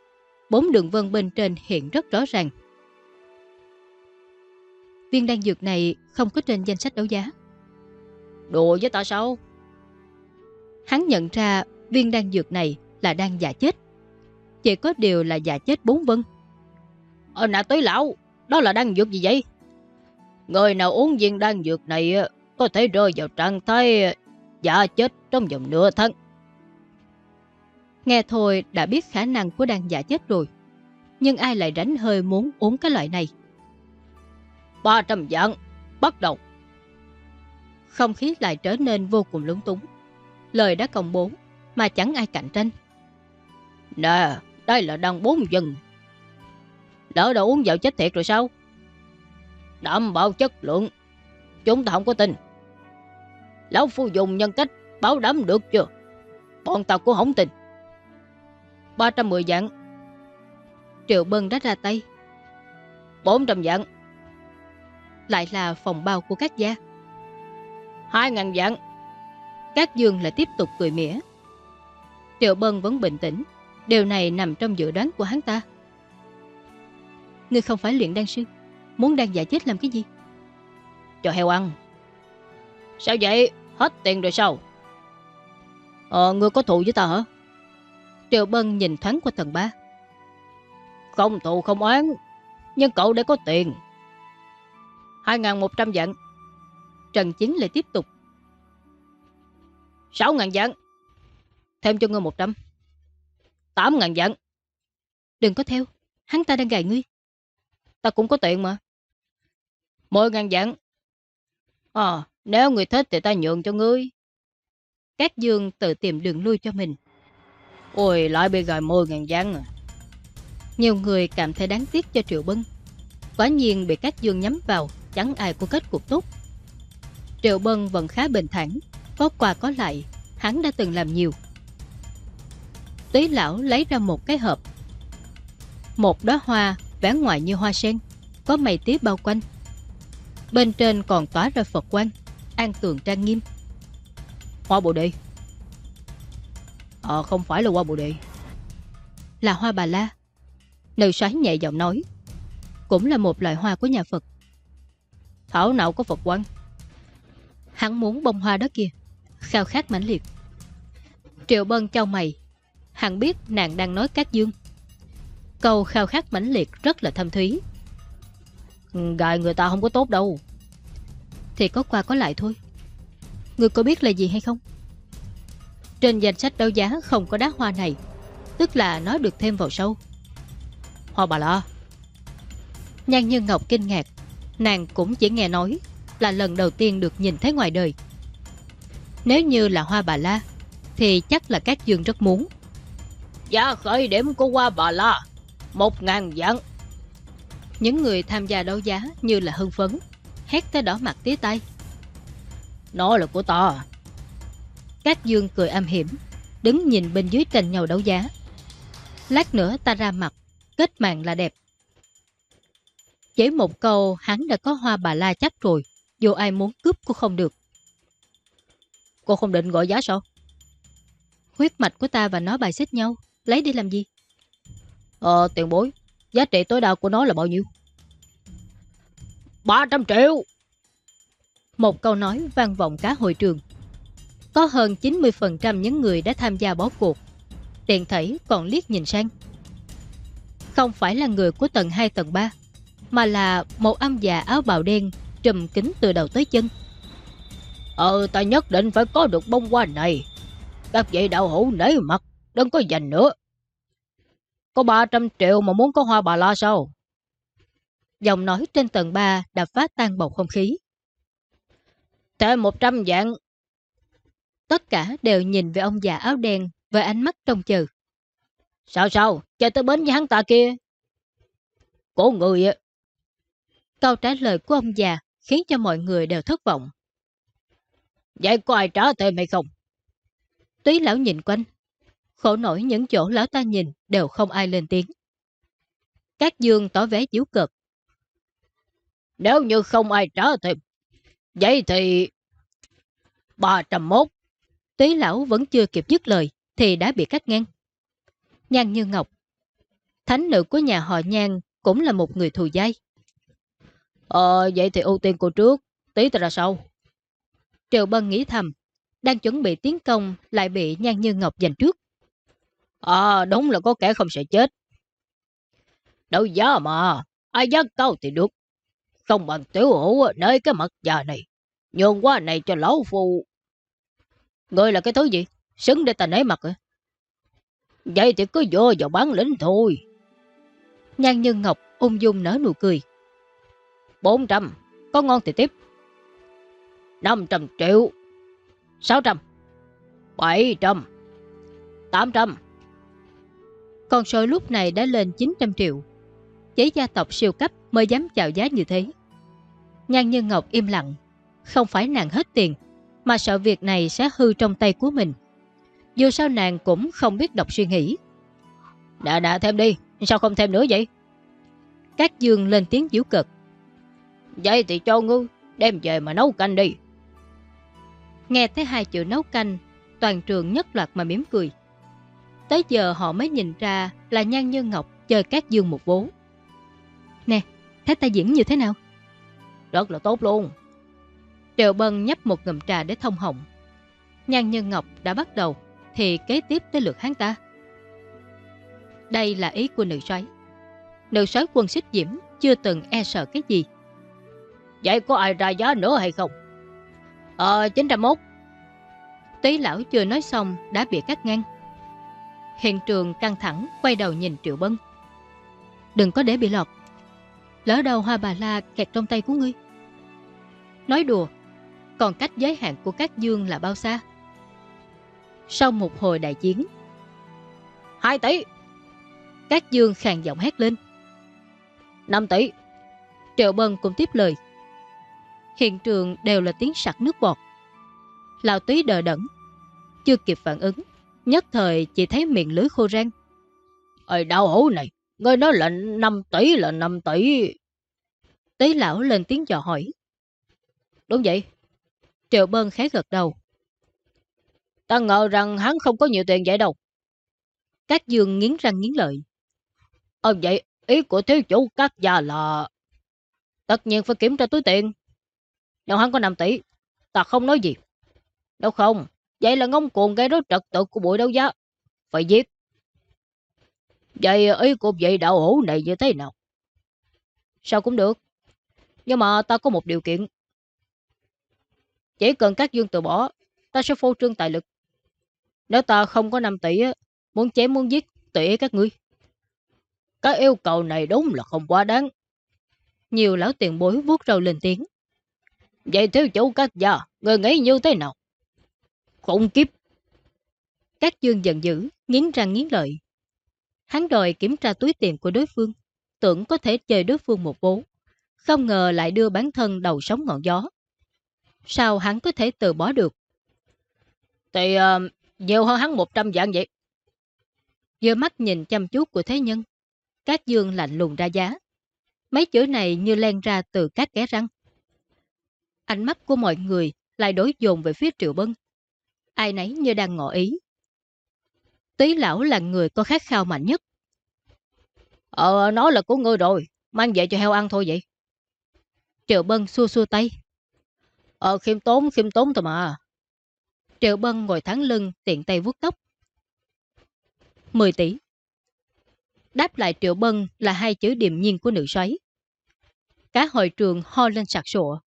Bốn đường vân bên trên hiện rất rõ ràng. Viên đan dược này không có trên danh sách đấu giá. Đùa với ta sao? Hắn nhận ra viên đan dược này là đang giả chết. Chỉ có điều là giả chết bốn vân. Ờ nạ tới lão, đó là đan dược gì vậy? Người nào uống viên đan dược này có thể rơi vào trạng thái giả chết trong vòng nửa tháng. Nghe thôi đã biết khả năng của đan giả chết rồi. Nhưng ai lại rảnh hơi muốn uống cái loại này? 300 vạn, bắt đầu. Không khí lại trở nên vô cùng lúng túng. Lời đã công bố, mà chẳng ai cạnh tranh. Nè, đây là đăng bốn dân. Lỡ đã uống vào chết thiệt rồi sao? Đảm bảo chất lượng. Chúng ta không có tin. Lão Phu dùng nhân cách bảo đảm được chưa? Bọn tao cũng không tin. 310 vạn. Triệu Bân đã ra tay. 400 vạn. Lại là phòng bao của các gia. 2.000 vạn. Các dương lại tiếp tục cười mỉa. Triệu Bân vẫn bình tĩnh. Điều này nằm trong dự đoán của hắn ta. Ngươi không phải luyện đan sư. Muốn đan giả chết làm cái gì? Cho heo ăn. Sao vậy? Hết tiền rồi sao? Ờ, ngươi có thù với ta hả? Triệu Bân nhìn thoáng qua thần ba. Không thù không oán, nhưng cậu để có tiền. 2.100 dặn. Trần Chiến lại tiếp tục. 6.000 dặn. Thêm cho ngươi 100. 8.000 dặn. Đừng có theo, hắn ta đang gài ngươi. Ta cũng có tiền mà. 10.000 vạn. À, nếu người thích thì ta nhượng cho ngươi. Các dương tự tìm đường lui cho mình. Ôi, lại bị gài môi ngàn gián à. Nhiều người cảm thấy đáng tiếc cho Triệu Bân. Quả nhiên bị các dương nhắm vào, chẳng ai có kết cục tốt. Triệu Bân vẫn khá bình thản, có quà có lại, hắn đã từng làm nhiều. Túy lão lấy ra một cái hộp. Một đóa hoa vẽ ngoài như hoa sen, có mây tía bao quanh. Bên trên còn tỏa ra Phật quan, an tường trang nghiêm. Hoa bộ đây Ờ không phải là hoa bồ đề. Là hoa bà la. Nữ xoáy nhẹ giọng nói Cũng là một loại hoa của nhà Phật. Thảo nào có Phật quan Hắn muốn bông hoa đó kia Khao khát mãnh liệt. Triệu Bân trao mày Hắn biết nàng đang nói Cát Dương. Câu khao khát mãnh liệt rất là thâm thúy. Ừ, Gài người ta không có tốt đâu. Thì có qua có lại thôi. Người có biết là gì hay không? Trên danh sách đấu giá không có đá hoa này Tức là nó được thêm vào sâu. Hoa bà la Nhan Như Ngọc kinh ngạc Nàng cũng chỉ nghe nói Là lần đầu tiên được nhìn thấy ngoài đời. Nếu như là hoa bà la Thì chắc là các dương rất muốn. Giá khởi điểm của hoa bà la Một ngàn vạn. Những người tham gia đấu giá như là hưng phấn Hét tới đỏ mặt tía tay Nó là của ta Các dương cười âm hiểm Đứng nhìn bên dưới tranh nhau đấu giá. Lát nữa ta ra mặt Kết mạng là đẹp. Chỉ một câu hắn đã có hoa bà la chắc rồi Dù ai muốn cướp cũng không được. Cô không định gọi giá sao? Huyết mạch của ta và nó bài xích nhau Lấy đi làm gì? Ờ tiền bối Giá trị tối đa của nó là bao nhiêu? 300 triệu. Một câu nói vang vọng cả hội trường Có hơn 90% những người đã tham gia bó cuộc. Tiện thảy còn liếc nhìn sang. Không phải là người của tầng 2 tầng 3 Mà là một âm già áo bào đen Trùm kính từ đầu tới chân. Ờ ta nhất định phải có được bông hoa này. Các vị đạo hữu nấy mặt Đừng có dành nữa. Có 300 triệu mà muốn có hoa bà la sao? Giọng nói trên tầng 3 đã phát tan bầu không khí. Thêm 100 vạn Tất cả đều nhìn về ông già áo đen với ánh mắt trông chờ. Sao sao? Chơi tới bến với hắn ta kia. Cổ người á. Câu trả lời của ông già khiến cho mọi người đều thất vọng. Vậy có ai trả thêm hay không? Túy lão nhìn quanh. Khổ nổi những chỗ lão ta nhìn đều không ai lên tiếng. Các dương tỏ vẻ chiếu cực. Nếu như không ai trả thêm, vậy thì 301. Túy lão vẫn chưa kịp dứt lời thì đã bị cắt ngang. Nhan Như Ngọc Thánh nữ của nhà họ Nhan cũng là một người thù dai. Ờ, vậy thì ưu tiên cô trước, tí ta ra sau. Triệu Bân nghĩ thầm, đang chuẩn bị tiến công lại bị Nhan Như Ngọc giành trước. À, đúng là có kẻ không sẽ chết. Đâu giá mà, ai giá cao thì được. Không bằng tiểu hữu nơi cái mặt già này. Nhường qua này cho lão phù. Người là cái thứ gì? Xứng để ta nấy mặt à? Vậy thì cứ vô vào bán lính thôi. Nhan Nhân Ngọc ung dung nở nụ cười. 400, có ngon thì tiếp. 500 triệu. 600. 700. 800. Con số lúc này đã lên 900 triệu. Giấy gia tộc siêu cấp mới dám chào giá như thế. Nhan Nhân Ngọc im lặng. Không phải nàng hết tiền, mà sợ việc này sẽ hư trong tay của mình. Dù sao nàng cũng không biết đọc suy nghĩ. Đã đã thêm đi, sao không thêm nữa vậy? Các dương lên tiếng diễu cực. Vậy thì cho ngư, đem về mà nấu canh đi. Nghe thấy hai chữ nấu canh, toàn trường nhất loạt mà mỉm cười. Tới giờ họ mới nhìn ra là Nhan Như Ngọc chơi các dương một vố. Nè, thấy ta diễn như thế nào? Rất là tốt luôn. Triệu Bân nhấp một ngụm trà để thông họng. Nhan Như Ngọc đã bắt đầu, thì kế tiếp tới lượt hắn ta. Đây là ý của nữ soái. Nữ soái quân xích diễm chưa từng e sợ cái gì. Vậy có ai ra giá nữa hay không? Ờ, 901. Tí lão chưa nói xong đã bị cắt ngang. Hiện trường căng thẳng quay đầu nhìn Triệu Bân. Đừng có để bị lọt. Lỡ đầu hoa bà la kẹt trong tay của ngươi. Nói đùa, còn cách giới hạn của các dương là bao xa? Sau một hồi đại chiến, hai tỷ. Các dương khàn giọng hét lên. 5 tỷ. Triệu Bân cũng tiếp lời. Hiện trường đều là tiếng sặc nước bọt. Lào túy đờ đẫn. Chưa kịp phản ứng, nhất thời chỉ thấy miệng lưới khô rang. Ơi đau hổ này, ngươi nói là 5 tỷ là 5 tỷ. Tí lão lên tiếng dò hỏi. Đúng vậy. Triệu Bân khá gật đầu. Ta ngờ rằng hắn không có nhiều tiền vậy đâu. Các dương nghiến răng nghiến lợi. Ờ vậy, ý của thiếu chủ các gia là... Tất nhiên phải kiểm tra túi tiền. Nếu hắn có 5 tỷ, ta không nói gì. Đâu không, vậy là ngông cuồng gây rối trật tự của buổi đấu giá. Phải giết. Vậy ý của vị đạo hữu này như thế nào? Sao cũng được. Nhưng mà ta có một điều kiện. Chỉ cần các dương từ bỏ, ta sẽ phô trương tài lực. Nếu ta không có 5 tỷ, muốn chém muốn giết, tùy các ngươi. Cái yêu cầu này đúng là không quá đáng. Nhiều lão tiền bối vuốt râu lên tiếng. Vậy thiếu chủ các gia, người nghĩ như thế nào? Khủng kiếp. Các dương giận dữ, nghiến răng nghiến lợi. Hắn đòi kiểm tra túi tiền của đối phương, tưởng có thể chơi đối phương một vố. Không ngờ lại đưa bản thân đầu sóng ngọn gió. Sao hắn có thể từ bỏ được? Thì uh, nhiều hơn hắn 100 dạng vậy. Dơ mắt nhìn chăm chút của thế nhân. Các dương lạnh lùng ra giá. Mấy chữ này như len ra từ các kẻ răng. Ánh mắt của mọi người lại đối dồn về phía Triệu Bân. Ai nấy như đang ngỏ ý. Tí lão là người có khát khao mạnh nhất. Ờ, nó là của ngươi rồi. Mang về cho heo ăn thôi vậy. Triệu Bân xua xua tay. Ờ, khiêm tốn, khiêm tốn thôi mà. Triệu Bân ngồi thẳng lưng, tiện tay vuốt tóc. 10 tỷ. Đáp lại Triệu Bân là hai chữ điềm nhiên của nữ xoáy. Cả hội trường ho lên sạc sụa.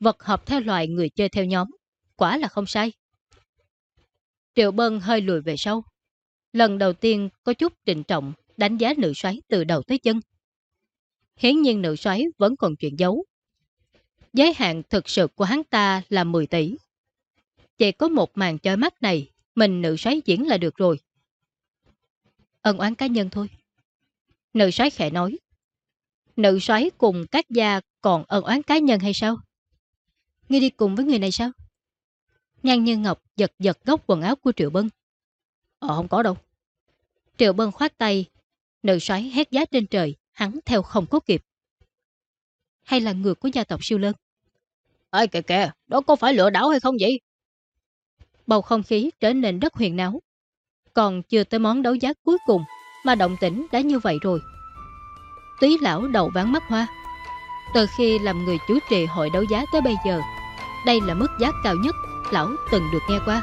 Vật hợp theo loại người chơi theo nhóm. Quả là không sai. Triệu Bân hơi lùi về sau. Lần đầu tiên có chút trịnh trọng đánh giá nữ xoáy từ đầu tới chân. Hiển nhiên nữ xoáy vẫn còn chuyện giấu. Giới hạn thực sự của hắn ta là 10 tỷ. Chỉ có một màn chơi mắt này, mình nữ xoáy diễn là được rồi. Ân oán cá nhân thôi. Nữ xoáy khẽ nói. Nữ xoáy cùng các gia còn ân oán cá nhân hay sao? Ngươi đi cùng với người này sao? Nhan Như Ngọc giật giật góc quần áo của Triệu Bân. Ờ không có đâu. Triệu Bân khoát tay. Nữ xoáy hét giá trên trời, hắn theo không có kịp. Hay là người của gia tộc siêu lân? Ê kìa kìa, đó có phải lựa đảo hay không vậy? Bầu không khí trở nên rất huyền náo. Còn chưa tới món đấu giá cuối cùng mà động tĩnh đã như vậy rồi. Túy lão đầu ván mắt hoa. Từ khi làm người chủ trì hội đấu giá tới bây giờ, đây là mức giá cao nhất lão từng được nghe qua.